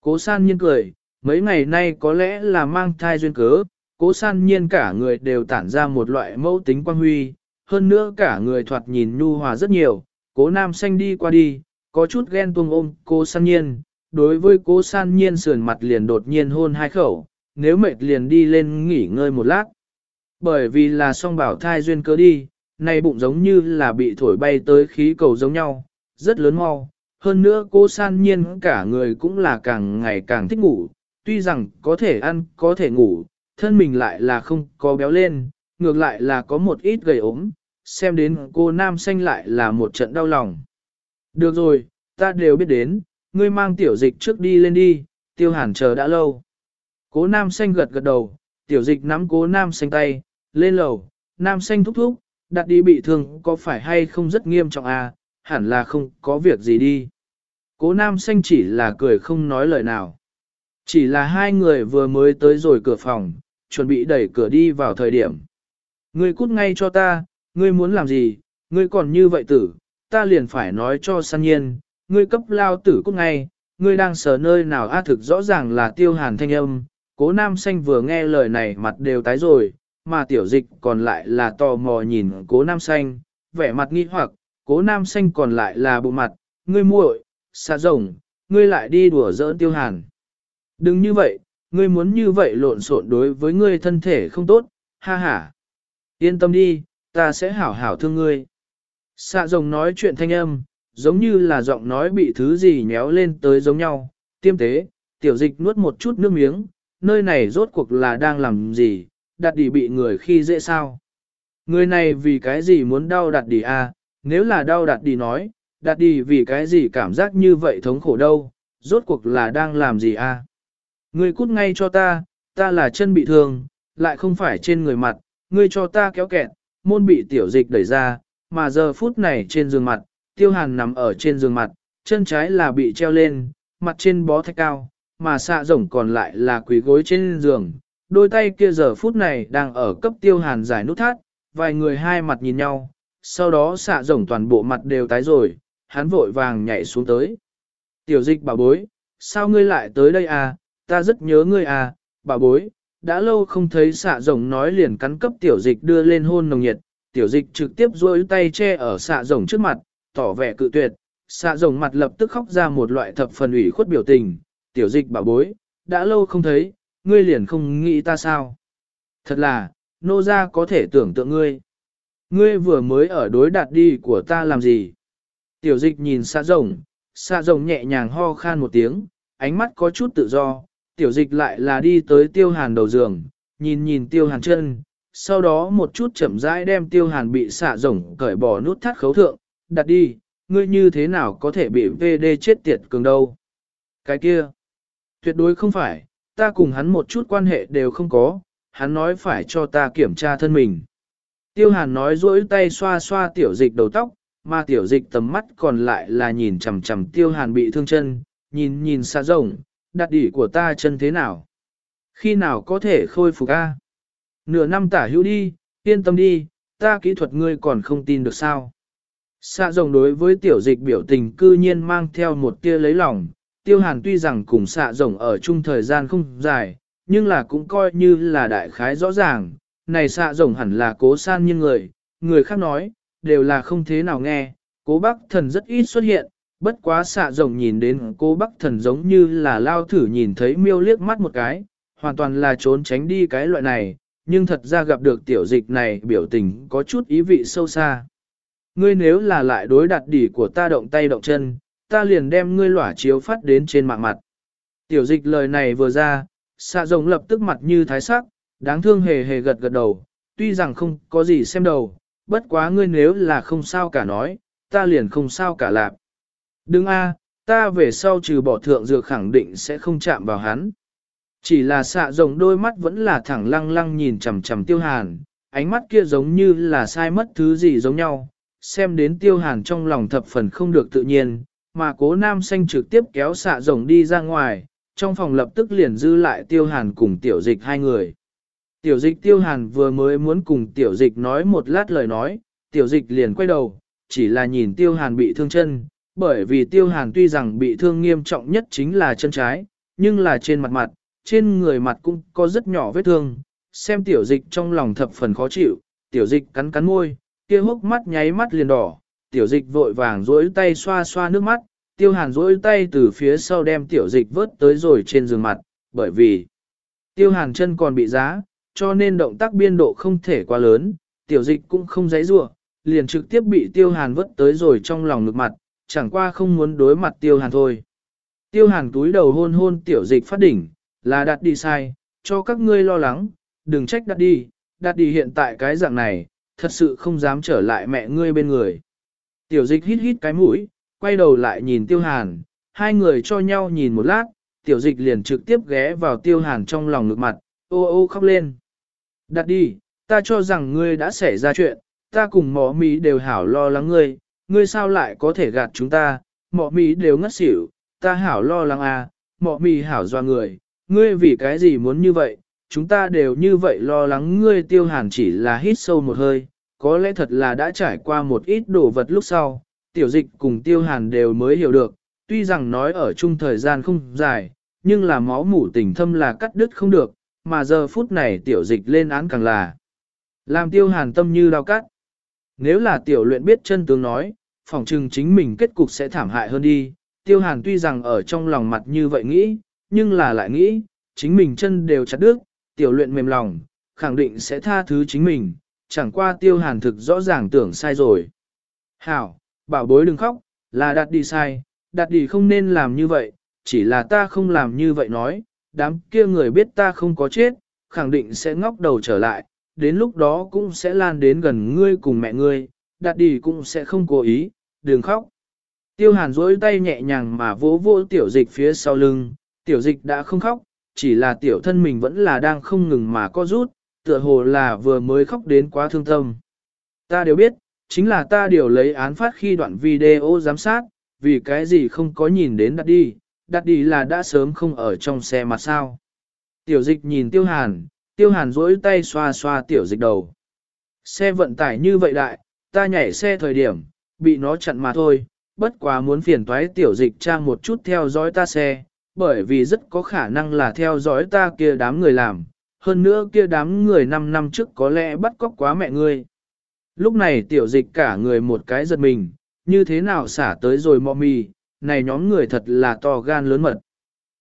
Cố san nhiên cười, mấy ngày nay có lẽ là mang thai duyên cớ, cố san nhiên cả người đều tản ra một loại mẫu tính quang huy, hơn nữa cả người thoạt nhìn nhu hòa rất nhiều, cố nam xanh đi qua đi, có chút ghen tuông ôm cố san nhiên, đối với cố san nhiên sườn mặt liền đột nhiên hôn hai khẩu, nếu mệt liền đi lên nghỉ ngơi một lát. Bởi vì là song bảo thai duyên cớ đi, nay bụng giống như là bị thổi bay tới khí cầu giống nhau, rất lớn mau. Hơn nữa cô san nhiên cả người cũng là càng ngày càng thích ngủ, tuy rằng có thể ăn, có thể ngủ, thân mình lại là không có béo lên, ngược lại là có một ít gầy ốm, xem đến cô nam xanh lại là một trận đau lòng. Được rồi, ta đều biết đến, ngươi mang tiểu dịch trước đi lên đi, tiêu hàn chờ đã lâu. Cố nam xanh gật gật đầu, tiểu dịch nắm cố nam xanh tay, lên lầu, nam xanh thúc thúc, đặt đi bị thương có phải hay không rất nghiêm trọng à, hẳn là không có việc gì đi. Cố nam xanh chỉ là cười không nói lời nào. Chỉ là hai người vừa mới tới rồi cửa phòng, chuẩn bị đẩy cửa đi vào thời điểm. Ngươi cút ngay cho ta, ngươi muốn làm gì, ngươi còn như vậy tử, ta liền phải nói cho san nhiên, ngươi cấp lao tử cút ngay, ngươi đang sờ nơi nào a thực rõ ràng là tiêu hàn thanh âm, cố nam xanh vừa nghe lời này mặt đều tái rồi, mà tiểu dịch còn lại là tò mò nhìn cố nam xanh, vẻ mặt nghi hoặc, cố nam xanh còn lại là bộ mặt, ngươi muội, xa rồng, ngươi lại đi đùa giỡn tiêu hàn. Đừng như vậy, ngươi muốn như vậy lộn xộn đối với ngươi thân thể không tốt, ha ha. Yên tâm đi, ta sẽ hảo hảo thương ngươi. Xạ rồng nói chuyện thanh âm, giống như là giọng nói bị thứ gì nhéo lên tới giống nhau, tiêm tế, tiểu dịch nuốt một chút nước miếng, nơi này rốt cuộc là đang làm gì, đặt đi bị người khi dễ sao. Người này vì cái gì muốn đau đặt đi à, nếu là đau đặt đi nói, đặt đi vì cái gì cảm giác như vậy thống khổ đâu, rốt cuộc là đang làm gì à. Ngươi cút ngay cho ta, ta là chân bị thương, lại không phải trên người mặt, ngươi cho ta kéo kẹt, môn bị tiểu dịch đẩy ra, mà giờ phút này trên giường mặt, tiêu hàn nằm ở trên giường mặt, chân trái là bị treo lên, mặt trên bó thạch cao, mà xạ rồng còn lại là quỳ gối trên giường, đôi tay kia giờ phút này đang ở cấp tiêu hàn giải nút thắt, vài người hai mặt nhìn nhau, sau đó xạ rồng toàn bộ mặt đều tái rồi, hắn vội vàng nhảy xuống tới. Tiểu dịch bảo bối, sao ngươi lại tới đây à, ta rất nhớ ngươi à, bảo bối, đã lâu không thấy xạ rồng nói liền cắn cấp tiểu dịch đưa lên hôn nồng nhiệt, tiểu dịch trực tiếp duỗi tay che ở xạ rồng trước mặt, tỏ vẻ cự tuyệt, xạ rồng mặt lập tức khóc ra một loại thập phần ủy khuất biểu tình, tiểu dịch bảo bối, đã lâu không thấy, ngươi liền không nghĩ ta sao. Thật là, nô gia có thể tưởng tượng ngươi. Ngươi vừa mới ở đối đạt đi của ta làm gì? Tiểu dịch nhìn xa rồng, xa rồng nhẹ nhàng ho khan một tiếng, ánh mắt có chút tự do, tiểu dịch lại là đi tới tiêu hàn đầu giường, nhìn nhìn tiêu hàn chân, sau đó một chút chậm rãi đem tiêu hàn bị xạ rồng cởi bỏ nút thắt khấu thượng, đặt đi, ngươi như thế nào có thể bị VD chết tiệt cường đâu. Cái kia, tuyệt đối không phải, ta cùng hắn một chút quan hệ đều không có, hắn nói phải cho ta kiểm tra thân mình. Tiêu hàn nói dỗi tay xoa xoa tiểu dịch đầu tóc, mà tiểu dịch tầm mắt còn lại là nhìn chằm chằm tiêu hàn bị thương chân, nhìn nhìn xa rồng, đặt đỉ của ta chân thế nào? Khi nào có thể khôi phục a? Nửa năm tả hữu đi, yên tâm đi, ta kỹ thuật ngươi còn không tin được sao? xa rồng đối với tiểu dịch biểu tình cư nhiên mang theo một tia lấy lòng, tiêu hàn tuy rằng cùng xạ rồng ở chung thời gian không dài, nhưng là cũng coi như là đại khái rõ ràng, này xạ rồng hẳn là cố san như người, người khác nói, đều là không thế nào nghe, cố bác thần rất ít xuất hiện, bất quá xạ rồng nhìn đến cố bác thần giống như là lao thử nhìn thấy miêu liếc mắt một cái, hoàn toàn là trốn tránh đi cái loại này, nhưng thật ra gặp được tiểu dịch này biểu tình có chút ý vị sâu xa. Ngươi nếu là lại đối đặt đỉ của ta động tay động chân, ta liền đem ngươi lỏa chiếu phát đến trên mạng mặt. Tiểu dịch lời này vừa ra, xạ rồng lập tức mặt như thái sắc, đáng thương hề hề gật gật đầu, tuy rằng không có gì xem đầu, bất quá ngươi nếu là không sao cả nói, ta liền không sao cả lạp. Đừng a, ta về sau trừ bỏ thượng dược khẳng định sẽ không chạm vào hắn. Chỉ là xạ rồng đôi mắt vẫn là thẳng lăng lăng nhìn chằm chằm tiêu hàn, ánh mắt kia giống như là sai mất thứ gì giống nhau, xem đến tiêu hàn trong lòng thập phần không được tự nhiên, mà cố nam xanh trực tiếp kéo xạ rồng đi ra ngoài, trong phòng lập tức liền dư lại tiêu hàn cùng tiểu dịch hai người. Tiểu dịch tiêu hàn vừa mới muốn cùng tiểu dịch nói một lát lời nói, tiểu dịch liền quay đầu, chỉ là nhìn tiêu hàn bị thương chân, bởi vì tiêu hàn tuy rằng bị thương nghiêm trọng nhất chính là chân trái, nhưng là trên mặt mặt, trên người mặt cũng có rất nhỏ vết thương, xem tiểu dịch trong lòng thập phần khó chịu, tiểu dịch cắn cắn môi, kia hốc mắt nháy mắt liền đỏ, tiểu dịch vội vàng duỗi tay xoa xoa nước mắt, tiêu hàn duỗi tay từ phía sau đem tiểu dịch vớt tới rồi trên giường mặt, bởi vì tiêu hàn chân còn bị giá, cho nên động tác biên độ không thể quá lớn, tiểu dịch cũng không dãy rủa liền trực tiếp bị tiêu hàn vớt tới rồi trong lòng ngực mặt, chẳng qua không muốn đối mặt tiêu hàn thôi. Tiêu hàn túi đầu hôn hôn tiểu dịch phát đỉnh, là đặt đi sai, cho các ngươi lo lắng, đừng trách đặt đi, đặt đi hiện tại cái dạng này, thật sự không dám trở lại mẹ ngươi bên người. Tiểu dịch hít hít cái mũi, quay đầu lại nhìn tiêu hàn, hai người cho nhau nhìn một lát, tiểu dịch liền trực tiếp ghé vào tiêu hàn trong lòng ngực mặt, ô ô khóc lên. Đặt đi, ta cho rằng ngươi đã xảy ra chuyện, ta cùng mỏ mỹ đều hảo lo lắng ngươi, ngươi sao lại có thể gạt chúng ta, mỏ mỹ đều ngất xỉu, ta hảo lo lắng à, mỏ mỹ hảo doa người, ngươi vì cái gì muốn như vậy, chúng ta đều như vậy lo lắng ngươi tiêu hàn chỉ là hít sâu một hơi, có lẽ thật là đã trải qua một ít đồ vật lúc sau, tiểu dịch cùng tiêu hàn đều mới hiểu được, tuy rằng nói ở chung thời gian không dài, nhưng là máu mủ tình thâm là cắt đứt không được, mà giờ phút này tiểu dịch lên án càng là làm tiêu hàn tâm như đau cắt. Nếu là tiểu luyện biết chân tướng nói, phỏng chừng chính mình kết cục sẽ thảm hại hơn đi, tiêu hàn tuy rằng ở trong lòng mặt như vậy nghĩ, nhưng là lại nghĩ, chính mình chân đều chặt đứt, tiểu luyện mềm lòng, khẳng định sẽ tha thứ chính mình, chẳng qua tiêu hàn thực rõ ràng tưởng sai rồi. Hảo, bảo bối đừng khóc, là đặt đi sai, đặt đi không nên làm như vậy, chỉ là ta không làm như vậy nói, đám kia người biết ta không có chết, khẳng định sẽ ngóc đầu trở lại, đến lúc đó cũng sẽ lan đến gần ngươi cùng mẹ ngươi, đặt đi cũng sẽ không cố ý, đừng khóc. Tiêu hàn duỗi tay nhẹ nhàng mà vỗ vỗ tiểu dịch phía sau lưng, tiểu dịch đã không khóc, chỉ là tiểu thân mình vẫn là đang không ngừng mà co rút, tựa hồ là vừa mới khóc đến quá thương tâm. Ta đều biết, chính là ta điều lấy án phát khi đoạn video giám sát, vì cái gì không có nhìn đến đặt đi, đặt đi là đã sớm không ở trong xe mà sao. Tiểu dịch nhìn tiêu hàn, tiêu hàn rỗi tay xoa xoa tiểu dịch đầu. Xe vận tải như vậy đại, ta nhảy xe thời điểm, bị nó chặn mà thôi, bất quá muốn phiền toái tiểu dịch trang một chút theo dõi ta xe, bởi vì rất có khả năng là theo dõi ta kia đám người làm, hơn nữa kia đám người 5 năm trước có lẽ bắt cóc quá mẹ ngươi. Lúc này tiểu dịch cả người một cái giật mình, như thế nào xả tới rồi mọ mì, này nhóm người thật là to gan lớn mật.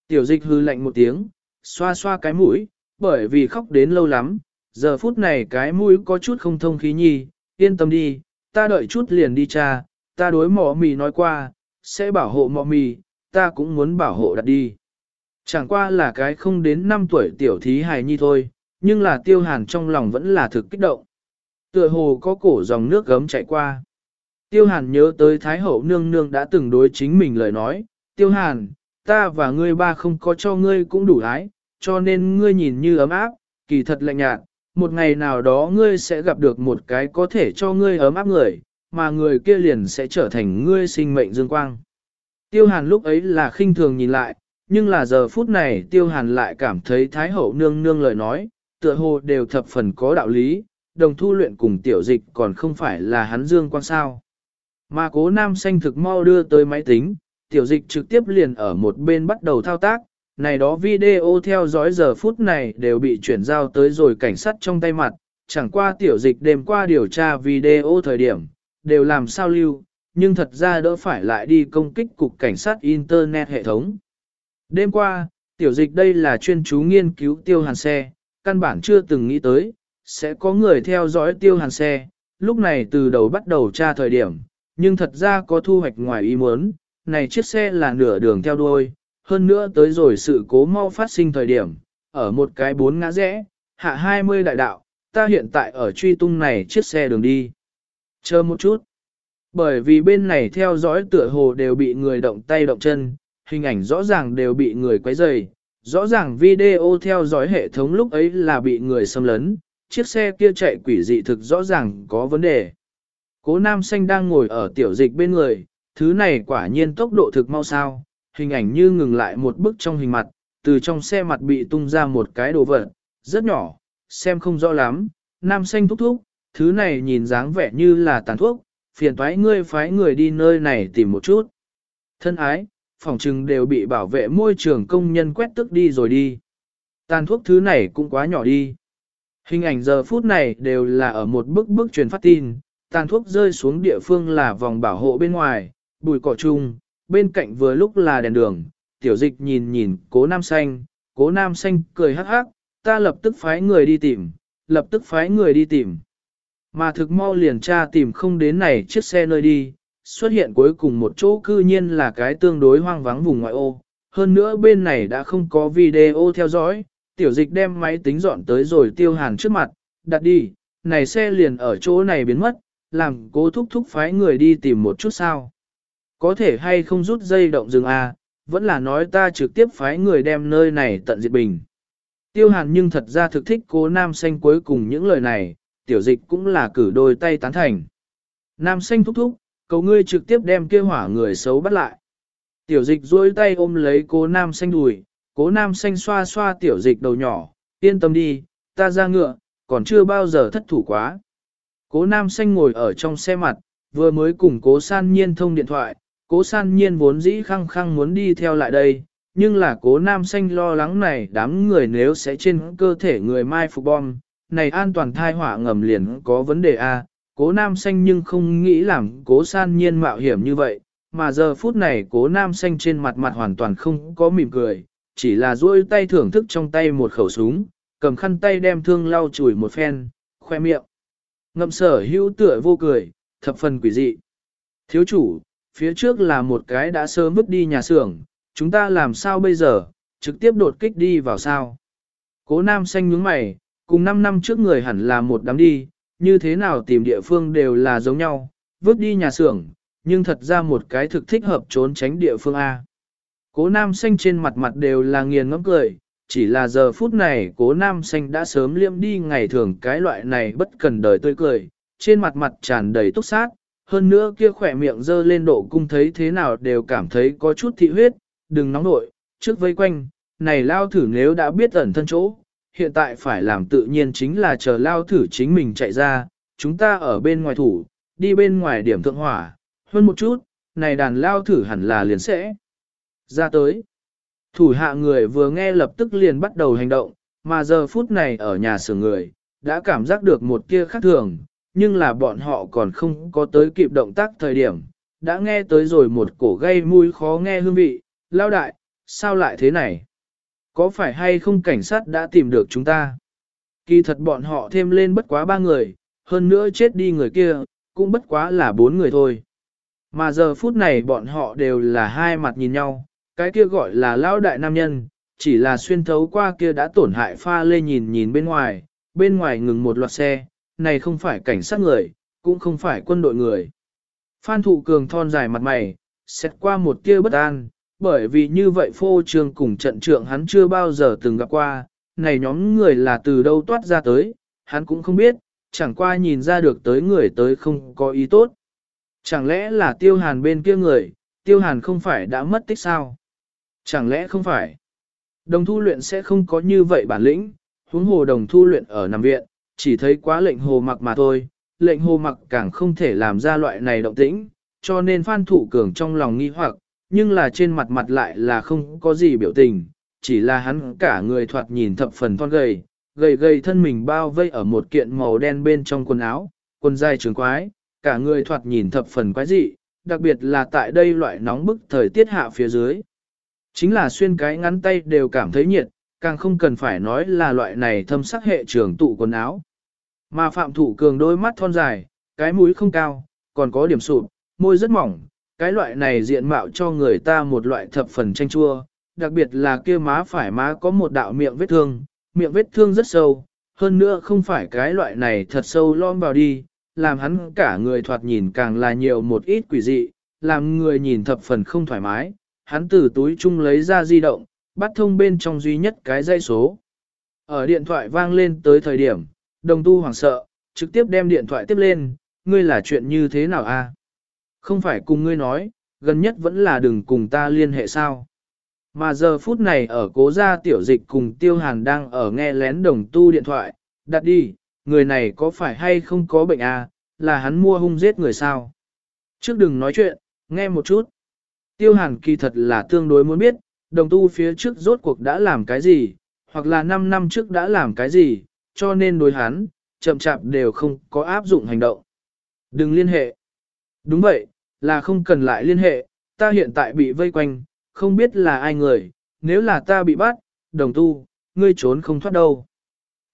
Tiểu dịch hư lạnh một tiếng, xoa xoa cái mũi, bởi vì khóc đến lâu lắm, giờ phút này cái mũi có chút không thông khí nhi, yên tâm đi, ta đợi chút liền đi cha, ta đối mọ mì nói qua, sẽ bảo hộ mọ mì, ta cũng muốn bảo hộ đặt đi. Chẳng qua là cái không đến 5 tuổi tiểu thí hài nhi thôi, nhưng là tiêu hàn trong lòng vẫn là thực kích động. Tựa hồ có cổ dòng nước gấm chạy qua. Tiêu hàn nhớ tới Thái hậu nương nương đã từng đối chính mình lời nói, tiêu hàn, ta và ngươi ba không có cho ngươi cũng đủ ái, cho nên ngươi nhìn như ấm áp, kỳ thật lạnh nhạt, một ngày nào đó ngươi sẽ gặp được một cái có thể cho ngươi ấm áp người, mà người kia liền sẽ trở thành ngươi sinh mệnh dương quang. Tiêu hàn lúc ấy là khinh thường nhìn lại, nhưng là giờ phút này tiêu hàn lại cảm thấy Thái hậu nương nương lời nói, tựa hồ đều thập phần có đạo lý, đồng thu luyện cùng tiểu dịch còn không phải là hắn dương quan sao. Mà cố nam xanh thực mau đưa tới máy tính, tiểu dịch trực tiếp liền ở một bên bắt đầu thao tác, này đó video theo dõi giờ phút này đều bị chuyển giao tới rồi cảnh sát trong tay mặt, chẳng qua tiểu dịch đêm qua điều tra video thời điểm, đều làm sao lưu, nhưng thật ra đỡ phải lại đi công kích cục cảnh sát Internet hệ thống. Đêm qua, tiểu dịch đây là chuyên chú nghiên cứu tiêu hàn xe, căn bản chưa từng nghĩ tới, sẽ có người theo dõi tiêu hàn xe, lúc này từ đầu bắt đầu tra thời điểm, nhưng thật ra có thu hoạch ngoài ý muốn, này chiếc xe là nửa đường theo đuôi, hơn nữa tới rồi sự cố mau phát sinh thời điểm, ở một cái bốn ngã rẽ, hạ 20 đại đạo, ta hiện tại ở truy tung này chiếc xe đường đi. Chờ một chút. Bởi vì bên này theo dõi tựa hồ đều bị người động tay động chân, hình ảnh rõ ràng đều bị người quấy rầy, rõ ràng video theo dõi hệ thống lúc ấy là bị người xâm lấn, chiếc xe kia chạy quỷ dị thực rõ ràng có vấn đề. Cố nam xanh đang ngồi ở tiểu dịch bên người, thứ này quả nhiên tốc độ thực mau sao, hình ảnh như ngừng lại một bức trong hình mặt, từ trong xe mặt bị tung ra một cái đồ vật, rất nhỏ, xem không rõ lắm, nam xanh thúc thúc, thứ này nhìn dáng vẻ như là tàn thuốc, phiền thoái ngươi phái người đi nơi này tìm một chút. Thân ái, phòng trừng đều bị bảo vệ môi trường công nhân quét tức đi rồi đi. Tàn thuốc thứ này cũng quá nhỏ đi. Hình ảnh giờ phút này đều là ở một bức bức truyền phát tin, tàn thuốc rơi xuống địa phương là vòng bảo hộ bên ngoài, bụi cỏ chung, bên cạnh vừa lúc là đèn đường, tiểu dịch nhìn nhìn cố nam xanh, cố nam xanh cười hắc hắc, ta lập tức phái người đi tìm, lập tức phái người đi tìm. Mà thực mau liền tra tìm không đến này chiếc xe nơi đi, xuất hiện cuối cùng một chỗ cư nhiên là cái tương đối hoang vắng vùng ngoại ô. Hơn nữa bên này đã không có video theo dõi, tiểu dịch đem máy tính dọn tới rồi tiêu hàn trước mặt, đặt đi, này xe liền ở chỗ này biến mất, làm cố thúc thúc phái người đi tìm một chút sao. Có thể hay không rút dây động rừng à, vẫn là nói ta trực tiếp phái người đem nơi này tận diệt bình. Tiêu hàn nhưng thật ra thực thích cố nam xanh cuối cùng những lời này, tiểu dịch cũng là cử đôi tay tán thành. Nam xanh thúc thúc, cầu ngươi trực tiếp đem kia hỏa người xấu bắt lại. Tiểu dịch duỗi tay ôm lấy cố nam xanh đùi, cố nam xanh xoa xoa tiểu dịch đầu nhỏ, yên tâm đi, ta ra ngựa, còn chưa bao giờ thất thủ quá. Cố nam xanh ngồi ở trong xe mặt, vừa mới cùng cố san nhiên thông điện thoại, cố san nhiên vốn dĩ khăng khăng muốn đi theo lại đây, nhưng là cố nam xanh lo lắng này đám người nếu sẽ trên cơ thể người mai phục bom, này an toàn thai hỏa ngầm liền có vấn đề a cố nam xanh nhưng không nghĩ làm cố san nhiên mạo hiểm như vậy, mà giờ phút này cố nam xanh trên mặt mặt hoàn toàn không có mỉm cười, chỉ là duỗi tay thưởng thức trong tay một khẩu súng, cầm khăn tay đem thương lau chùi một phen, khoe miệng. Ngậm sở hữu tựa vô cười, thập phần quỷ dị. Thiếu chủ, phía trước là một cái đã sớm vứt đi nhà xưởng, chúng ta làm sao bây giờ, trực tiếp đột kích đi vào sao. Cố nam xanh nhướng mày, cùng 5 năm trước người hẳn là một đám đi, như thế nào tìm địa phương đều là giống nhau, vứt đi nhà xưởng, nhưng thật ra một cái thực thích hợp trốn tránh địa phương A. Cố nam xanh trên mặt mặt đều là nghiền ngẫm cười, chỉ là giờ phút này cố nam xanh đã sớm liêm đi ngày thường cái loại này bất cần đời tươi cười, trên mặt mặt tràn đầy túc sát, hơn nữa kia khỏe miệng dơ lên độ cung thấy thế nào đều cảm thấy có chút thị huyết, đừng nóng nội, trước vây quanh, này lao thử nếu đã biết ẩn thân chỗ, hiện tại phải làm tự nhiên chính là chờ lao thử chính mình chạy ra, chúng ta ở bên ngoài thủ, đi bên ngoài điểm thượng hỏa, hơn một chút, này đàn lao thử hẳn là liền sẽ ra tới. Thủ hạ người vừa nghe lập tức liền bắt đầu hành động, mà giờ phút này ở nhà xưởng người, đã cảm giác được một kia khác thường, nhưng là bọn họ còn không có tới kịp động tác thời điểm, đã nghe tới rồi một cổ gây mùi khó nghe hương vị, lao đại, sao lại thế này? Có phải hay không cảnh sát đã tìm được chúng ta? Kỳ thật bọn họ thêm lên bất quá ba người, hơn nữa chết đi người kia, cũng bất quá là bốn người thôi. Mà giờ phút này bọn họ đều là hai mặt nhìn nhau, cái kia gọi là lão đại nam nhân, chỉ là xuyên thấu qua kia đã tổn hại pha lê nhìn nhìn bên ngoài, bên ngoài ngừng một loạt xe, này không phải cảnh sát người, cũng không phải quân đội người. Phan thụ cường thon dài mặt mày, xét qua một tia bất an, bởi vì như vậy phô trương cùng trận trượng hắn chưa bao giờ từng gặp qua, này nhóm người là từ đâu toát ra tới, hắn cũng không biết, chẳng qua nhìn ra được tới người tới không có ý tốt. Chẳng lẽ là tiêu hàn bên kia người, tiêu hàn không phải đã mất tích sao? Chẳng lẽ không phải? Đồng thu luyện sẽ không có như vậy bản lĩnh, huống hồ đồng thu luyện ở nằm viện, chỉ thấy quá lệnh hồ mặc mà thôi, lệnh hồ mặc càng không thể làm ra loại này động tĩnh, cho nên phan thủ cường trong lòng nghi hoặc, nhưng là trên mặt mặt lại là không có gì biểu tình, chỉ là hắn cả người thoạt nhìn thập phần thon gầy, gầy gầy thân mình bao vây ở một kiện màu đen bên trong quần áo, quần dài trường quái, cả người thoạt nhìn thập phần quái dị, đặc biệt là tại đây loại nóng bức thời tiết hạ phía dưới. Chính là xuyên cái ngắn tay đều cảm thấy nhiệt, càng không cần phải nói là loại này thâm sắc hệ trường tụ quần áo. Mà phạm thủ cường đôi mắt thon dài, cái mũi không cao, còn có điểm sụp, môi rất mỏng, cái loại này diện mạo cho người ta một loại thập phần tranh chua, đặc biệt là kia má phải má có một đạo miệng vết thương, miệng vết thương rất sâu, hơn nữa không phải cái loại này thật sâu lom vào đi, làm hắn cả người thoạt nhìn càng là nhiều một ít quỷ dị, làm người nhìn thập phần không thoải mái, hắn từ túi chung lấy ra di động, bắt thông bên trong duy nhất cái dây số. Ở điện thoại vang lên tới thời điểm, đồng tu hoảng sợ, trực tiếp đem điện thoại tiếp lên, ngươi là chuyện như thế nào a? Không phải cùng ngươi nói, gần nhất vẫn là đừng cùng ta liên hệ sao. Mà giờ phút này ở cố gia tiểu dịch cùng tiêu hàn đang ở nghe lén đồng tu điện thoại, đặt đi, người này có phải hay không có bệnh à, là hắn mua hung giết người sao. Trước đừng nói chuyện, nghe một chút. Tiêu hàn kỳ thật là tương đối muốn biết, đồng tu phía trước rốt cuộc đã làm cái gì, hoặc là 5 năm trước đã làm cái gì, cho nên đối hắn, chậm chạp đều không có áp dụng hành động. Đừng liên hệ. Đúng vậy, là không cần lại liên hệ, ta hiện tại bị vây quanh, không biết là ai người, nếu là ta bị bắt, đồng tu, ngươi trốn không thoát đâu.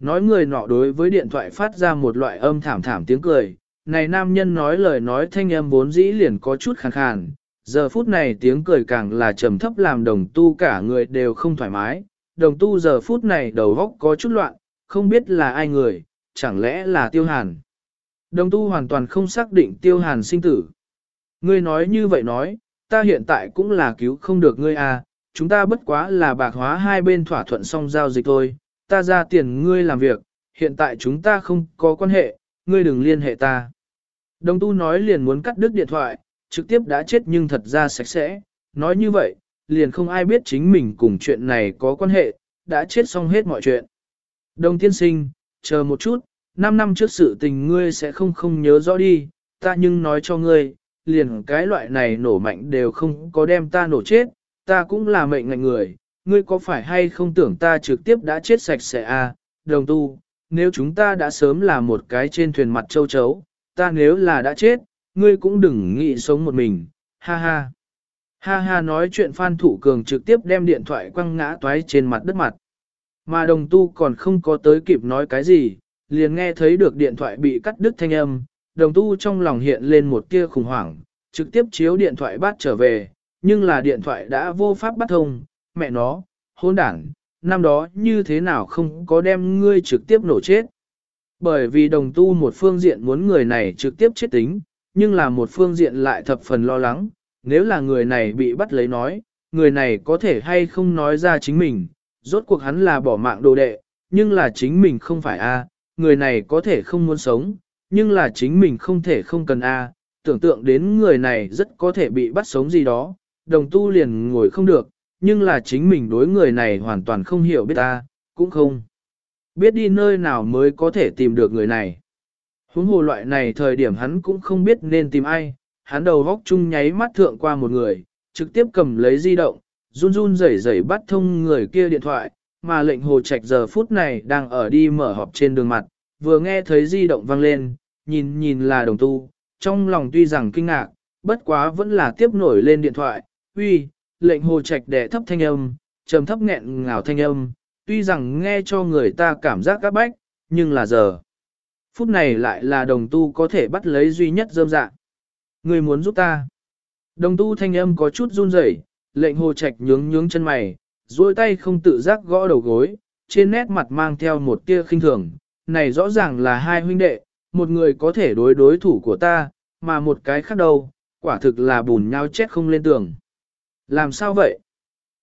Nói người nọ đối với điện thoại phát ra một loại âm thảm thảm tiếng cười, này nam nhân nói lời nói thanh âm vốn dĩ liền có chút khàn khàn, giờ phút này tiếng cười càng là trầm thấp làm đồng tu cả người đều không thoải mái, đồng tu giờ phút này đầu góc có chút loạn, không biết là ai người, chẳng lẽ là tiêu hàn. Đồng tu hoàn toàn không xác định tiêu hàn sinh tử. Ngươi nói như vậy nói, ta hiện tại cũng là cứu không được ngươi à, chúng ta bất quá là bạc hóa hai bên thỏa thuận xong giao dịch thôi, ta ra tiền ngươi làm việc, hiện tại chúng ta không có quan hệ, ngươi đừng liên hệ ta. Đồng tu nói liền muốn cắt đứt điện thoại, trực tiếp đã chết nhưng thật ra sạch sẽ, nói như vậy, liền không ai biết chính mình cùng chuyện này có quan hệ, đã chết xong hết mọi chuyện. Đồng tiên sinh, chờ một chút, Năm năm trước sự tình ngươi sẽ không không nhớ rõ đi, ta nhưng nói cho ngươi, liền cái loại này nổ mạnh đều không có đem ta nổ chết, ta cũng là mệnh ngạnh người, ngươi có phải hay không tưởng ta trực tiếp đã chết sạch sẽ à, đồng tu, nếu chúng ta đã sớm là một cái trên thuyền mặt châu chấu, ta nếu là đã chết, ngươi cũng đừng nghĩ sống một mình, ha ha. Ha ha nói chuyện Phan Thủ Cường trực tiếp đem điện thoại quăng ngã toái trên mặt đất mặt. Mà đồng tu còn không có tới kịp nói cái gì, liền nghe thấy được điện thoại bị cắt đứt thanh âm, đồng tu trong lòng hiện lên một tia khủng hoảng, trực tiếp chiếu điện thoại bắt trở về, nhưng là điện thoại đã vô pháp bắt thông, mẹ nó, hôn đảng, năm đó như thế nào không có đem ngươi trực tiếp nổ chết. Bởi vì đồng tu một phương diện muốn người này trực tiếp chết tính, nhưng là một phương diện lại thập phần lo lắng, nếu là người này bị bắt lấy nói, người này có thể hay không nói ra chính mình, rốt cuộc hắn là bỏ mạng đồ đệ, nhưng là chính mình không phải a, người này có thể không muốn sống, nhưng là chính mình không thể không cần a, tưởng tượng đến người này rất có thể bị bắt sống gì đó, đồng tu liền ngồi không được, nhưng là chính mình đối người này hoàn toàn không hiểu biết ta, cũng không biết đi nơi nào mới có thể tìm được người này. Huống hồ loại này thời điểm hắn cũng không biết nên tìm ai, hắn đầu góc chung nháy mắt thượng qua một người, trực tiếp cầm lấy di động, run run rẩy rẩy bắt thông người kia điện thoại, mà lệnh hồ trạch giờ phút này đang ở đi mở họp trên đường mặt, vừa nghe thấy di động vang lên, nhìn nhìn là đồng tu, trong lòng tuy rằng kinh ngạc, bất quá vẫn là tiếp nổi lên điện thoại, uy, lệnh hồ trạch đẻ thấp thanh âm, trầm thấp nghẹn ngào thanh âm, tuy rằng nghe cho người ta cảm giác các bách, nhưng là giờ. Phút này lại là đồng tu có thể bắt lấy duy nhất dơm dạ. Người muốn giúp ta. Đồng tu thanh âm có chút run rẩy, lệnh hồ trạch nhướng nhướng chân mày, duỗi tay không tự giác gõ đầu gối, trên nét mặt mang theo một tia khinh thường. Này rõ ràng là hai huynh đệ, một người có thể đối đối thủ của ta, mà một cái khác đâu, quả thực là bùn nhau chết không lên tường. Làm sao vậy?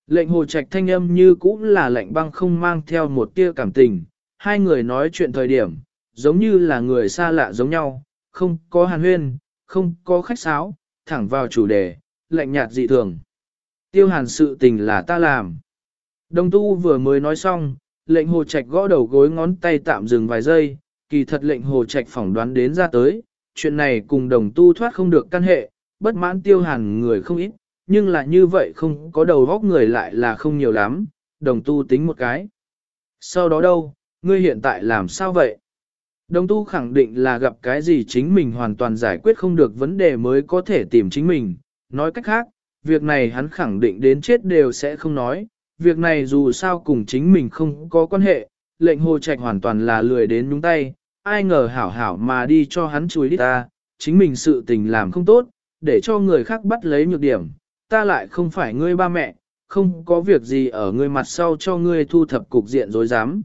Lệnh hồ trạch thanh âm như cũng là lệnh băng không mang theo một tia cảm tình, hai người nói chuyện thời điểm, giống như là người xa lạ giống nhau, không có hàn huyên, không có khách sáo, thẳng vào chủ đề, lạnh nhạt dị thường. Tiêu hàn sự tình là ta làm. Đồng tu vừa mới nói xong, lệnh hồ trạch gõ đầu gối ngón tay tạm dừng vài giây, kỳ thật lệnh hồ trạch phỏng đoán đến ra tới, chuyện này cùng đồng tu thoát không được căn hệ, bất mãn tiêu hàn người không ít, nhưng là như vậy không có đầu góc người lại là không nhiều lắm, đồng tu tính một cái. Sau đó đâu, ngươi hiện tại làm sao vậy? Đồng tu khẳng định là gặp cái gì chính mình hoàn toàn giải quyết không được vấn đề mới có thể tìm chính mình. Nói cách khác, việc này hắn khẳng định đến chết đều sẽ không nói. Việc này dù sao cùng chính mình không có quan hệ, lệnh hồ trạch hoàn toàn là lười đến nhúng tay. Ai ngờ hảo hảo mà đi cho hắn chùi đi ta, chính mình sự tình làm không tốt, để cho người khác bắt lấy nhược điểm. Ta lại không phải ngươi ba mẹ, không có việc gì ở ngươi mặt sau cho ngươi thu thập cục diện dối dám.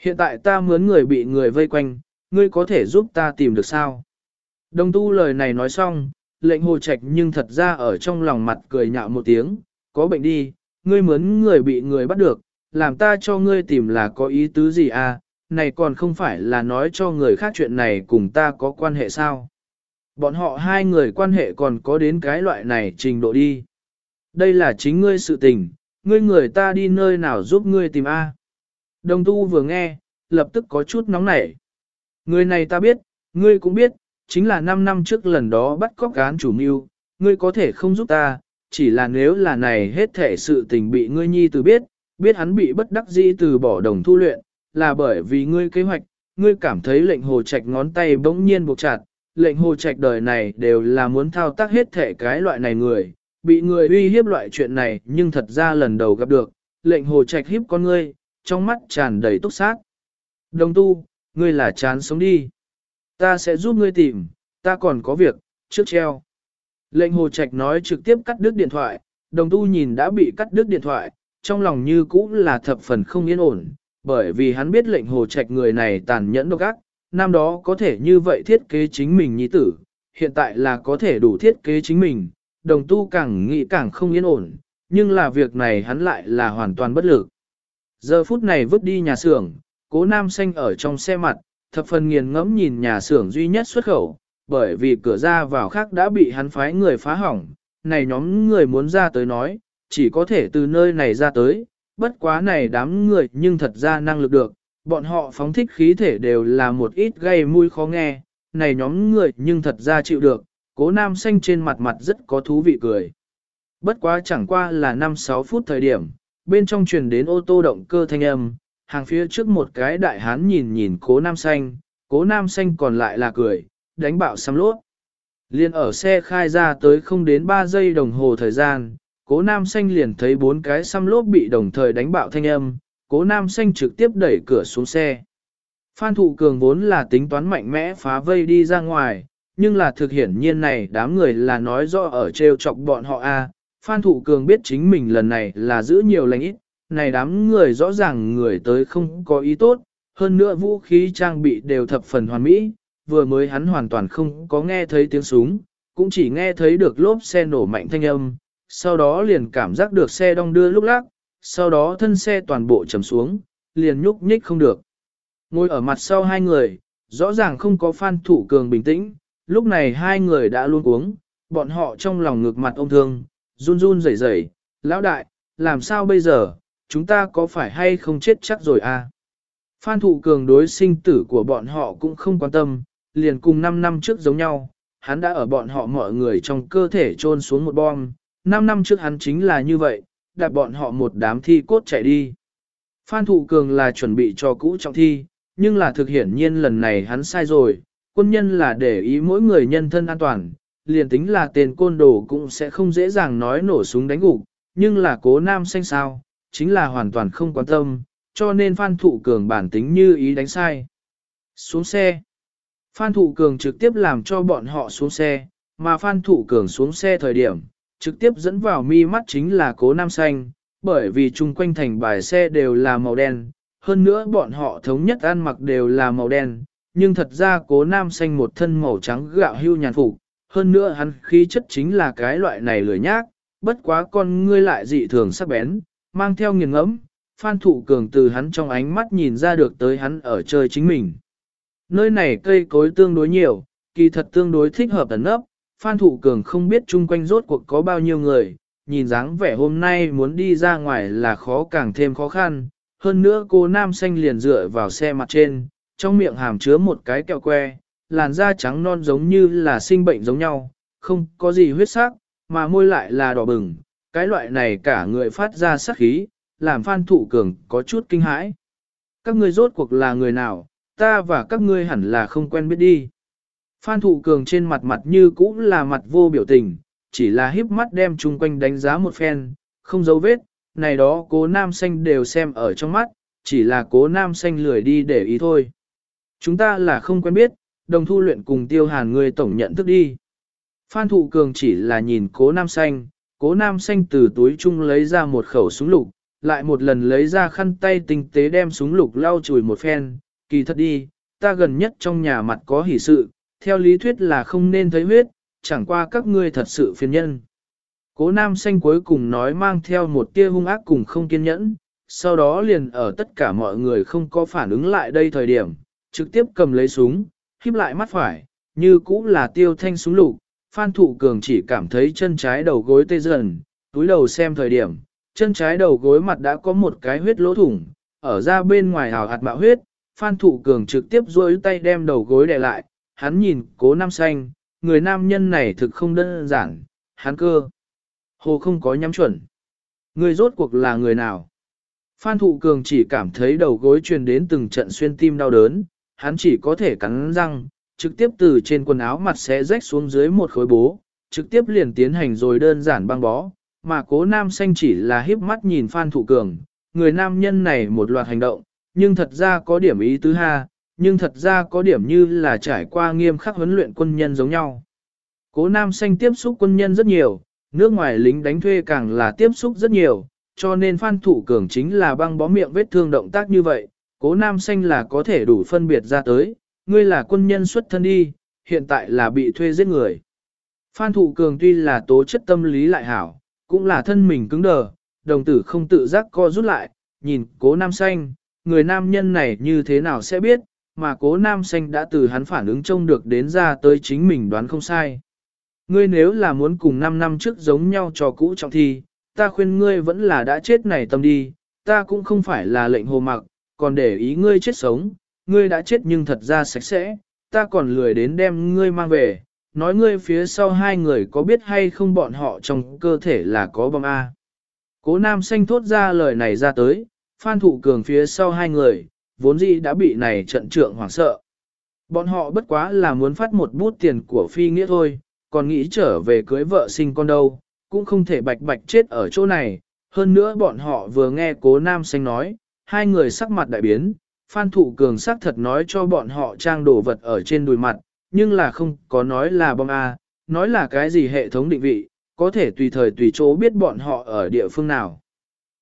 Hiện tại ta mướn người bị người vây quanh, ngươi có thể giúp ta tìm được sao? Đồng tu lời này nói xong, lệnh hồ trạch nhưng thật ra ở trong lòng mặt cười nhạo một tiếng, có bệnh đi, ngươi mướn người bị người bắt được, làm ta cho ngươi tìm là có ý tứ gì à, này còn không phải là nói cho người khác chuyện này cùng ta có quan hệ sao. Bọn họ hai người quan hệ còn có đến cái loại này trình độ đi. Đây là chính ngươi sự tình, ngươi người ta đi nơi nào giúp ngươi tìm A. Đồng tu vừa nghe, lập tức có chút nóng nảy. Người này ta biết, ngươi cũng biết, chính là 5 năm trước lần đó bắt cóc cán chủ mưu, ngươi có thể không giúp ta, chỉ là nếu là này hết thể sự tình bị ngươi nhi từ biết, biết hắn bị bất đắc dĩ từ bỏ đồng thu luyện, là bởi vì ngươi kế hoạch, ngươi cảm thấy lệnh hồ trạch ngón tay bỗng nhiên buộc chặt, lệnh hồ trạch đời này đều là muốn thao tác hết thể cái loại này người, bị người uy hiếp loại chuyện này nhưng thật ra lần đầu gặp được, lệnh hồ trạch hiếp con ngươi, trong mắt tràn đầy túc sát. Đồng tu, ngươi là chán sống đi. Ta sẽ giúp ngươi tìm, ta còn có việc, trước treo. Lệnh hồ trạch nói trực tiếp cắt đứt điện thoại, đồng tu nhìn đã bị cắt đứt điện thoại, trong lòng như cũ là thập phần không yên ổn, bởi vì hắn biết lệnh hồ trạch người này tàn nhẫn độc ác, năm đó có thể như vậy thiết kế chính mình nhi tử, hiện tại là có thể đủ thiết kế chính mình, đồng tu càng nghĩ càng không yên ổn, nhưng là việc này hắn lại là hoàn toàn bất lực. Giờ phút này vứt đi nhà xưởng, cố nam xanh ở trong xe mặt, thập phần nghiền ngẫm nhìn nhà xưởng duy nhất xuất khẩu, bởi vì cửa ra vào khác đã bị hắn phái người phá hỏng, này nhóm người muốn ra tới nói, chỉ có thể từ nơi này ra tới, bất quá này đám người nhưng thật ra năng lực được, bọn họ phóng thích khí thể đều là một ít gây mùi khó nghe, này nhóm người nhưng thật ra chịu được, cố nam xanh trên mặt mặt rất có thú vị cười. Bất quá chẳng qua là 5-6 phút thời điểm, bên trong truyền đến ô tô động cơ thanh âm, hàng phía trước một cái đại hán nhìn nhìn cố nam xanh, cố nam xanh còn lại là cười, đánh bạo xăm lốt. Liên ở xe khai ra tới không đến 3 giây đồng hồ thời gian, cố nam xanh liền thấy bốn cái xăm lốp bị đồng thời đánh bạo thanh âm, cố nam xanh trực tiếp đẩy cửa xuống xe. Phan thụ cường vốn là tính toán mạnh mẽ phá vây đi ra ngoài, nhưng là thực hiển nhiên này đám người là nói rõ ở treo chọc bọn họ a. Phan thụ cường biết chính mình lần này là giữ nhiều lành ít, này đám người rõ ràng người tới không có ý tốt, hơn nữa vũ khí trang bị đều thập phần hoàn mỹ, vừa mới hắn hoàn toàn không có nghe thấy tiếng súng, cũng chỉ nghe thấy được lốp xe nổ mạnh thanh âm, sau đó liền cảm giác được xe đong đưa lúc lắc, sau đó thân xe toàn bộ chầm xuống, liền nhúc nhích không được. Ngồi ở mặt sau hai người, rõ ràng không có phan thủ cường bình tĩnh, lúc này hai người đã luôn uống, bọn họ trong lòng ngược mặt ông thương, run run rẩy rẩy, lão đại, làm sao bây giờ, chúng ta có phải hay không chết chắc rồi à? Phan thụ cường đối sinh tử của bọn họ cũng không quan tâm, liền cùng 5 năm trước giống nhau, hắn đã ở bọn họ mọi người trong cơ thể trôn xuống một bom, 5 năm trước hắn chính là như vậy, đặt bọn họ một đám thi cốt chạy đi. Phan Thụ Cường là chuẩn bị cho cũ trọng thi, nhưng là thực hiển nhiên lần này hắn sai rồi, quân nhân là để ý mỗi người nhân thân an toàn, liền tính là tên côn đồ cũng sẽ không dễ dàng nói nổ súng đánh gục, nhưng là cố nam xanh sao, chính là hoàn toàn không quan tâm, cho nên Phan Thụ Cường bản tính như ý đánh sai. Xuống xe. Phan Thụ Cường trực tiếp làm cho bọn họ xuống xe, mà Phan Thụ Cường xuống xe thời điểm, trực tiếp dẫn vào mi mắt chính là cố nam xanh, bởi vì chung quanh thành bài xe đều là màu đen, hơn nữa bọn họ thống nhất ăn mặc đều là màu đen, nhưng thật ra cố nam xanh một thân màu trắng gạo hưu nhàn phục, hơn nữa hắn khí chất chính là cái loại này lười nhác, bất quá con ngươi lại dị thường sắc bén, mang theo nghiền ngẫm, phan thụ cường từ hắn trong ánh mắt nhìn ra được tới hắn ở chơi chính mình. Nơi này cây cối tương đối nhiều, kỳ thật tương đối thích hợp ẩn nấp, Phan Thụ Cường không biết chung quanh rốt cuộc có bao nhiêu người, nhìn dáng vẻ hôm nay muốn đi ra ngoài là khó càng thêm khó khăn. Hơn nữa cô nam xanh liền dựa vào xe mặt trên, trong miệng hàm chứa một cái kẹo que, làn da trắng non giống như là sinh bệnh giống nhau, không có gì huyết sắc, mà môi lại là đỏ bừng. Cái loại này cả người phát ra sắc khí, làm Phan Thụ Cường có chút kinh hãi. Các người rốt cuộc là người nào, ta và các ngươi hẳn là không quen biết đi. Phan Thụ Cường trên mặt mặt như cũ là mặt vô biểu tình, chỉ là híp mắt đem chung quanh đánh giá một phen, không dấu vết, này đó cố nam xanh đều xem ở trong mắt, chỉ là cố nam xanh lười đi để ý thôi. Chúng ta là không quen biết, đồng thu luyện cùng tiêu hàn người tổng nhận thức đi. Phan Thụ Cường chỉ là nhìn cố nam xanh, cố nam xanh từ túi chung lấy ra một khẩu súng lục, lại một lần lấy ra khăn tay tinh tế đem súng lục lau chùi một phen, kỳ thật đi, ta gần nhất trong nhà mặt có hỷ sự, theo lý thuyết là không nên thấy huyết, chẳng qua các ngươi thật sự phiền nhân. Cố nam xanh cuối cùng nói mang theo một tia hung ác cùng không kiên nhẫn, sau đó liền ở tất cả mọi người không có phản ứng lại đây thời điểm, trực tiếp cầm lấy súng, híp lại mắt phải, như cũ là tiêu thanh súng lục, Phan Thụ Cường chỉ cảm thấy chân trái đầu gối tê dần, túi đầu xem thời điểm, chân trái đầu gối mặt đã có một cái huyết lỗ thủng, ở ra bên ngoài hào hạt mạo huyết, Phan Thụ Cường trực tiếp duỗi tay đem đầu gối đè lại, hắn nhìn cố nam xanh, người nam nhân này thực không đơn giản, hắn cơ. Hồ không có nhắm chuẩn. Người rốt cuộc là người nào? Phan Thụ Cường chỉ cảm thấy đầu gối truyền đến từng trận xuyên tim đau đớn, hắn chỉ có thể cắn răng, trực tiếp từ trên quần áo mặt sẽ rách xuống dưới một khối bố, trực tiếp liền tiến hành rồi đơn giản băng bó, mà cố nam xanh chỉ là híp mắt nhìn Phan Thụ Cường, người nam nhân này một loạt hành động, nhưng thật ra có điểm ý tứ ha, nhưng thật ra có điểm như là trải qua nghiêm khắc huấn luyện quân nhân giống nhau. Cố nam xanh tiếp xúc quân nhân rất nhiều, nước ngoài lính đánh thuê càng là tiếp xúc rất nhiều, cho nên Phan Thụ Cường chính là băng bó miệng vết thương động tác như vậy, cố nam xanh là có thể đủ phân biệt ra tới, ngươi là quân nhân xuất thân đi, hiện tại là bị thuê giết người. Phan Thụ Cường tuy là tố chất tâm lý lại hảo, cũng là thân mình cứng đờ, đồng tử không tự giác co rút lại, nhìn cố nam xanh, người nam nhân này như thế nào sẽ biết, mà cố nam xanh đã từ hắn phản ứng trông được đến ra tới chính mình đoán không sai. Ngươi nếu là muốn cùng 5 năm trước giống nhau trò cũ trọng thi, ta khuyên ngươi vẫn là đã chết này tâm đi, ta cũng không phải là lệnh hồ mặc, còn để ý ngươi chết sống, ngươi đã chết nhưng thật ra sạch sẽ, ta còn lười đến đem ngươi mang về, nói ngươi phía sau hai người có biết hay không bọn họ trong cơ thể là có bom A. Cố nam xanh thốt ra lời này ra tới, phan thụ cường phía sau hai người, vốn dĩ đã bị này trận trượng hoảng sợ. Bọn họ bất quá là muốn phát một bút tiền của phi nghĩa thôi, còn nghĩ trở về cưới vợ sinh con đâu, cũng không thể bạch bạch chết ở chỗ này. Hơn nữa bọn họ vừa nghe cố nam xanh nói, hai người sắc mặt đại biến, Phan Thụ Cường xác thật nói cho bọn họ trang đồ vật ở trên đùi mặt, nhưng là không có nói là bom A, nói là cái gì hệ thống định vị, có thể tùy thời tùy chỗ biết bọn họ ở địa phương nào.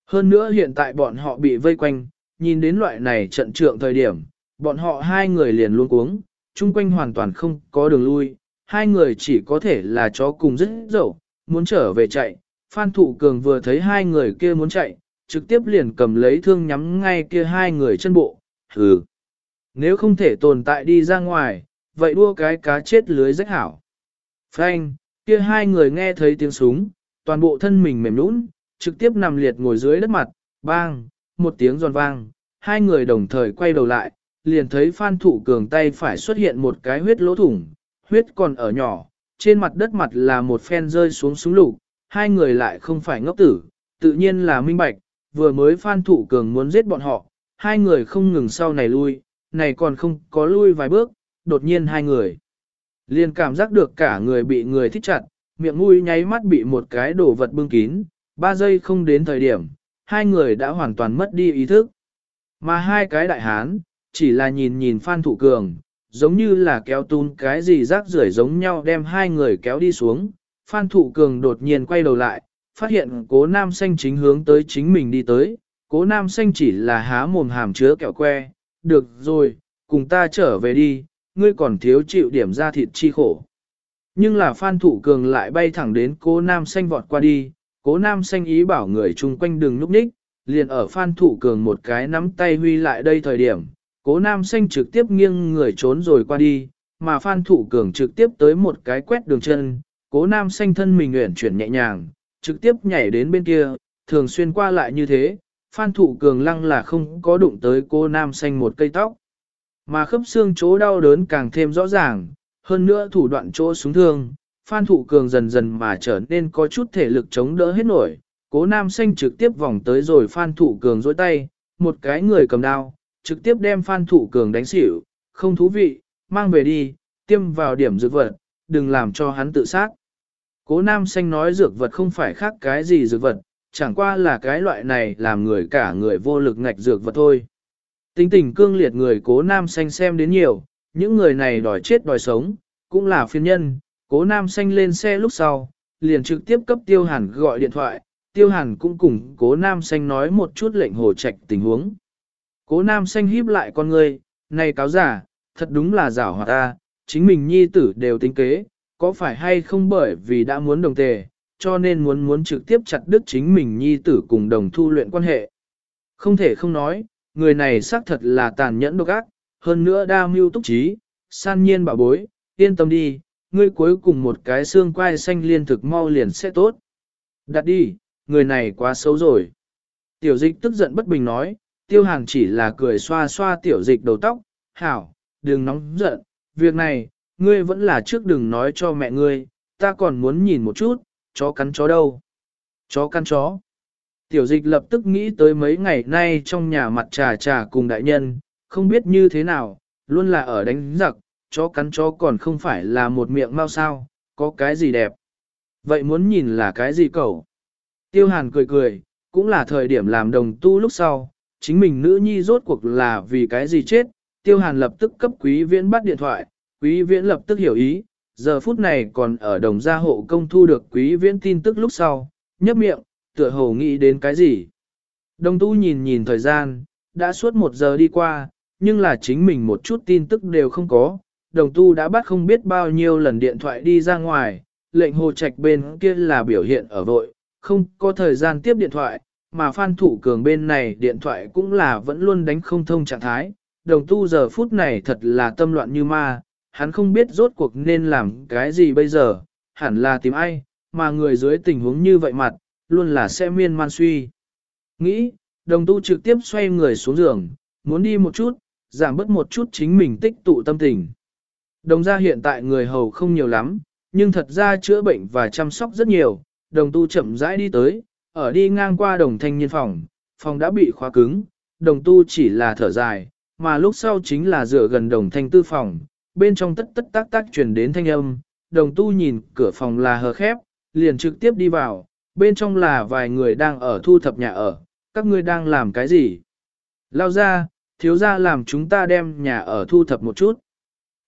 Hơn nữa hiện tại bọn họ bị vây quanh, nhìn đến loại này trận trượng thời điểm, bọn họ hai người liền luôn cuống, chung quanh hoàn toàn không có đường lui, hai người chỉ có thể là chó cùng rất dậu, muốn trở về chạy. Phan Thụ Cường vừa thấy hai người kia muốn chạy, trực tiếp liền cầm lấy thương nhắm ngay kia hai người chân bộ, hừ. Nếu không thể tồn tại đi ra ngoài, vậy đua cái cá chết lưới rách hảo. Phanh, kia hai người nghe thấy tiếng súng, toàn bộ thân mình mềm nũng, trực tiếp nằm liệt ngồi dưới đất mặt, bang, một tiếng giòn vang, hai người đồng thời quay đầu lại, liền thấy Phan Thụ Cường tay phải xuất hiện một cái huyết lỗ thủng, huyết còn ở nhỏ, trên mặt đất mặt là một phen rơi xuống súng lục, hai người lại không phải ngốc tử, tự nhiên là minh bạch, vừa mới Phan Thụ Cường muốn giết bọn họ, hai người không ngừng sau này lui, này còn không có lui vài bước, đột nhiên hai người. Liền cảm giác được cả người bị người thích chặt, miệng mũi nháy mắt bị một cái đồ vật bưng kín, ba giây không đến thời điểm, hai người đã hoàn toàn mất đi ý thức. Mà hai cái đại hán, chỉ là nhìn nhìn Phan Thụ Cường, giống như là kéo tún cái gì rác rưởi giống nhau đem hai người kéo đi xuống. Phan Thụ Cường đột nhiên quay đầu lại, phát hiện cố nam xanh chính hướng tới chính mình đi tới, cố nam xanh chỉ là há mồm hàm chứa kẹo que, được rồi, cùng ta trở về đi, ngươi còn thiếu chịu điểm ra thịt chi khổ. Nhưng là phan Thụ cường lại bay thẳng đến cố nam xanh vọt qua đi, cố nam xanh ý bảo người chung quanh đừng núp ních, liền ở phan thủ cường một cái nắm tay huy lại đây thời điểm, cố nam xanh trực tiếp nghiêng người trốn rồi qua đi, mà phan thủ cường trực tiếp tới một cái quét đường chân, cố nam xanh thân mình nguyện chuyển nhẹ nhàng, trực tiếp nhảy đến bên kia, thường xuyên qua lại như thế, Phan Thụ Cường lăng là không có đụng tới cô nam xanh một cây tóc. Mà khớp xương chỗ đau đớn càng thêm rõ ràng, hơn nữa thủ đoạn chỗ súng thương, Phan Thụ Cường dần dần mà trở nên có chút thể lực chống đỡ hết nổi. Cố nam xanh trực tiếp vòng tới rồi Phan Thụ Cường dối tay, một cái người cầm đao, trực tiếp đem Phan Thụ Cường đánh xỉu, không thú vị, mang về đi, tiêm vào điểm dược vật, đừng làm cho hắn tự sát. Cố nam xanh nói dược vật không phải khác cái gì dược vật, chẳng qua là cái loại này làm người cả người vô lực ngạch dược vật thôi. Tính tình cương liệt người cố nam xanh xem đến nhiều, những người này đòi chết đòi sống, cũng là phiên nhân, cố nam xanh lên xe lúc sau, liền trực tiếp cấp tiêu hàn gọi điện thoại, tiêu hàn cũng cùng cố nam xanh nói một chút lệnh hồ trạch tình huống. Cố nam xanh híp lại con người, này cáo giả, thật đúng là giả hòa ta, chính mình nhi tử đều tính kế, có phải hay không bởi vì đã muốn đồng tề, cho nên muốn muốn trực tiếp chặt đứt chính mình nhi tử cùng đồng thu luyện quan hệ. Không thể không nói, người này xác thật là tàn nhẫn độc ác, hơn nữa đa mưu túc trí, san nhiên bảo bối, yên tâm đi, ngươi cuối cùng một cái xương quai xanh liên thực mau liền sẽ tốt. Đặt đi, người này quá xấu rồi. Tiểu dịch tức giận bất bình nói, tiêu hàng chỉ là cười xoa xoa tiểu dịch đầu tóc, hảo, đừng nóng giận, việc này, ngươi vẫn là trước đừng nói cho mẹ ngươi, ta còn muốn nhìn một chút, chó cắn chó đâu. Chó cắn chó. Tiểu dịch lập tức nghĩ tới mấy ngày nay trong nhà mặt trà trà cùng đại nhân, không biết như thế nào, luôn là ở đánh giặc, chó cắn chó còn không phải là một miệng mau sao, có cái gì đẹp. Vậy muốn nhìn là cái gì cậu? Tiêu hàn cười cười, cũng là thời điểm làm đồng tu lúc sau, chính mình nữ nhi rốt cuộc là vì cái gì chết, tiêu hàn lập tức cấp quý viễn bắt điện thoại, quý viễn lập tức hiểu ý, giờ phút này còn ở đồng gia hộ công thu được quý viễn tin tức lúc sau, nhấp miệng, tựa hồ nghĩ đến cái gì. Đồng tu nhìn nhìn thời gian, đã suốt một giờ đi qua, nhưng là chính mình một chút tin tức đều không có, đồng tu đã bắt không biết bao nhiêu lần điện thoại đi ra ngoài, lệnh hồ trạch bên kia là biểu hiện ở vội, không có thời gian tiếp điện thoại, mà Phan Thủ Cường bên này điện thoại cũng là vẫn luôn đánh không thông trạng thái. Đồng tu giờ phút này thật là tâm loạn như ma, hắn không biết rốt cuộc nên làm cái gì bây giờ, hẳn là tìm ai, mà người dưới tình huống như vậy mặt, luôn là sẽ miên man suy. Nghĩ, đồng tu trực tiếp xoay người xuống giường, muốn đi một chút, giảm bớt một chút chính mình tích tụ tâm tình. Đồng gia hiện tại người hầu không nhiều lắm, nhưng thật ra chữa bệnh và chăm sóc rất nhiều, đồng tu chậm rãi đi tới, ở đi ngang qua đồng thanh niên phòng, phòng đã bị khóa cứng, đồng tu chỉ là thở dài, mà lúc sau chính là dựa gần đồng thanh tư phòng, bên trong tất tất tác tác truyền đến thanh âm, đồng tu nhìn cửa phòng là hờ khép, liền trực tiếp đi vào, bên trong là vài người đang ở thu thập nhà ở, các ngươi đang làm cái gì? Lao ra, thiếu ra làm chúng ta đem nhà ở thu thập một chút.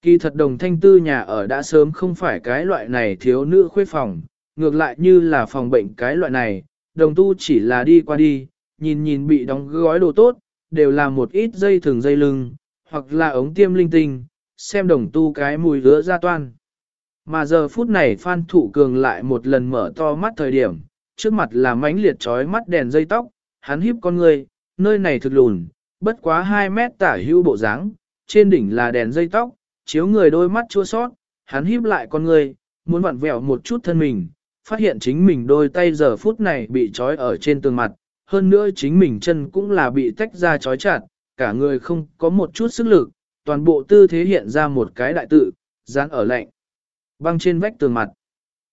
Kỳ thật đồng thanh tư nhà ở đã sớm không phải cái loại này thiếu nữ khuê phòng, ngược lại như là phòng bệnh cái loại này, đồng tu chỉ là đi qua đi, nhìn nhìn bị đóng gói đồ tốt, đều là một ít dây thường dây lưng, hoặc là ống tiêm linh tinh, xem đồng tu cái mùi hứa ra toan. Mà giờ phút này Phan Thụ Cường lại một lần mở to mắt thời điểm, trước mặt là mánh liệt trói mắt đèn dây tóc, hắn híp con người, nơi này thực lùn, bất quá 2 mét tả hữu bộ dáng, trên đỉnh là đèn dây tóc, chiếu người đôi mắt chua sót, hắn híp lại con người, muốn vặn vẹo một chút thân mình, phát hiện chính mình đôi tay giờ phút này bị trói ở trên tường mặt, hơn nữa chính mình chân cũng là bị tách ra trói chặt, cả người không có một chút sức lực, toàn bộ tư thế hiện ra một cái đại tự, dán ở lạnh. Băng trên vách tường mặt.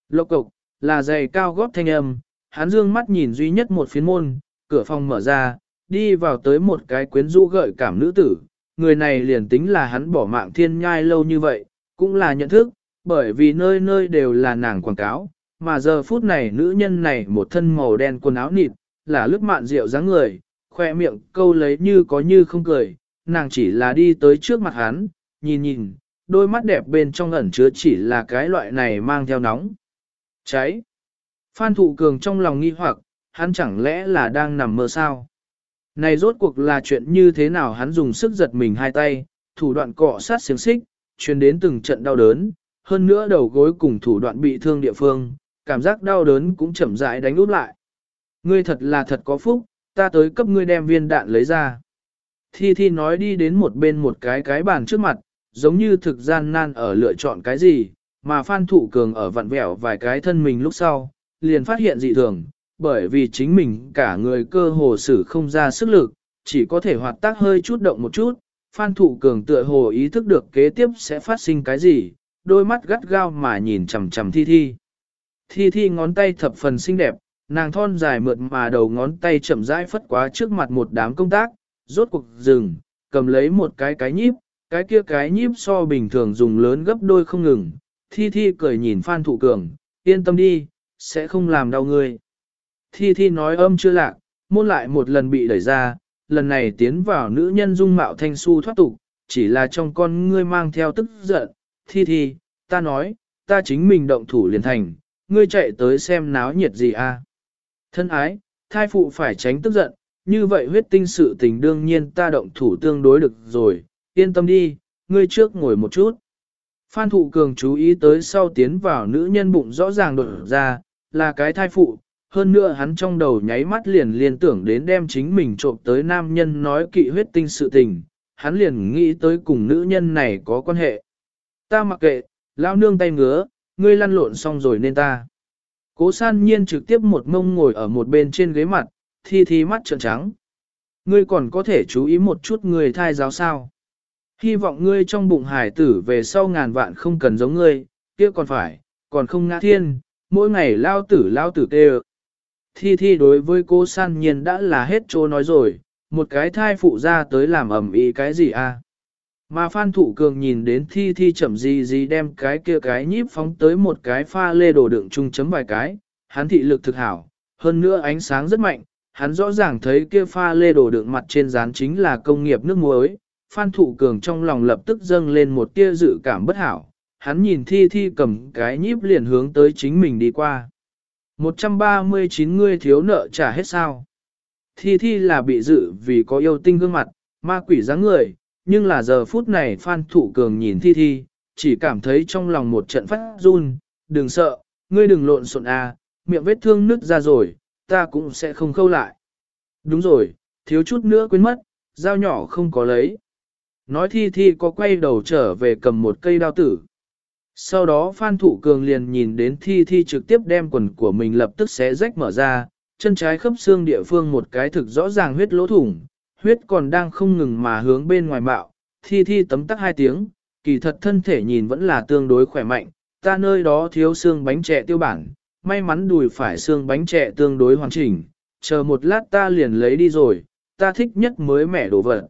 Lộc cục, là giày cao gót thanh âm, hắn dương mắt nhìn duy nhất một phiến môn, cửa phòng mở ra, đi vào tới một cái quyến rũ gợi cảm nữ tử. Người này liền tính là hắn bỏ mạng thiên nhai lâu như vậy, cũng là nhận thức, bởi vì nơi nơi đều là nàng quảng cáo, mà giờ phút này nữ nhân này một thân màu đen quần áo nịt, là lướt mạn rượu dáng người, khoe miệng câu lấy như có như không cười, nàng chỉ là đi tới trước mặt hắn, nhìn nhìn, đôi mắt đẹp bên trong ẩn chứa chỉ là cái loại này mang theo nóng. Cháy. Phan Thụ Cường trong lòng nghi hoặc, hắn chẳng lẽ là đang nằm mơ sao? Này rốt cuộc là chuyện như thế nào hắn dùng sức giật mình hai tay, thủ đoạn cọ sát xiềng xích, truyền đến từng trận đau đớn, hơn nữa đầu gối cùng thủ đoạn bị thương địa phương, cảm giác đau đớn cũng chậm rãi đánh úp lại. Ngươi thật là thật có phúc, ta tới cấp ngươi đem viên đạn lấy ra. Thi Thi nói đi đến một bên một cái cái bàn trước mặt, giống như thực gian nan ở lựa chọn cái gì, mà Phan Thụ Cường ở vặn vẹo vài cái thân mình lúc sau, liền phát hiện dị thường, bởi vì chính mình cả người cơ hồ sử không ra sức lực, chỉ có thể hoạt tác hơi chút động một chút. Phan Thụ Cường tựa hồ ý thức được kế tiếp sẽ phát sinh cái gì, đôi mắt gắt gao mà nhìn chằm chằm Thi Thi. Thi Thi ngón tay thập phần xinh đẹp, nàng thon dài mượt mà đầu ngón tay chậm rãi phất quá trước mặt một đám công tác, rốt cuộc dừng, cầm lấy một cái cái nhíp, cái kia cái nhíp so bình thường dùng lớn gấp đôi không ngừng. Thi Thi cười nhìn Phan Thụ Cường, yên tâm đi, sẽ không làm đau ngươi. Thi Thi nói âm chưa lạc, môn lại một lần bị đẩy ra, lần này tiến vào nữ nhân dung mạo thanh su thoát tục, chỉ là trong con ngươi mang theo tức giận. Thi Thi, ta nói, ta chính mình động thủ liền thành, ngươi chạy tới xem náo nhiệt gì a? Thân ái, thai phụ phải tránh tức giận, như vậy huyết tinh sự tình đương nhiên ta động thủ tương đối được rồi, yên tâm đi, ngươi trước ngồi một chút. Phan Thụ Cường chú ý tới sau tiến vào nữ nhân bụng rõ ràng đột ra, là cái thai phụ, hơn nữa hắn trong đầu nháy mắt liền liên tưởng đến đem chính mình trộm tới nam nhân nói kỵ huyết tinh sự tình, hắn liền nghĩ tới cùng nữ nhân này có quan hệ. Ta mặc kệ, lao nương tay ngứa, ngươi lăn lộn xong rồi nên ta. Cố san nhiên trực tiếp một mông ngồi ở một bên trên ghế mặt, thi thi mắt trợn trắng. Ngươi còn có thể chú ý một chút người thai giáo sao. Hy vọng ngươi trong bụng hải tử về sau ngàn vạn không cần giống ngươi, kia còn phải, còn không ngã thiên, mỗi ngày lao tử lao tử tê Thi thi đối với cô san nhiên đã là hết chỗ nói rồi, một cái thai phụ ra tới làm ẩm ý cái gì à. Mà Phan Thụ Cường nhìn đến thi thi chậm gì gì đem cái kia cái nhíp phóng tới một cái pha lê đồ đựng chung chấm vài cái, hắn thị lực thực hảo, hơn nữa ánh sáng rất mạnh, hắn rõ ràng thấy kia pha lê đồ đựng mặt trên dán chính là công nghiệp nước muối. Phan Thụ Cường trong lòng lập tức dâng lên một tia dự cảm bất hảo, hắn nhìn thi thi cầm cái nhíp liền hướng tới chính mình đi qua. 139 người thiếu nợ trả hết sao. Thi thi là bị dự vì có yêu tinh gương mặt, ma quỷ dáng người, nhưng là giờ phút này Phan Thụ Cường nhìn thi thi, chỉ cảm thấy trong lòng một trận phát run, đừng sợ, ngươi đừng lộn xộn à, miệng vết thương nứt ra rồi, ta cũng sẽ không khâu lại. Đúng rồi, thiếu chút nữa quên mất, dao nhỏ không có lấy. Nói thi thi có quay đầu trở về cầm một cây đao tử. Sau đó Phan Thụ Cường liền nhìn đến thi thi trực tiếp đem quần của mình lập tức xé rách mở ra, chân trái khớp xương địa phương một cái thực rõ ràng huyết lỗ thủng, huyết còn đang không ngừng mà hướng bên ngoài bạo, thi thi tấm tắc hai tiếng, kỳ thật thân thể nhìn vẫn là tương đối khỏe mạnh, ta nơi đó thiếu xương bánh trẻ tiêu bản, may mắn đùi phải xương bánh trẻ tương đối hoàn chỉnh, chờ một lát ta liền lấy đi rồi, ta thích nhất mới mẻ đồ vật.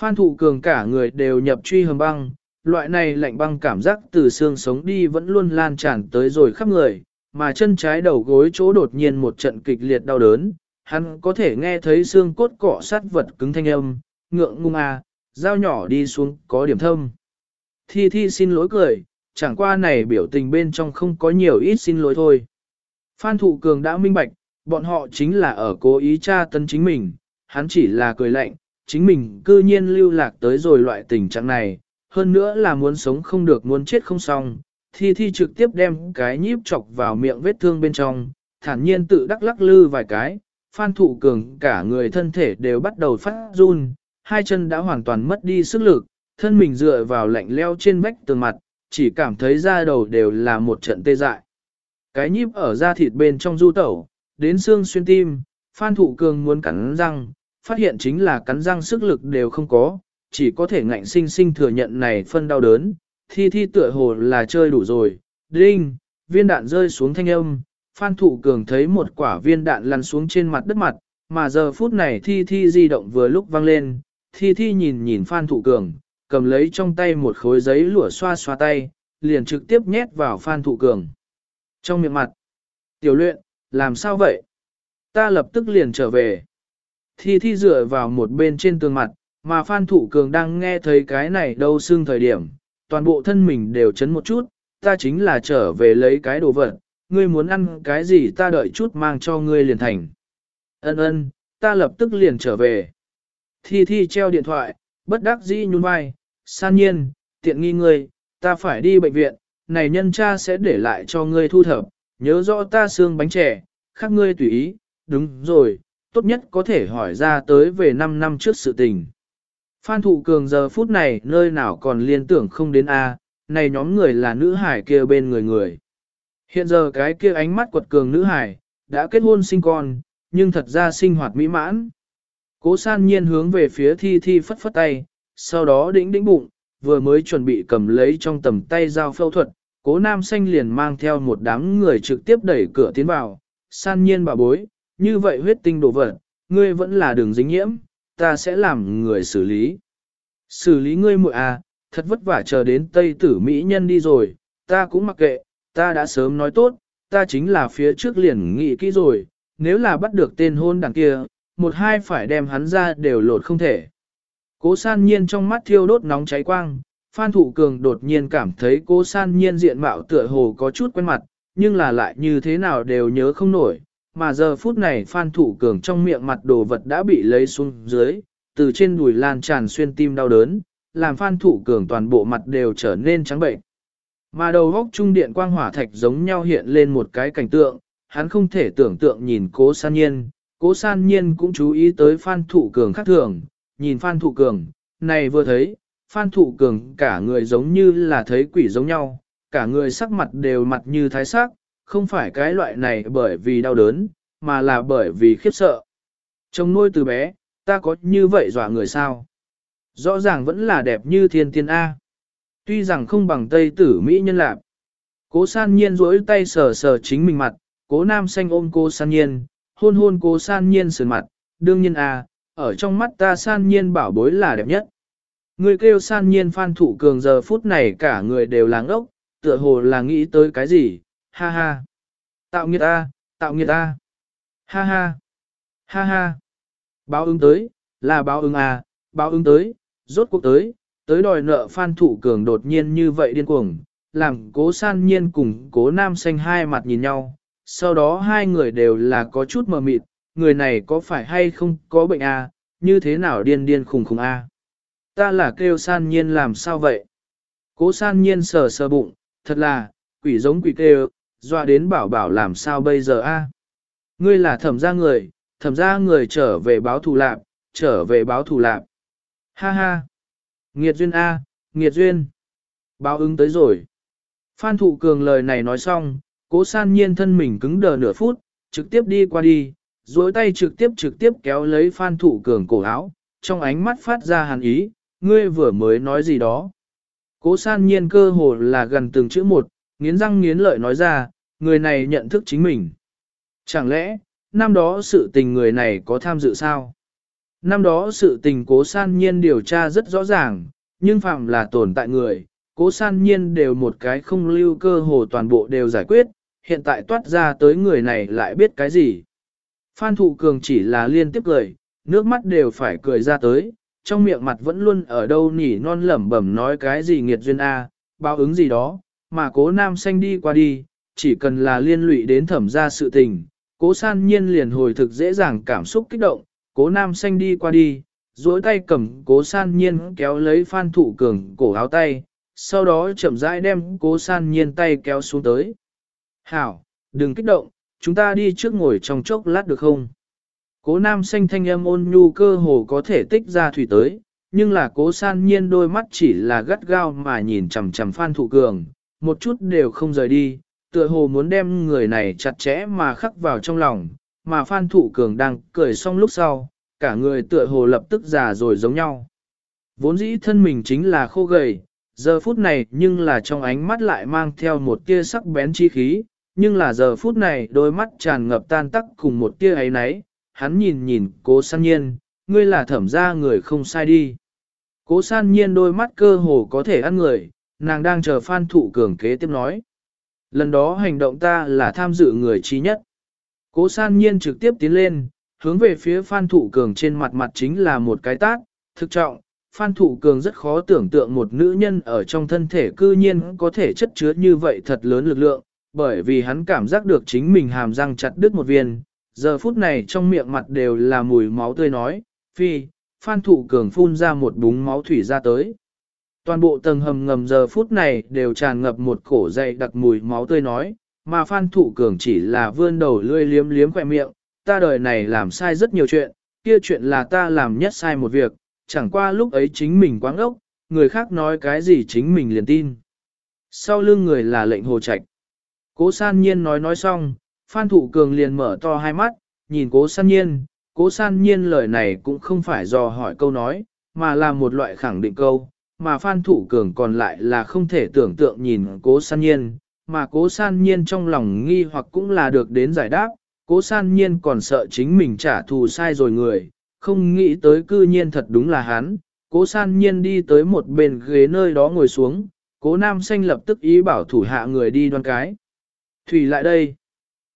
Phan thụ cường cả người đều nhập truy hầm băng, loại này lạnh băng cảm giác từ xương sống đi vẫn luôn lan tràn tới rồi khắp người, mà chân trái đầu gối chỗ đột nhiên một trận kịch liệt đau đớn, hắn có thể nghe thấy xương cốt cọ sát vật cứng thanh âm, ngượng ngung à, dao nhỏ đi xuống có điểm thâm. Thi Thi xin lỗi cười, chẳng qua này biểu tình bên trong không có nhiều ít xin lỗi thôi. Phan Thụ Cường đã minh bạch, bọn họ chính là ở cố ý tra tấn chính mình, hắn chỉ là cười lạnh, chính mình cư nhiên lưu lạc tới rồi loại tình trạng này, hơn nữa là muốn sống không được muốn chết không xong. Thi Thi trực tiếp đem cái nhíp chọc vào miệng vết thương bên trong, thản nhiên tự đắc lắc lư vài cái, Phan Thụ Cường cả người thân thể đều bắt đầu phát run, hai chân đã hoàn toàn mất đi sức lực, thân mình dựa vào lạnh leo trên vách tường mặt, chỉ cảm thấy da đầu đều là một trận tê dại. Cái nhíp ở da thịt bên trong du tẩu, đến xương xuyên tim, Phan Thụ Cường muốn cắn răng, phát hiện chính là cắn răng sức lực đều không có, chỉ có thể ngạnh sinh sinh thừa nhận này phân đau đớn, thi thi tựa hồ là chơi đủ rồi, đinh, viên đạn rơi xuống thanh âm, Phan Thụ Cường thấy một quả viên đạn lăn xuống trên mặt đất mặt, mà giờ phút này thi thi di động vừa lúc vang lên, thi thi nhìn nhìn Phan Thụ Cường, cầm lấy trong tay một khối giấy lụa xoa xoa tay, liền trực tiếp nhét vào Phan Thụ Cường. Trong miệng mặt, tiểu luyện, làm sao vậy? Ta lập tức liền trở về. Thi thi dựa vào một bên trên tường mặt, mà Phan Thụ Cường đang nghe thấy cái này đâu xương thời điểm, toàn bộ thân mình đều chấn một chút, ta chính là trở về lấy cái đồ vật, ngươi muốn ăn cái gì ta đợi chút mang cho ngươi liền thành. Ân ân, ta lập tức liền trở về. Thi Thi treo điện thoại, bất đắc dĩ nhún vai, san nhiên, tiện nghi ngươi, ta phải đi bệnh viện, này nhân cha sẽ để lại cho ngươi thu thập, nhớ rõ ta xương bánh trẻ, khác ngươi tùy ý, đúng rồi, tốt nhất có thể hỏi ra tới về 5 năm trước sự tình. Phan Thụ Cường giờ phút này nơi nào còn liên tưởng không đến A, này nhóm người là nữ hải kia bên người người. Hiện giờ cái kia ánh mắt quật cường nữ hải, đã kết hôn sinh con, nhưng thật ra sinh hoạt mỹ mãn. Cố san nhiên hướng về phía thi thi phất phất tay, sau đó đĩnh đĩnh bụng, vừa mới chuẩn bị cầm lấy trong tầm tay dao phẫu thuật, cố nam xanh liền mang theo một đám người trực tiếp đẩy cửa tiến vào, san nhiên bà bối, như vậy huyết tinh đổ vật, ngươi vẫn là đường dính nhiễm, ta sẽ làm người xử lý. Xử lý ngươi muội à, thật vất vả chờ đến Tây tử Mỹ nhân đi rồi, ta cũng mặc kệ, ta đã sớm nói tốt, ta chính là phía trước liền nghị kỹ rồi, nếu là bắt được tên hôn đằng kia, một hai phải đem hắn ra đều lột không thể. Cố san nhiên trong mắt thiêu đốt nóng cháy quang, Phan Thụ Cường đột nhiên cảm thấy cố san nhiên diện mạo tựa hồ có chút quen mặt, nhưng là lại như thế nào đều nhớ không nổi, mà giờ phút này Phan Thụ Cường trong miệng mặt đồ vật đã bị lấy xuống dưới, từ trên đùi lan tràn xuyên tim đau đớn, làm Phan Thụ Cường toàn bộ mặt đều trở nên trắng bệnh. Mà đầu góc trung điện quang hỏa thạch giống nhau hiện lên một cái cảnh tượng, hắn không thể tưởng tượng nhìn cố san nhiên, cố san nhiên cũng chú ý tới Phan Thụ Cường khác thường, nhìn Phan Thụ Cường, này vừa thấy, Phan Thụ Cường cả người giống như là thấy quỷ giống nhau, cả người sắc mặt đều mặt như thái sắc, không phải cái loại này bởi vì đau đớn, mà là bởi vì khiếp sợ. Trông nuôi từ bé, ta có như vậy dọa người sao? Rõ ràng vẫn là đẹp như thiên tiên A. Tuy rằng không bằng tây tử Mỹ nhân lạc. Cố san nhiên rỗi tay sờ sờ chính mình mặt, cố nam xanh ôm cô san nhiên, hôn hôn cố san nhiên sườn mặt, đương nhiên A, ở trong mắt ta san nhiên bảo bối là đẹp nhất. Người kêu san nhiên phan thủ cường giờ phút này cả người đều láng ốc, tựa hồ là nghĩ tới cái gì, ha ha. Tạo nghiệt A, tạo nghiệt A. Ha ha. Ha ha. Báo ứng tới, là báo ứng à, báo ứng tới, rốt cuộc tới, tới đòi nợ Phan Thụ Cường đột nhiên như vậy điên cuồng, làm cố san nhiên cùng cố nam xanh hai mặt nhìn nhau, sau đó hai người đều là có chút mờ mịt, người này có phải hay không có bệnh à, như thế nào điên điên khùng khùng a? Ta là kêu san nhiên làm sao vậy? Cố san nhiên sờ sờ bụng, thật là, quỷ giống quỷ kêu, dọa đến bảo bảo làm sao bây giờ a? Ngươi là thẩm gia người, thẩm gia người trở về báo thù lạp, trở về báo thù lạp. Ha ha! Nghiệt duyên A, nghiệt duyên. Báo ứng tới rồi. Phan Thụ Cường lời này nói xong, cố san nhiên thân mình cứng đờ nửa phút, trực tiếp đi qua đi, duỗi tay trực tiếp trực tiếp kéo lấy Phan Thụ Cường cổ áo, trong ánh mắt phát ra hàn ý, ngươi vừa mới nói gì đó. Cố san nhiên cơ hồ là gần từng chữ một, nghiến răng nghiến lợi nói ra, người này nhận thức chính mình. Chẳng lẽ, năm đó sự tình người này có tham dự sao? Năm đó sự tình cố san nhiên điều tra rất rõ ràng, nhưng phạm là tồn tại người, cố san nhiên đều một cái không lưu cơ hồ toàn bộ đều giải quyết, hiện tại toát ra tới người này lại biết cái gì. Phan Thụ Cường chỉ là liên tiếp cười, nước mắt đều phải cười ra tới, trong miệng mặt vẫn luôn ở đâu nỉ non lẩm bẩm nói cái gì nghiệt duyên A, báo ứng gì đó, mà cố nam xanh đi qua đi, chỉ cần là liên lụy đến thẩm ra sự tình, cố san nhiên liền hồi thực dễ dàng cảm xúc kích động, cố nam xanh đi qua đi, duỗi tay cầm cố san nhiên kéo lấy phan thụ cường cổ áo tay, sau đó chậm rãi đem cố san nhiên tay kéo xuống tới. Hảo, đừng kích động, chúng ta đi trước ngồi trong chốc lát được không? Cố nam xanh thanh âm ôn nhu cơ hồ có thể tích ra thủy tới, nhưng là cố san nhiên đôi mắt chỉ là gắt gao mà nhìn chằm chằm phan thụ cường, một chút đều không rời đi, tựa hồ muốn đem người này chặt chẽ mà khắc vào trong lòng, mà Phan Thụ Cường đang cười xong lúc sau, cả người tựa hồ lập tức già rồi giống nhau. Vốn dĩ thân mình chính là khô gầy, giờ phút này nhưng là trong ánh mắt lại mang theo một tia sắc bén chi khí, nhưng là giờ phút này đôi mắt tràn ngập tan tắc cùng một tia ấy náy, hắn nhìn nhìn cố san nhiên, ngươi là thẩm ra người không sai đi. Cố san nhiên đôi mắt cơ hồ có thể ăn người, nàng đang chờ Phan Thụ Cường kế tiếp nói. Lần đó hành động ta là tham dự người trí nhất. Cố san nhiên trực tiếp tiến lên, hướng về phía Phan Thụ Cường trên mặt mặt chính là một cái tát, thực trọng. Phan Thụ Cường rất khó tưởng tượng một nữ nhân ở trong thân thể cư nhiên có thể chất chứa như vậy thật lớn lực lượng, bởi vì hắn cảm giác được chính mình hàm răng chặt đứt một viên, giờ phút này trong miệng mặt đều là mùi máu tươi nói, phi, Phan Thụ Cường phun ra một búng máu thủy ra tới. Toàn bộ tầng hầm ngầm giờ phút này đều tràn ngập một cổ dậy đặc mùi máu tươi nói, mà Phan Thụ Cường chỉ là vươn đầu lươi liếm liếm khỏe miệng, ta đời này làm sai rất nhiều chuyện, kia chuyện là ta làm nhất sai một việc, chẳng qua lúc ấy chính mình quáng ốc, người khác nói cái gì chính mình liền tin. Sau lưng người là lệnh hồ trạch. Cố san nhiên nói nói xong, Phan Thụ Cường liền mở to hai mắt, nhìn cố san nhiên, cố san nhiên lời này cũng không phải do hỏi câu nói, mà là một loại khẳng định câu, mà Phan Thụ Cường còn lại là không thể tưởng tượng nhìn cố san nhiên, mà cố san nhiên trong lòng nghi hoặc cũng là được đến giải đáp, cố san nhiên còn sợ chính mình trả thù sai rồi người, không nghĩ tới cư nhiên thật đúng là hắn, cố san nhiên đi tới một bên ghế nơi đó ngồi xuống, cố nam xanh lập tức ý bảo thủ hạ người đi đoan cái. Thủy lại đây.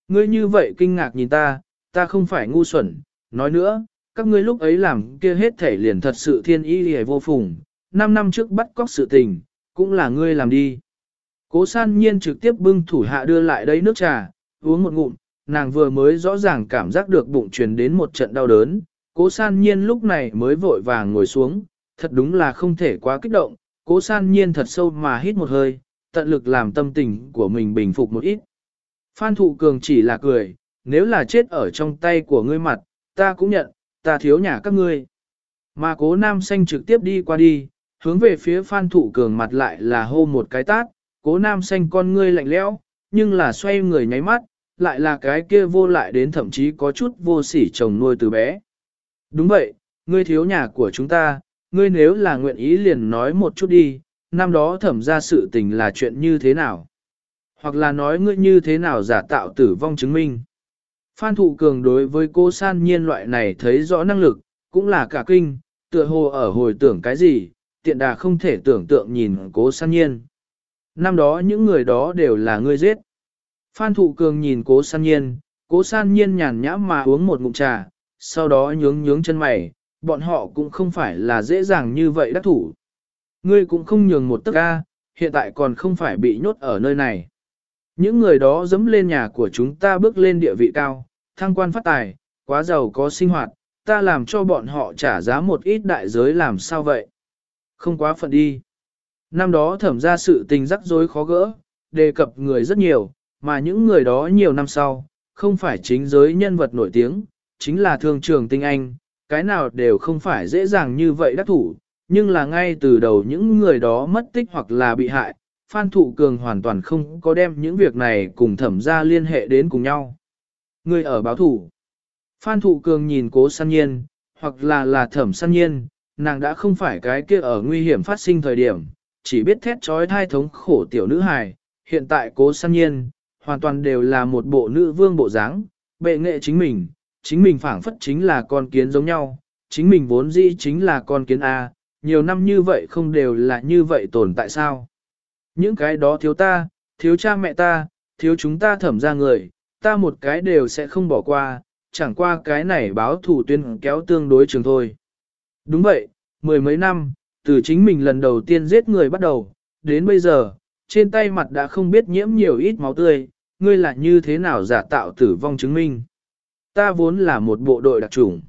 Ngươi như vậy kinh ngạc nhìn ta, ta không phải ngu xuẩn, nói nữa, các ngươi lúc ấy làm kia hết thể liền thật sự thiên ý hề vô phùng, năm năm trước bắt cóc sự tình, cũng là ngươi làm đi. Cố san nhiên trực tiếp bưng thủ hạ đưa lại đây nước trà, uống một ngụm, nàng vừa mới rõ ràng cảm giác được bụng truyền đến một trận đau đớn. Cố san nhiên lúc này mới vội vàng ngồi xuống, thật đúng là không thể quá kích động. Cố san nhiên thật sâu mà hít một hơi, tận lực làm tâm tình của mình bình phục một ít. Phan Thụ Cường chỉ là cười, nếu là chết ở trong tay của ngươi mặt, ta cũng nhận, ta thiếu nhà các ngươi. Mà cố nam xanh trực tiếp đi qua đi, hướng về phía Phan Thụ Cường mặt lại là hô một cái tát, cố nam xanh con ngươi lạnh lẽo, nhưng là xoay người nháy mắt, lại là cái kia vô lại đến thậm chí có chút vô sỉ chồng nuôi từ bé. Đúng vậy, ngươi thiếu nhà của chúng ta, ngươi nếu là nguyện ý liền nói một chút đi, năm đó thẩm ra sự tình là chuyện như thế nào? Hoặc là nói ngươi như thế nào giả tạo tử vong chứng minh? Phan Thụ Cường đối với cô san nhiên loại này thấy rõ năng lực, cũng là cả kinh, tựa hồ ở hồi tưởng cái gì, tiện đà không thể tưởng tượng nhìn cố san nhiên. Năm đó những người đó đều là ngươi giết. Phan Thụ Cường nhìn cố san nhiên, cố san nhiên nhàn nhã mà uống một ngụm trà, sau đó nhướng nhướng chân mày, bọn họ cũng không phải là dễ dàng như vậy đắc thủ. Ngươi cũng không nhường một tấc ca, hiện tại còn không phải bị nhốt ở nơi này. Những người đó dẫm lên nhà của chúng ta bước lên địa vị cao, thăng quan phát tài, quá giàu có sinh hoạt, ta làm cho bọn họ trả giá một ít đại giới làm sao vậy? Không quá phận đi. Năm đó thẩm ra sự tình rắc rối khó gỡ, đề cập người rất nhiều, mà những người đó nhiều năm sau, không phải chính giới nhân vật nổi tiếng, chính là thương trường tinh anh, cái nào đều không phải dễ dàng như vậy đắc thủ, nhưng là ngay từ đầu những người đó mất tích hoặc là bị hại, Phan Thụ Cường hoàn toàn không có đem những việc này cùng thẩm ra liên hệ đến cùng nhau. Người ở báo thủ. Phan Thụ Cường nhìn cố san nhiên, hoặc là là thẩm san nhiên, nàng đã không phải cái kia ở nguy hiểm phát sinh thời điểm, chỉ biết thét trói thai thống khổ tiểu nữ hài, hiện tại cố san nhiên, hoàn toàn đều là một bộ nữ vương bộ dáng, bệ nghệ chính mình, chính mình phảng phất chính là con kiến giống nhau, chính mình vốn dĩ chính là con kiến A, nhiều năm như vậy không đều là như vậy tồn tại sao? Những cái đó thiếu ta, thiếu cha mẹ ta, thiếu chúng ta thẩm ra người, ta một cái đều sẽ không bỏ qua, chẳng qua cái này báo thủ tuyên kéo tương đối trường thôi. Đúng vậy, mười mấy năm, từ chính mình lần đầu tiên giết người bắt đầu, đến bây giờ, trên tay mặt đã không biết nhiễm nhiều ít máu tươi, ngươi là như thế nào giả tạo tử vong chứng minh. Ta vốn là một bộ đội đặc trùng.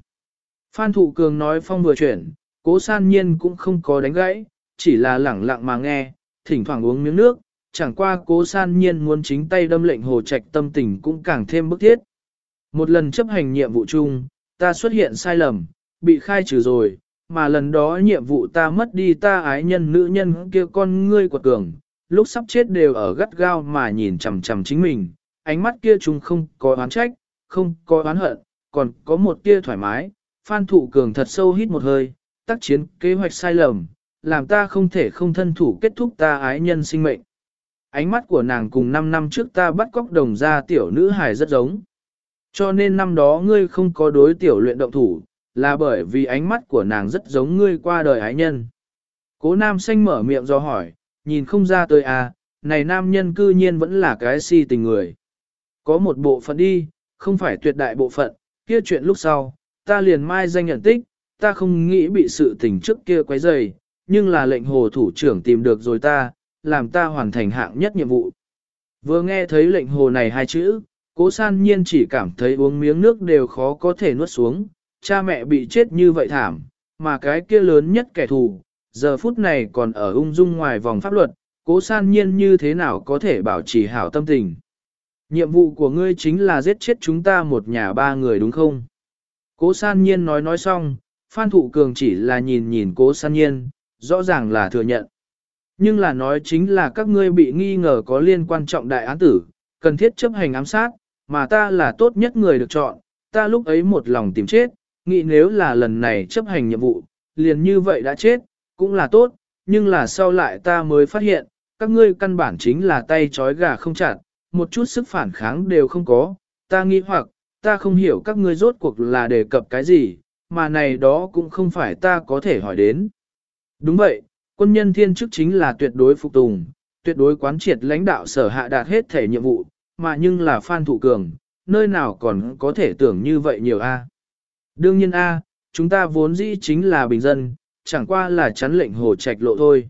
Phan Thụ Cường nói phong vừa chuyển, cố san nhiên cũng không có đánh gãy, chỉ là lẳng lặng mà nghe, thỉnh thoảng uống miếng nước, chẳng qua cố san nhiên muốn chính tay đâm lệnh hồ trạch tâm tình cũng càng thêm bức thiết. Một lần chấp hành nhiệm vụ chung, ta xuất hiện sai lầm, bị khai trừ rồi, mà lần đó nhiệm vụ ta mất đi ta ái nhân nữ nhân kia con ngươi quật cường, lúc sắp chết đều ở gắt gao mà nhìn chằm chằm chính mình, ánh mắt kia chung không có oán trách, không có oán hận, còn có một tia thoải mái, Phan Thụ Cường thật sâu hít một hơi, tác chiến kế hoạch sai lầm, làm ta không thể không thân thủ kết thúc ta ái nhân sinh mệnh. Ánh mắt của nàng cùng 5 năm trước ta bắt cóc đồng ra tiểu nữ hài rất giống. Cho nên năm đó ngươi không có đối tiểu luyện động thủ, là bởi vì ánh mắt của nàng rất giống ngươi qua đời ái nhân. Cố nam xanh mở miệng do hỏi, nhìn không ra tới à, này nam nhân cư nhiên vẫn là cái si tình người. Có một bộ phận đi, không phải tuyệt đại bộ phận, kia chuyện lúc sau, ta liền mai danh nhận tích, ta không nghĩ bị sự tình trước kia quấy rầy, nhưng là lệnh hồ thủ trưởng tìm được rồi ta, làm ta hoàn thành hạng nhất nhiệm vụ. Vừa nghe thấy lệnh hồ này hai chữ, cố san nhiên chỉ cảm thấy uống miếng nước đều khó có thể nuốt xuống, cha mẹ bị chết như vậy thảm, mà cái kia lớn nhất kẻ thù, giờ phút này còn ở ung dung ngoài vòng pháp luật, cố san nhiên như thế nào có thể bảo trì hảo tâm tình. Nhiệm vụ của ngươi chính là giết chết chúng ta một nhà ba người đúng không? Cố san nhiên nói nói xong, Phan Thụ Cường chỉ là nhìn nhìn cố san nhiên, rõ ràng là thừa nhận. Nhưng là nói chính là các ngươi bị nghi ngờ có liên quan trọng đại án tử, cần thiết chấp hành ám sát, mà ta là tốt nhất người được chọn, ta lúc ấy một lòng tìm chết, nghĩ nếu là lần này chấp hành nhiệm vụ, liền như vậy đã chết, cũng là tốt, nhưng là sau lại ta mới phát hiện, các ngươi căn bản chính là tay trói gà không chặt, một chút sức phản kháng đều không có, ta nghĩ hoặc, ta không hiểu các ngươi rốt cuộc là đề cập cái gì, mà này đó cũng không phải ta có thể hỏi đến. Đúng vậy, quân nhân thiên chức chính là tuyệt đối phục tùng, tuyệt đối quán triệt lãnh đạo sở hạ đạt hết thể nhiệm vụ, mà nhưng là Phan Thủ Cường, nơi nào còn có thể tưởng như vậy nhiều a. Đương nhiên a, chúng ta vốn dĩ chính là bình dân, chẳng qua là chắn lệnh hồ trạch lộ thôi.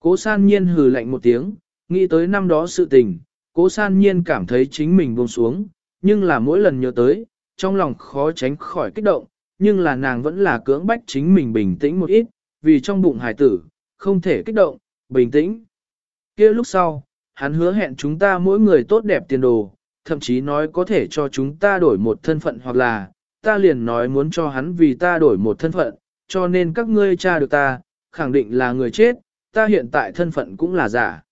Cố san nhiên hừ lạnh một tiếng, nghĩ tới năm đó sự tình, cố san nhiên cảm thấy chính mình buông xuống, nhưng là mỗi lần nhớ tới, trong lòng khó tránh khỏi kích động, nhưng là nàng vẫn là cưỡng bách chính mình bình tĩnh một ít, vì trong bụng hải tử, không thể kích động, bình tĩnh. kia lúc sau, hắn hứa hẹn chúng ta mỗi người tốt đẹp tiền đồ, thậm chí nói có thể cho chúng ta đổi một thân phận hoặc là, ta liền nói muốn cho hắn vì ta đổi một thân phận, cho nên các ngươi tra được ta, khẳng định là người chết, ta hiện tại thân phận cũng là giả.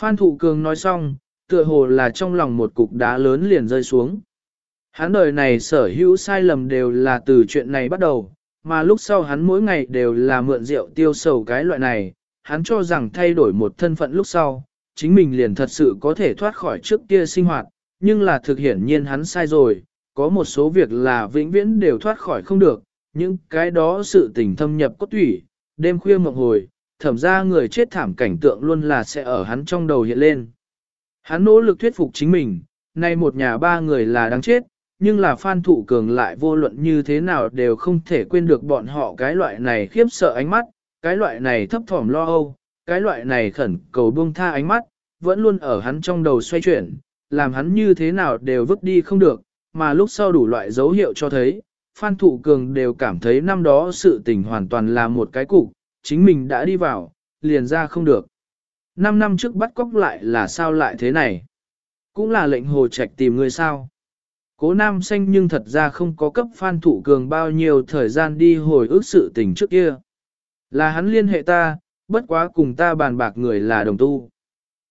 Phan Thụ Cường nói xong, tựa hồ là trong lòng một cục đá lớn liền rơi xuống. Hắn đời này sở hữu sai lầm đều là từ chuyện này bắt đầu, mà lúc sau hắn mỗi ngày đều là mượn rượu tiêu sầu cái loại này, hắn cho rằng thay đổi một thân phận lúc sau, chính mình liền thật sự có thể thoát khỏi trước kia sinh hoạt, nhưng là thực hiển nhiên hắn sai rồi, có một số việc là vĩnh viễn đều thoát khỏi không được, những cái đó sự tình thâm nhập cốt thủy, đêm khuya mộng hồi, thẩm ra người chết thảm cảnh tượng luôn là sẽ ở hắn trong đầu hiện lên. Hắn nỗ lực thuyết phục chính mình, nay một nhà ba người là đáng chết, nhưng là Phan Thụ Cường lại vô luận như thế nào đều không thể quên được bọn họ cái loại này khiếp sợ ánh mắt, cái loại này thấp thỏm lo âu, cái loại này khẩn cầu buông tha ánh mắt, vẫn luôn ở hắn trong đầu xoay chuyển, làm hắn như thế nào đều vứt đi không được, mà lúc sau đủ loại dấu hiệu cho thấy, Phan Thụ Cường đều cảm thấy năm đó sự tình hoàn toàn là một cái cục, chính mình đã đi vào, liền ra không được. Năm năm trước bắt cóc lại là sao lại thế này? Cũng là lệnh hồ trạch tìm người sao? Cố nam xanh nhưng thật ra không có cấp Phan Thụ Cường bao nhiêu thời gian đi hồi ức sự tình trước kia. Là hắn liên hệ ta, bất quá cùng ta bàn bạc người là đồng tu.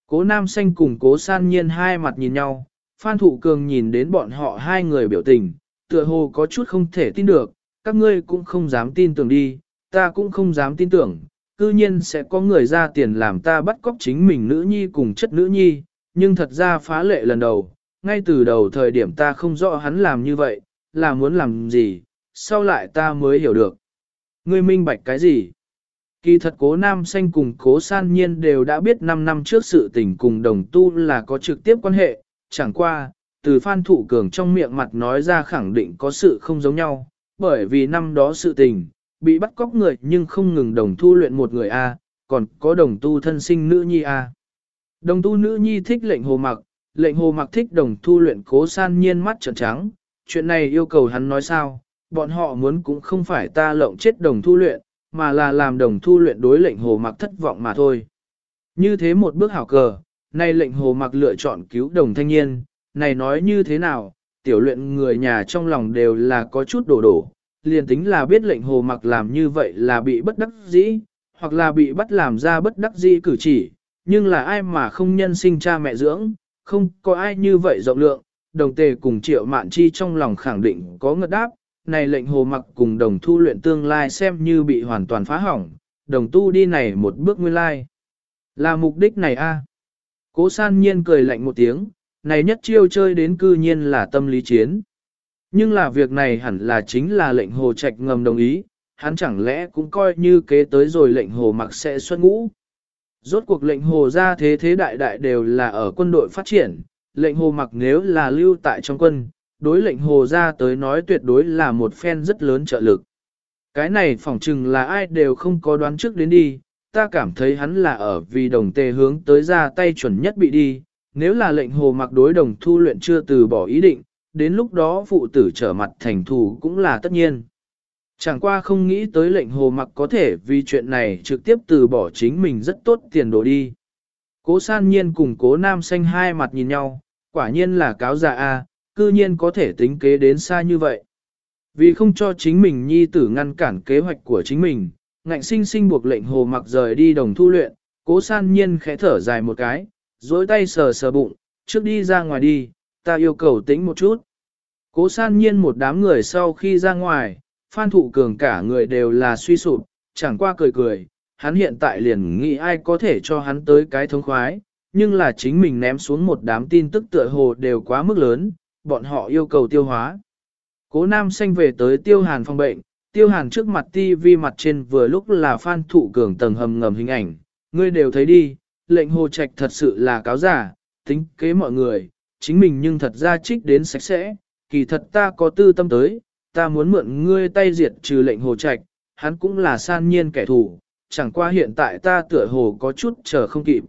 Cố nam xanh cùng cố san nhiên hai mặt nhìn nhau, Phan Thụ Cường nhìn đến bọn họ hai người biểu tình, tựa hồ có chút không thể tin được, các ngươi cũng không dám tin tưởng đi, ta cũng không dám tin tưởng, cư nhiên sẽ có người ra tiền làm ta bắt cóc chính mình nữ nhi cùng chất nữ nhi, nhưng thật ra phá lệ lần đầu, ngay từ đầu thời điểm ta không rõ hắn làm như vậy, là muốn làm gì, sau lại ta mới hiểu được. Ngươi minh bạch cái gì? Kỳ thật cố nam xanh cùng cố san nhiên đều đã biết 5 năm trước sự tình cùng đồng tu là có trực tiếp quan hệ, chẳng qua, từ phan thụ cường trong miệng mặt nói ra khẳng định có sự không giống nhau, bởi vì năm đó sự tình, bị bắt cóc người nhưng không ngừng đồng thu luyện một người A, còn có đồng tu thân sinh nữ nhi A. Đồng tu nữ nhi thích lệnh hồ mặc, lệnh hồ mặc thích đồng thu luyện cố san nhiên mắt trợn trắng, chuyện này yêu cầu hắn nói sao, bọn họ muốn cũng không phải ta lộng chết đồng thu luyện, mà là làm đồng thu luyện đối lệnh hồ mặc thất vọng mà thôi. Như thế một bước hảo cờ, nay lệnh hồ mặc lựa chọn cứu đồng thanh niên, này nói như thế nào, tiểu luyện người nhà trong lòng đều là có chút đổ đổ, liền tính là biết lệnh hồ mặc làm như vậy là bị bất đắc dĩ, hoặc là bị bắt làm ra bất đắc dĩ cử chỉ, nhưng là ai mà không nhân sinh cha mẹ dưỡng, không có ai như vậy rộng lượng, đồng tề cùng triệu mạn chi trong lòng khẳng định có ngất đáp, này lệnh hồ mặc cùng đồng thu luyện tương lai xem như bị hoàn toàn phá hỏng, đồng tu đi này một bước nguyên lai. Là mục đích này a Cố san nhiên cười lạnh một tiếng, này nhất chiêu chơi đến cư nhiên là tâm lý chiến. Nhưng là việc này hẳn là chính là lệnh hồ trạch ngầm đồng ý, hắn chẳng lẽ cũng coi như kế tới rồi lệnh hồ mặc sẽ xuất ngũ. Rốt cuộc lệnh hồ ra thế thế đại đại đều là ở quân đội phát triển, lệnh hồ mặc nếu là lưu tại trong quân, đối lệnh hồ ra tới nói tuyệt đối là một phen rất lớn trợ lực. Cái này phỏng chừng là ai đều không có đoán trước đến đi, ta cảm thấy hắn là ở vì đồng tề hướng tới ra tay chuẩn nhất bị đi, nếu là lệnh hồ mặc đối đồng thu luyện chưa từ bỏ ý định, đến lúc đó phụ tử trở mặt thành thù cũng là tất nhiên. Chẳng qua không nghĩ tới lệnh hồ mặc có thể vì chuyện này trực tiếp từ bỏ chính mình rất tốt tiền đồ đi. Cố san nhiên cùng cố nam xanh hai mặt nhìn nhau, quả nhiên là cáo già A, cư nhiên có thể tính kế đến xa như vậy. Vì không cho chính mình nhi tử ngăn cản kế hoạch của chính mình, ngạnh sinh sinh buộc lệnh hồ mặc rời đi đồng thu luyện, cố san nhiên khẽ thở dài một cái, dối tay sờ sờ bụng, trước đi ra ngoài đi, ta yêu cầu tĩnh một chút. Cố san nhiên một đám người sau khi ra ngoài, phan thụ cường cả người đều là suy sụp, chẳng qua cười cười, hắn hiện tại liền nghĩ ai có thể cho hắn tới cái thống khoái, nhưng là chính mình ném xuống một đám tin tức tựa hồ đều quá mức lớn, bọn họ yêu cầu tiêu hóa. Cố nam xanh về tới tiêu hàn phòng bệnh, tiêu hàn trước mặt TV mặt trên vừa lúc là phan thụ cường tầng hầm ngầm hình ảnh, ngươi đều thấy đi, lệnh hồ trạch thật sự là cáo giả, tính kế mọi người, chính mình nhưng thật ra trích đến sạch sẽ, kỳ thật ta có tư tâm tới, ta muốn mượn ngươi tay diệt trừ lệnh hồ trạch, hắn cũng là san nhiên kẻ thù, chẳng qua hiện tại ta tựa hồ có chút chờ không kịp.